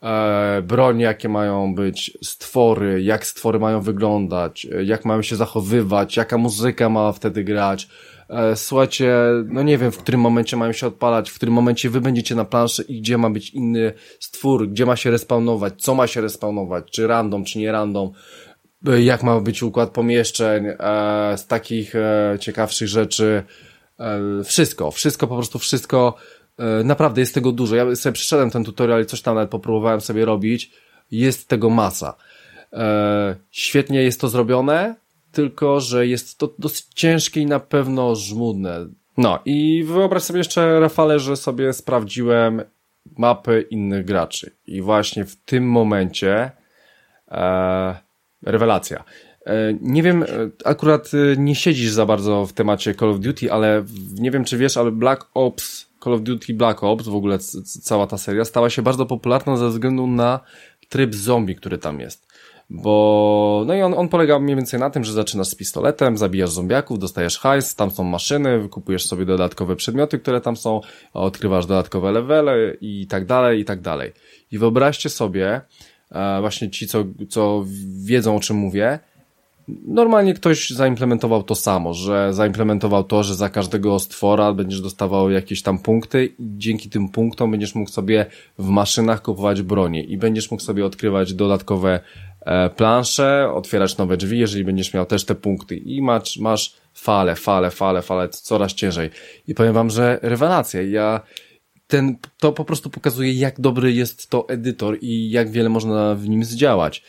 E, broń, jakie mają być, stwory, jak stwory mają wyglądać, e, jak mają się zachowywać, jaka muzyka ma wtedy grać. E, słuchajcie, no nie wiem, w którym momencie mają się odpalać, w którym momencie wy będziecie na planszy i gdzie ma być inny stwór, gdzie ma się respawnować, co ma się respawnować, czy random, czy nie random, e, jak ma być układ pomieszczeń, e, z takich e, ciekawszych rzeczy, E, wszystko, wszystko, po prostu wszystko. E, naprawdę jest tego dużo. Ja sobie przeszedłem ten tutorial i coś tam nawet popróbowałem sobie robić. Jest tego masa. E, świetnie jest to zrobione, tylko że jest to dosyć ciężkie i na pewno żmudne. No i wyobraź sobie jeszcze, Rafale, że sobie sprawdziłem mapy innych graczy. I właśnie w tym momencie e, rewelacja. E, nie wiem, e, akurat e, nie siedzisz za bardzo w temacie Call of Duty, ale nie wiem, czy wiesz, ale Black Ops, Call of Duty Black Ops, w ogóle cała ta seria, stała się bardzo popularna ze względu na tryb zombie, który tam jest. bo no i on, on polega mniej więcej na tym, że zaczynasz z pistoletem, zabijasz zombiaków, dostajesz hajs, tam są maszyny, kupujesz sobie dodatkowe przedmioty, które tam są, odkrywasz dodatkowe levele i tak dalej, i tak dalej. I wyobraźcie sobie, właśnie ci, co, co wiedzą o czym mówię, normalnie ktoś zaimplementował to samo, że zaimplementował to, że za każdego stwora będziesz dostawał jakieś tam punkty i dzięki tym punktom będziesz mógł sobie w maszynach kupować bronię i będziesz mógł sobie odkrywać dodatkowe e, plansze, otwierać nowe drzwi, jeżeli będziesz miał też te punkty i masz, masz fale, fale, fale, fale, coraz ciężej. I powiem wam, że rewelacja. Ja ten, to po prostu pokazuje, jak dobry jest to edytor i jak wiele można w nim zdziałać.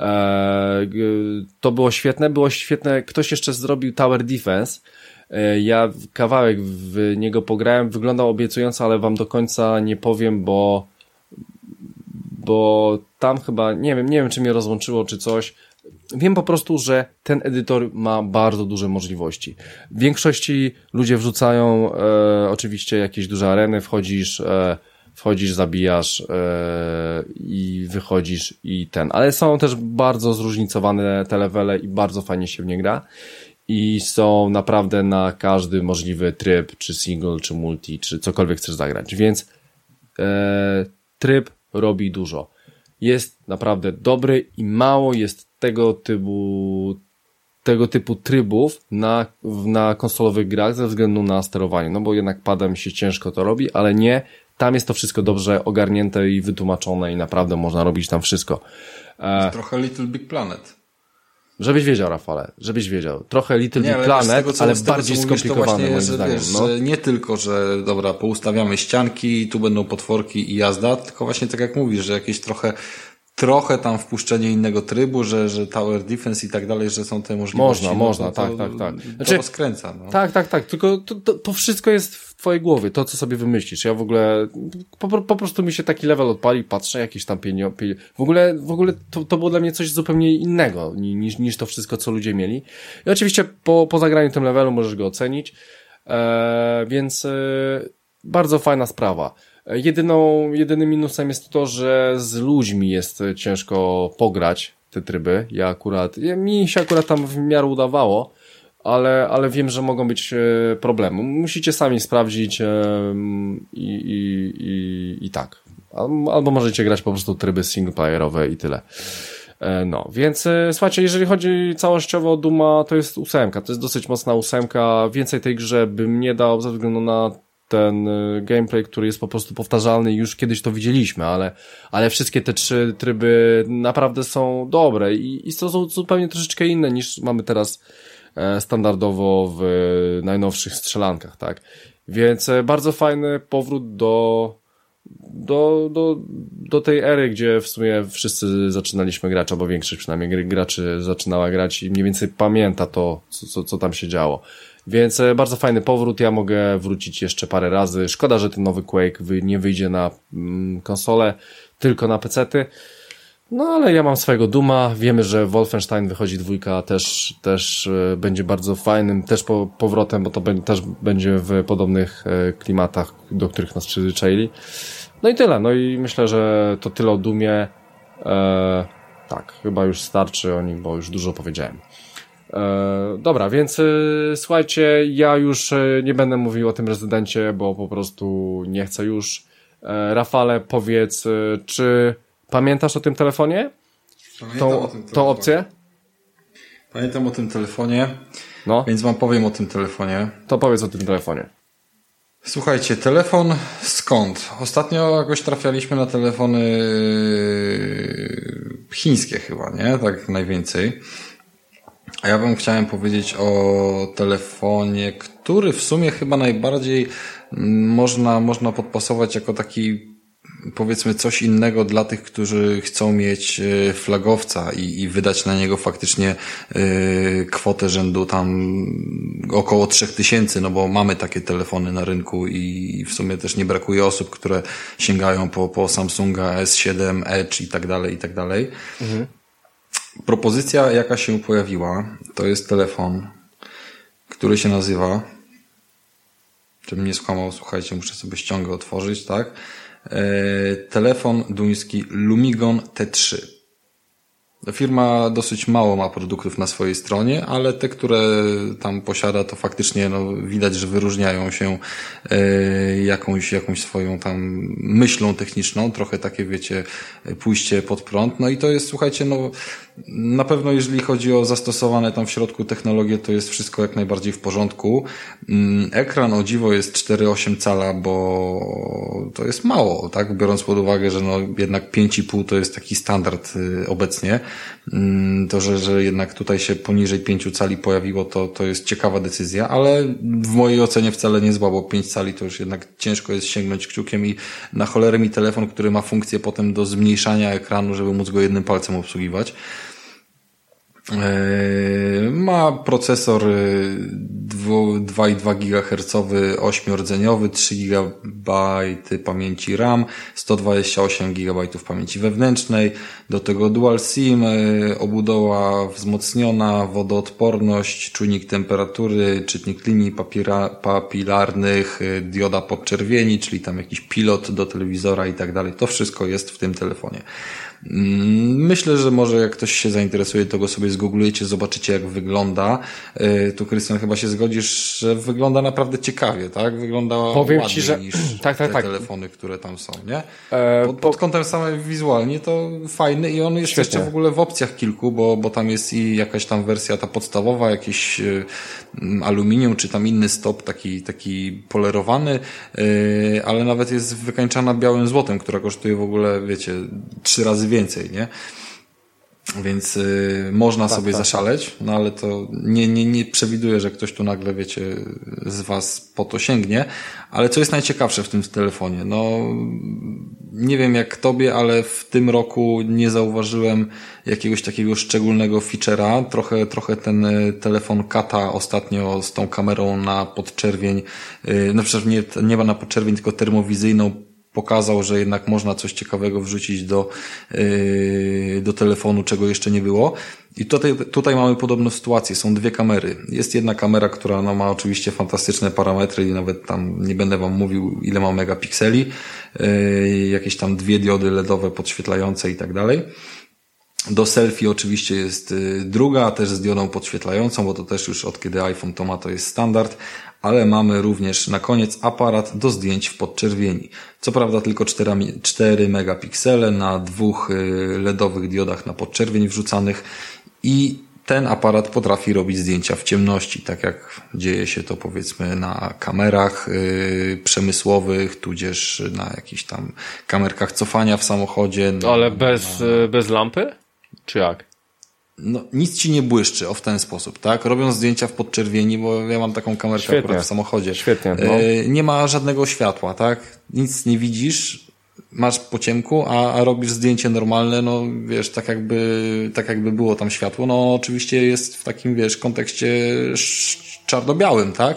E, to było świetne, było świetne, ktoś jeszcze zrobił Tower Defense, e, ja kawałek w niego pograłem, wyglądał obiecująco, ale wam do końca nie powiem, bo bo tam chyba, nie wiem, nie wiem czy mnie rozłączyło czy coś, Wiem po prostu, że ten edytor ma bardzo duże możliwości. W większości ludzie wrzucają e, oczywiście jakieś duże areny, wchodzisz, e, wchodzisz, zabijasz e, i wychodzisz i ten. Ale są też bardzo zróżnicowane te levele i bardzo fajnie się w nie gra. I są naprawdę na każdy możliwy tryb, czy single, czy multi, czy cokolwiek chcesz zagrać. Więc e, tryb robi dużo. Jest naprawdę dobry i mało jest tego typu tego typu trybów na, na konsolowych grach ze względu na sterowanie, no bo jednak padem się ciężko to robi, ale nie tam jest to wszystko dobrze ogarnięte i wytłumaczone i naprawdę można robić tam wszystko. E... Trochę Little Big Planet. Żebyś wiedział, Rafale, żebyś wiedział. Trochę Little nie, Big Planet, tego, co, ale bardziej tego, skomplikowany moim zdaniem. Wiesz, no. Nie tylko, że dobra, poustawiamy ścianki, tu będą potworki i jazda, tylko właśnie tak jak mówisz, że jakieś trochę trochę tam wpuszczenie innego trybu, że, że tower defense i tak dalej, że są te możliwości. Można, no, można, to, tak, tak, tak. Znaczy, to rozkręca. No. Tak, tak, tak. Tylko to, to, to, wszystko jest w twojej głowie, to co sobie wymyślisz. Ja w ogóle po, po prostu mi się taki level odpali, patrzę, jakieś tam pieniądze. W ogóle, w ogóle to, to było dla mnie coś zupełnie innego niż, niż to wszystko, co ludzie mieli. I oczywiście po, po zagraniu tym levelu możesz go ocenić. Eee, więc e, bardzo fajna sprawa. Jedyną, jedynym minusem jest to, że z ludźmi jest ciężko pograć te tryby. Ja akurat, mi się akurat tam w miarę udawało, ale, ale wiem, że mogą być e, problemy. Musicie sami sprawdzić e, i, i, i, i tak. Albo możecie grać po prostu tryby singleplayerowe i tyle. E, no, więc słuchajcie, jeżeli chodzi całościowo o Duma, to jest ósemka, to jest dosyć mocna ósemka, więcej tej grze bym nie dał ze względu na ten y, gameplay, który jest po prostu powtarzalny już kiedyś to widzieliśmy, ale, ale wszystkie te trzy tryby naprawdę są dobre i, i są zupełnie troszeczkę inne niż mamy teraz e, standardowo w najnowszych strzelankach, tak? Więc e, bardzo fajny powrót do, do, do, do tej ery, gdzie w sumie wszyscy zaczynaliśmy grać, albo większość przynajmniej graczy zaczynała grać i mniej więcej pamięta to, co, co, co tam się działo. Więc e, bardzo fajny powrót, ja mogę wrócić jeszcze parę razy. Szkoda, że ten nowy Quake nie wyjdzie na mm, konsolę, tylko na pecety. No ale ja mam swojego Duma, wiemy, że Wolfenstein wychodzi dwójka, też, też e, będzie bardzo fajnym, też po, powrotem, bo to będzie, też będzie w podobnych e, klimatach, do których nas przyzwyczaili. No i tyle, no i myślę, że to tyle o Dumie. E, tak, chyba już starczy o nim, bo już dużo powiedziałem. E, dobra, więc e, słuchajcie, ja już e, nie będę mówił o tym rezydencie, bo po prostu nie chcę już. Rafale, powiedz, czy pamiętasz o tym telefonie? Pamiętam tą, o tym telefonie. Opcję? Pamiętam o tym telefonie, no. więc wam powiem o tym telefonie. To powiedz o tym telefonie. Słuchajcie, telefon skąd? Ostatnio jakoś trafialiśmy na telefony chińskie chyba, nie? Tak najwięcej. A ja bym chciałem powiedzieć o telefonie, który w sumie chyba najbardziej można, można podpasować jako taki powiedzmy coś innego dla tych, którzy chcą mieć e, flagowca i, i wydać na niego faktycznie y, kwotę rzędu tam około 3000, no bo mamy takie telefony na rynku i w sumie też nie brakuje osób, które sięgają po, po Samsunga S7 Edge i tak dalej, i tak dalej. Propozycja, jaka się pojawiła, to jest telefon, który się nazywa, żebym nie skłamał, słuchajcie, muszę sobie ściągę otworzyć, tak? E, telefon duński Lumigon T3. Firma dosyć mało ma produktów na swojej stronie, ale te, które tam posiada, to faktycznie no, widać, że wyróżniają się e, jakąś, jakąś swoją tam myślą techniczną, trochę takie, wiecie, pójście pod prąd. No i to jest, słuchajcie, no na pewno jeżeli chodzi o zastosowane tam w środku technologie, to jest wszystko jak najbardziej w porządku. Mm, ekran o dziwo jest 4,8 cala, bo to jest mało, tak? Biorąc pod uwagę, że no jednak 5,5 to jest taki standard y, obecnie. Mm, to, że, że jednak tutaj się poniżej 5 cali pojawiło, to, to jest ciekawa decyzja, ale w mojej ocenie wcale nie zła, bo 5 cali to już jednak ciężko jest sięgnąć kciukiem i na cholerę mi telefon, który ma funkcję potem do zmniejszania ekranu, żeby móc go jednym palcem obsługiwać. E, ma procesor 2,2 GHz 8-rdzeniowy, 3 GB pamięci RAM, 128 GB pamięci wewnętrznej, do tego dual SIM, e, obudowa wzmocniona, wodoodporność, czujnik temperatury, czytnik linii papira, papilarnych, e, dioda podczerwieni, czyli tam jakiś pilot do telewizora i tak dalej. To wszystko jest w tym telefonie. Mm, myślę, że może jak ktoś się zainteresuje, to go sobie zgooglujecie, zobaczycie jak wygląda. E, tu Krystian chyba się zgodzisz, że wygląda naprawdę ciekawie, tak? Wygląda Powiem ładniej ci, że... niż (clears throat) tak, tak, te tak. telefony, które tam są, nie? E, pod, pod kątem samej wizualnie to fajny i on jest Świetnie. jeszcze w ogóle w opcjach kilku, bo, bo tam jest i jakaś tam wersja ta podstawowa, jakiś e, aluminium, czy tam inny stop taki, taki polerowany, ale nawet jest wykańczana białym złotem, która kosztuje w ogóle, wiecie, trzy razy więcej, nie? Więc y, można tak, sobie tak, zaszaleć, no ale to nie, nie, nie przewiduję, że ktoś tu nagle, wiecie, z Was po to sięgnie. Ale co jest najciekawsze w tym telefonie? No, nie wiem jak Tobie, ale w tym roku nie zauważyłem jakiegoś takiego szczególnego feature'a. Trochę, trochę ten y, telefon Kata ostatnio z tą kamerą na podczerwień, y, no przecież nie, nie ma na podczerwień, tylko termowizyjną pokazał, że jednak można coś ciekawego wrzucić do, yy, do telefonu, czego jeszcze nie było. I tutaj, tutaj mamy podobną sytuację. Są dwie kamery. Jest jedna kamera, która no, ma oczywiście fantastyczne parametry i nawet tam nie będę Wam mówił, ile ma megapikseli. Yy, jakieś tam dwie diody LEDowe podświetlające i tak dalej. Do selfie oczywiście jest yy, druga, też z diodą podświetlającą, bo to też już od kiedy iPhone to ma, to jest standard, ale mamy również na koniec aparat do zdjęć w podczerwieni. Co prawda tylko 4, 4 megapiksele na dwóch y, LEDowych diodach na podczerwień wrzucanych i ten aparat potrafi robić zdjęcia w ciemności, tak jak dzieje się to powiedzmy na kamerach yy, przemysłowych, tudzież na jakichś tam kamerkach cofania w samochodzie. Ale bez. Y, bez lampy? Czy jak? No, nic ci nie błyszczy o w ten sposób, tak? Robią zdjęcia w podczerwieni, bo ja mam taką kamerkę Świetnie. akurat w samochodzie. Świetnie. No. E, nie ma żadnego światła, tak? Nic nie widzisz, masz po ciemku, a, a robisz zdjęcie normalne, no wiesz, tak jakby, tak jakby było tam światło. No oczywiście jest w takim, wiesz, kontekście czarno-białym, tak?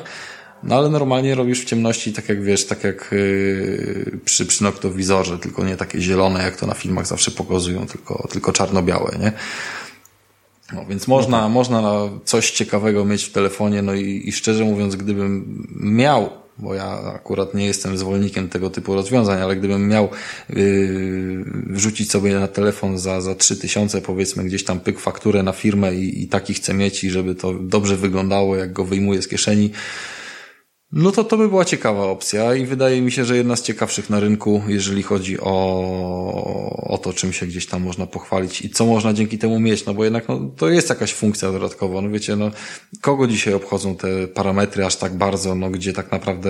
No ale normalnie robisz w ciemności, tak jak wiesz, tak jak yy, przy, przy noktowizorze, tylko nie takie zielone, jak to na filmach zawsze pokazują, tylko, tylko czarno-białe, nie? No, więc można, no tak. można coś ciekawego mieć w telefonie, no i, i szczerze mówiąc, gdybym miał bo ja akurat nie jestem zwolennikiem tego typu rozwiązań, ale gdybym miał yy, wrzucić sobie na telefon za, za 3000 powiedzmy gdzieś tam pyk fakturę na firmę i, i taki chcę mieć i żeby to dobrze wyglądało, jak go wyjmuję z kieszeni, no to to by była ciekawa opcja i wydaje mi się, że jedna z ciekawszych na rynku, jeżeli chodzi o, o to, czym się gdzieś tam można pochwalić i co można dzięki temu mieć, no bo jednak no, to jest jakaś funkcja dodatkowa. No wiecie, no kogo dzisiaj obchodzą te parametry aż tak bardzo, no gdzie tak naprawdę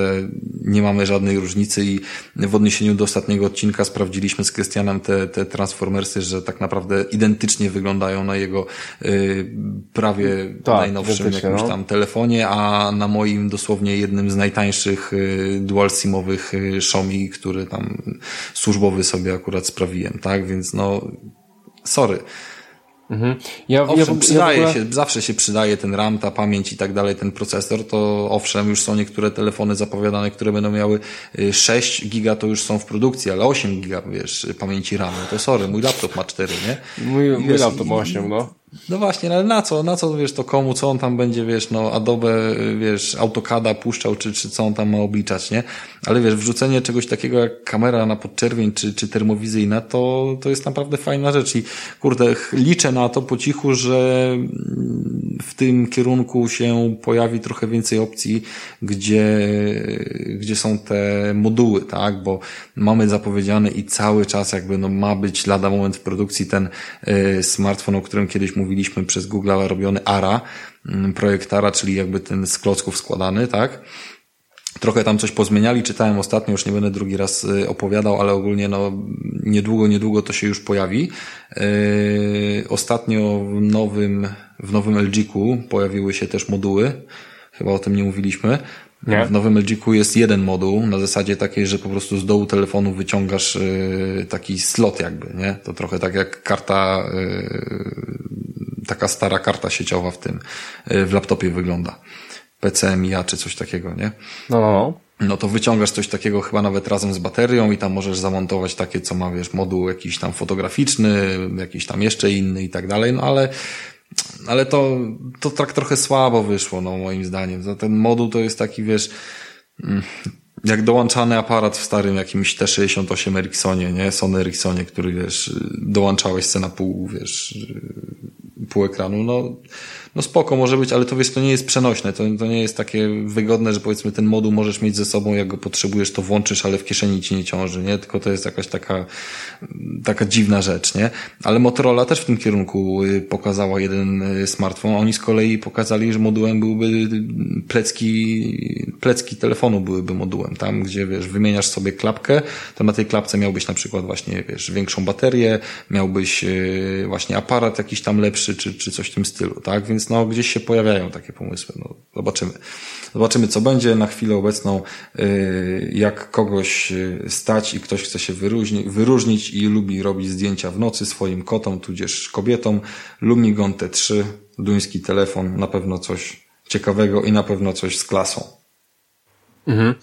nie mamy żadnej różnicy i w odniesieniu do ostatniego odcinka sprawdziliśmy z Krystianem te, te Transformersy, że tak naprawdę identycznie wyglądają na jego y, prawie tak, najnowszym jakimś no. tam telefonie, a na moim dosłownie jednym z najtańszych y, dual simowych y, Xiaomi, który tam służbowy sobie akurat sprawiłem, tak? Więc no, sorry. Mhm. Ja, owszem, ja, przydaje ja ogóle... się, zawsze się przydaje ten RAM, ta pamięć i tak dalej, ten procesor, to owszem, już są niektóre telefony zapowiadane, które będą miały 6 y, giga, to już są w produkcji, ale 8 giga, wiesz, pamięci RAM, to sorry, mój laptop ma 4, nie? Mój, mój laptop ma 8, no. No właśnie, ale na co, na co, wiesz, to komu, co on tam będzie, wiesz, no Adobe, wiesz, AutoCADa puszczał, czy, czy co on tam ma obliczać, nie? Ale wiesz, wrzucenie czegoś takiego jak kamera na podczerwień, czy, czy termowizyjna, to, to jest naprawdę fajna rzecz i kurde, liczę na to po cichu, że w tym kierunku się pojawi trochę więcej opcji, gdzie, gdzie są te moduły, tak? Bo mamy zapowiedziane i cały czas jakby no ma być lada moment w produkcji ten y, smartfon, o którym kiedyś mówiłem, mówiliśmy przez Google robiony ARA, mm, projekt ARA, czyli jakby ten z klocków składany, tak? Trochę tam coś pozmieniali, czytałem ostatnio, już nie będę drugi raz y, opowiadał, ale ogólnie no niedługo, niedługo to się już pojawi. Yy, ostatnio w nowym, w nowym LG-ku pojawiły się też moduły, chyba o tym nie mówiliśmy. Nie. W nowym LG-ku jest jeden moduł na zasadzie takiej, że po prostu z dołu telefonu wyciągasz yy, taki slot jakby, nie? To trochę tak jak karta yy, taka stara karta sieciowa w tym, y, w laptopie wygląda. PCMIA czy coś takiego, nie? No, no, no. No to wyciągasz coś takiego chyba nawet razem z baterią i tam możesz zamontować takie, co ma, wiesz, moduł jakiś tam fotograficzny, jakiś tam jeszcze inny i tak dalej, no ale ale to, to tak trochę słabo wyszło, no moim zdaniem. Ten moduł to jest taki, wiesz, mm, jak dołączany aparat w starym jakimś T68 Ericssonie, nie? Sony Ericssonie, który, wiesz, dołączałeś se na pół, wiesz, pół ekranu, no, no spoko może być, ale to wiesz, to nie jest przenośne, to, to nie jest takie wygodne, że powiedzmy ten moduł możesz mieć ze sobą, jak go potrzebujesz, to włączysz, ale w kieszeni ci nie ciąży, nie? Tylko to jest jakaś taka, taka dziwna rzecz, nie? Ale Motorola też w tym kierunku y, pokazała jeden y, smartfon, oni z kolei pokazali, że modułem byłby plecki, plecki telefonu byłyby modułem, tam gdzie wiesz, wymieniasz sobie klapkę, to na tej klapce miałbyś na przykład właśnie, wiesz, większą baterię, miałbyś y, właśnie aparat jakiś tam lepszy, czy, czy coś w tym stylu, tak? Więc no gdzieś się pojawiają takie pomysły. No, zobaczymy. Zobaczymy, co będzie. Na chwilę obecną, y, jak kogoś y, stać i ktoś chce się wyróżni, wyróżnić i lubi robić zdjęcia w nocy swoim kotom, tudzież kobietom, Lumigon T3, duński telefon, na pewno coś ciekawego i na pewno coś z klasą. Mhm.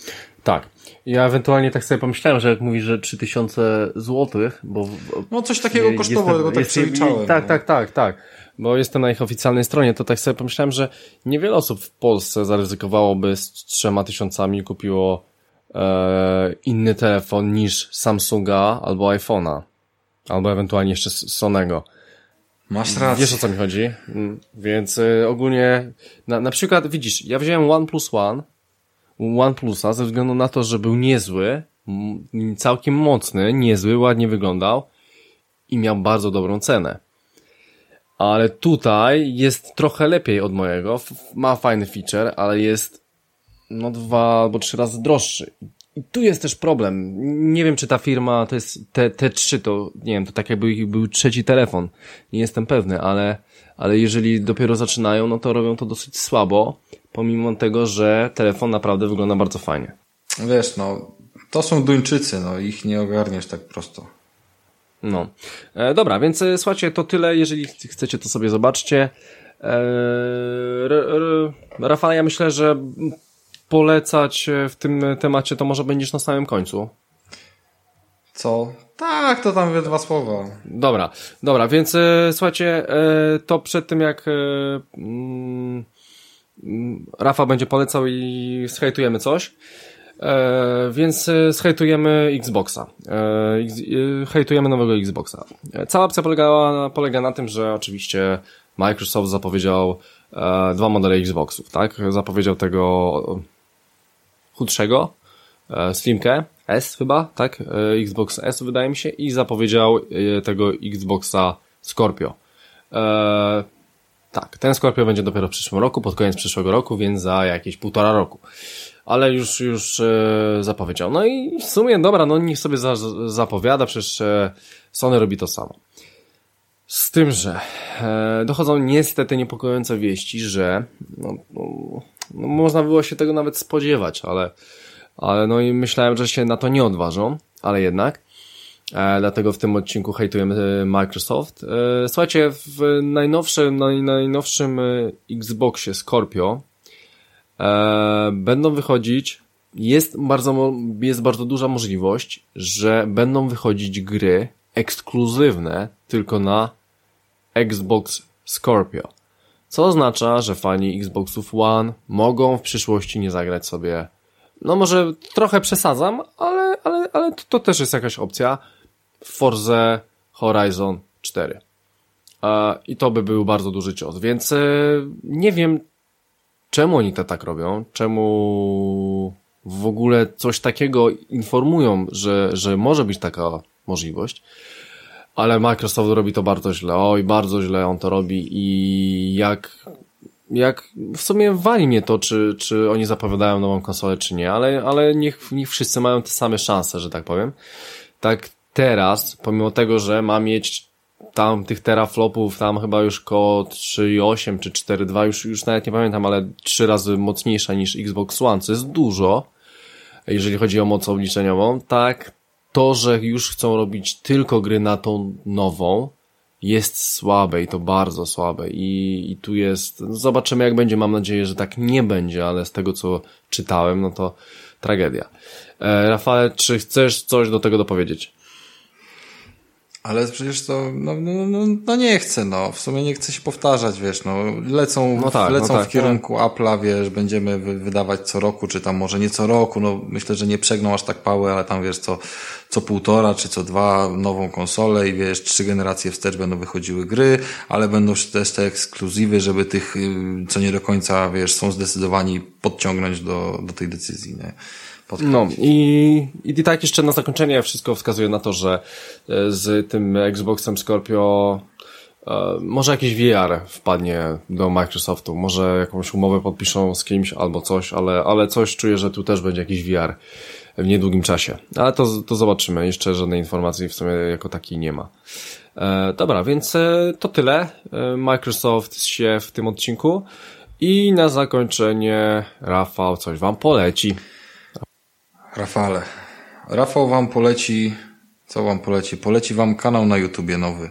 Tak. Ja ewentualnie tak sobie pomyślałem, że jak mówisz, że 3000 złotych, bo... No coś takiego kosztowało, tego tak przeliczałem. Tak, no. tak, tak, tak bo jestem na ich oficjalnej stronie, to tak sobie pomyślałem, że niewiele osób w Polsce zaryzykowałoby z trzema tysiącami i kupiło e, inny telefon niż Samsunga albo iPhone'a. Albo ewentualnie jeszcze Sonego. Masz rację. Wiesz o co mi chodzi? Mm, więc y, ogólnie, na, na przykład widzisz, ja wziąłem OnePlus One, OnePlusa ze względu na to, że był niezły, całkiem mocny, niezły, ładnie wyglądał i miał bardzo dobrą cenę ale tutaj jest trochę lepiej od mojego. Ma fajny feature, ale jest no dwa albo trzy razy droższy. I tu jest też problem. Nie wiem, czy ta firma to jest te, te trzy, to nie wiem, to tak jakby był trzeci telefon. Nie jestem pewny, ale, ale jeżeli dopiero zaczynają, no to robią to dosyć słabo, pomimo tego, że telefon naprawdę wygląda bardzo fajnie. Wiesz, no, to są Duńczycy, no, ich nie ogarniesz tak prosto. No. E, dobra, więc e, słuchajcie, to tyle. Jeżeli chcecie, to sobie zobaczcie. E, Rafał, ja myślę, że polecać e, w tym temacie to może będziesz na samym końcu. Co? Tak, to tam dwa słowa. Dobra, dobra, więc e, słuchajcie, e, to przed tym jak mm, Rafa będzie polecał i schejtujemy coś, E, więc e, zhejtujemy Xboxa. E, hejtujemy nowego Xboxa. Cała opcja polegała, polega na tym, że oczywiście Microsoft zapowiedział dwa modele Xboxów, tak? Zapowiedział tego chudszego, Slimkę, S chyba, tak? Xbox S wydaje mi się i zapowiedział tego Xboxa Scorpio. tak, ten Scorpio będzie dopiero w przyszłym roku, pod koniec przyszłego roku, więc za jakieś półtora roku ale już, już e, zapowiedział. No i w sumie, dobra, no niech sobie za, zapowiada, przecież e, Sony robi to samo. Z tym, że e, dochodzą niestety niepokojące wieści, że no, no, no, można było się tego nawet spodziewać, ale, ale no i myślałem, że się na to nie odważą, ale jednak. E, dlatego w tym odcinku hejtujemy Microsoft. E, słuchajcie, w najnowszym, naj, najnowszym Xboxie Scorpio e, będą wychodzić, jest bardzo, jest bardzo duża możliwość, że będą wychodzić gry ekskluzywne tylko na Xbox Scorpio. Co oznacza, że fani Xboxów One mogą w przyszłości nie zagrać sobie, no może trochę przesadzam, ale, ale, ale to, to też jest jakaś opcja, Forze Horizon 4. I to by był bardzo duży cios, więc e, nie wiem, czemu oni to tak robią, czemu w ogóle coś takiego informują, że, że może być taka możliwość, ale Microsoft robi to bardzo źle, oj, bardzo źle on to robi i jak, jak w sumie wali mnie to, czy, czy oni zapowiadają nową konsolę, czy nie, ale, ale niech, niech wszyscy mają te same szanse, że tak powiem. Tak teraz, pomimo tego, że ma mieć tam tych teraflopów tam chyba już koło 3.8 czy 4.2, już, już nawet nie pamiętam, ale trzy razy mocniejsza niż Xbox One, co jest dużo, jeżeli chodzi o moc obliczeniową, tak to, że już chcą robić tylko gry na tą nową, jest słabe i to bardzo słabe i, i tu jest, zobaczymy jak będzie, mam nadzieję, że tak nie będzie, ale z tego co czytałem, no to tragedia. E, Rafale, czy chcesz coś do tego dopowiedzieć? Ale przecież to, no, no, no, no, nie chcę, no. W sumie nie chcę się powtarzać, wiesz, no. Lecą, no tak, lecą no tak, w kierunku tak. Apple'a, wiesz, będziemy wydawać co roku, czy tam może nie co roku, no myślę, że nie przegną aż tak pały, ale tam wiesz, co, co półtora, czy co dwa nową konsolę i wiesz, trzy generacje wstecz będą wychodziły gry, ale będą też te ekskluzywy, żeby tych, y, co nie do końca, wiesz, są zdecydowani podciągnąć do, do tej decyzji, nie? No i, i tak jeszcze na zakończenie wszystko wskazuje na to, że e, z tym Xboxem Scorpio e, może jakiś VR wpadnie do Microsoftu, może jakąś umowę podpiszą z kimś albo coś, ale, ale coś czuję, że tu też będzie jakiś VR w niedługim czasie. Ale to, to zobaczymy. Jeszcze żadnej informacji w sumie jako takiej nie ma. E, dobra, więc e, to tyle. Microsoft się w tym odcinku. I na zakończenie Rafał coś wam poleci. Rafale. Rafał wam poleci, co wam poleci? Poleci wam kanał na YouTubie nowy.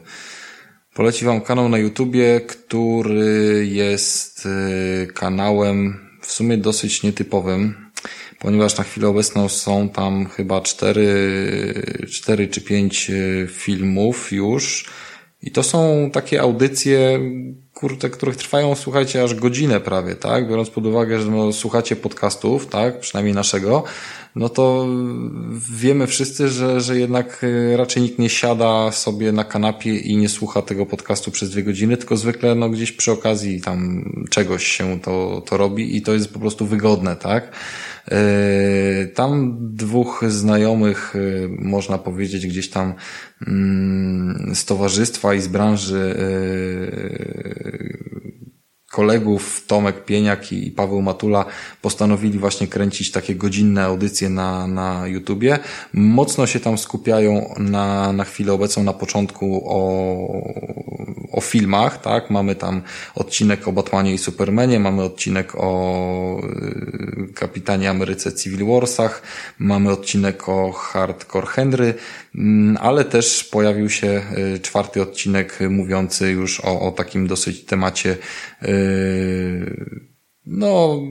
Poleci wam kanał na YouTubie, który jest y, kanałem w sumie dosyć nietypowym, ponieważ na chwilę obecną są tam chyba cztery, cztery czy pięć y, filmów już. I to są takie audycje, kurte, których trwają, słuchajcie, aż godzinę prawie, tak? Biorąc pod uwagę, że no, słuchacie podcastów, tak? Przynajmniej naszego, no to wiemy wszyscy, że, że jednak e, raczej nikt nie siada sobie na kanapie i nie słucha tego podcastu przez dwie godziny, tylko zwykle no gdzieś przy okazji tam czegoś się to, to robi i to jest po prostu wygodne, tak? E, tam dwóch znajomych, e, można powiedzieć, gdzieś tam mm, z towarzystwa i z branży kolegów Tomek Pieniak i Paweł Matula postanowili właśnie kręcić takie godzinne audycje na, na YouTubie. Mocno się tam skupiają na, na chwilę obecną, na początku o, o filmach, tak? Mamy tam odcinek o Batmanie i Supermanie, mamy odcinek o y, Kapitanie Ameryce Civil Warsach, mamy odcinek o Hardcore Henry, mm, ale też pojawił się y, czwarty odcinek mówiący już o, o takim dosyć temacie yy, no,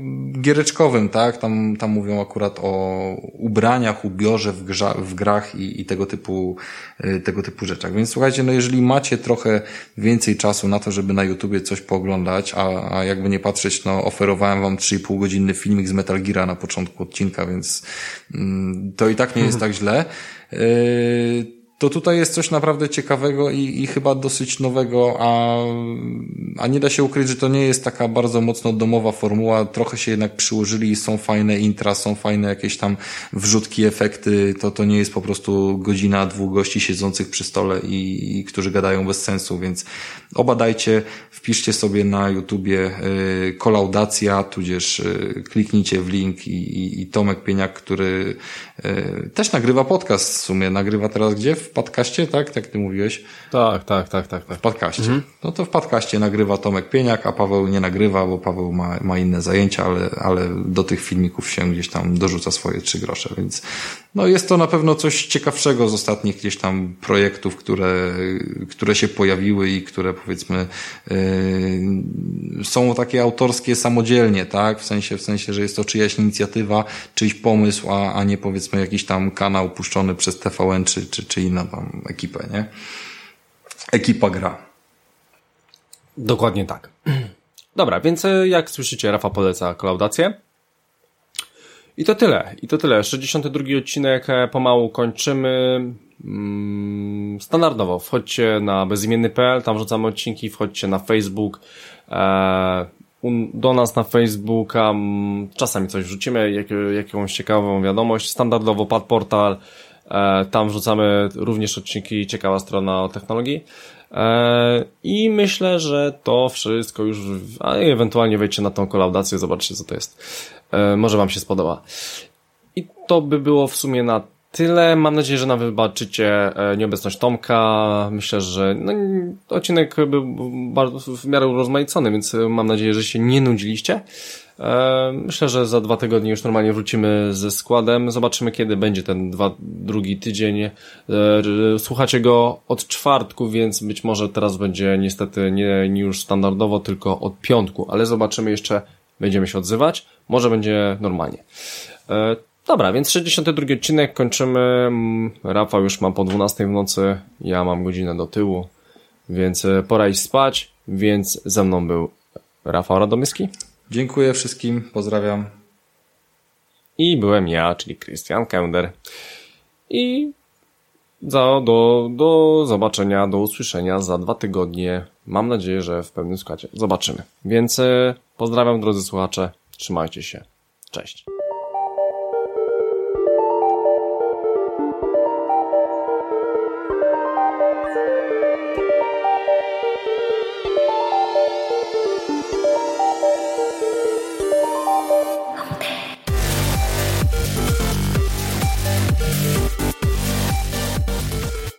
giereczkowym, tak? Tam, tam mówią akurat o ubraniach, ubiorze w, grza, w grach i, i tego typu, yy, tego typu rzeczach. Więc słuchajcie, no jeżeli macie trochę więcej czasu na to, żeby na YouTubie coś pooglądać, a, a jakby nie patrzeć, no oferowałem wam 3,5 godzinny filmik z Metal Geara na początku odcinka, więc yy, to i tak nie jest (laughs) tak źle. Yy, to tutaj jest coś naprawdę ciekawego i, i chyba dosyć nowego, a, a nie da się ukryć, że to nie jest taka bardzo mocno domowa formuła. Trochę się jednak przyłożyli, są fajne intra, są fajne jakieś tam wrzutki, efekty. To, to nie jest po prostu godzina dwóch gości siedzących przy stole i, i którzy gadają bez sensu, więc obadajcie, wpiszcie sobie na YouTubie y, kolaudacja, tudzież y, kliknijcie w link i, i, i Tomek Pieniak, który też nagrywa podcast w sumie. Nagrywa teraz gdzie? W podcaście, tak? Jak ty mówiłeś? Tak, tak, tak, tak. tak. W podcaście. Mhm. No to w podcaście nagrywa Tomek Pieniak, a Paweł nie nagrywa, bo Paweł ma, ma inne zajęcia, ale, ale do tych filmików się gdzieś tam dorzuca swoje trzy grosze, więc no jest to na pewno coś ciekawszego z ostatnich gdzieś tam projektów, które, które się pojawiły i które powiedzmy yy, są takie autorskie samodzielnie, tak? W sensie, w sensie, że jest to czyjaś inicjatywa, czyjś pomysł, a, a nie powiedzmy jakiś tam kanał puszczony przez TVN czy, czy, czy inną tam ekipę, nie? Ekipa gra. Dokładnie tak. (clears throat) Dobra, więc e, jak słyszycie, Rafa poleca kolaudację. I to tyle. I to tyle. 62 odcinek e, pomału kończymy. Mm, standardowo wchodźcie na bezimienny.pl, tam wrzucamy odcinki, wchodźcie na Facebook, e, do nas na Facebooka, czasami coś wrzucimy, jak, jakąś ciekawą wiadomość, standardowo Pad Portal, e, tam wrzucamy również odcinki, ciekawa strona o technologii. I myślę, że to wszystko już, a ewentualnie wejdźcie na tą kolaudację, zobaczcie co to jest. Może Wam się spodoba. I to by było w sumie na tyle. Mam nadzieję, że nam wybaczycie e, nieobecność Tomka. Myślę, że no, odcinek był bardzo w miarę rozmaicony, więc e, mam nadzieję, że się nie nudziliście. E, myślę, że za dwa tygodnie już normalnie wrócimy ze składem. Zobaczymy, kiedy będzie ten dwa, drugi tydzień. Słuchacie go od czwartku, więc być może teraz będzie niestety nie, nie już standardowo, tylko od piątku, ale zobaczymy jeszcze, będziemy się odzywać. Może będzie normalnie. Dobra, więc 62 odcinek kończymy. Mm, Rafał już ma po 12 w nocy, ja mam godzinę do tyłu, więc e, pora iść spać, więc ze mną był Rafał Radomyski. Dziękuję wszystkim, pozdrawiam. I byłem ja, czyli Christian Kender. I za, do, do zobaczenia, do usłyszenia za dwa tygodnie. Mam nadzieję, że w pewnym składzie. Zobaczymy. Więc e, pozdrawiam drodzy słuchacze. Trzymajcie się. Cześć.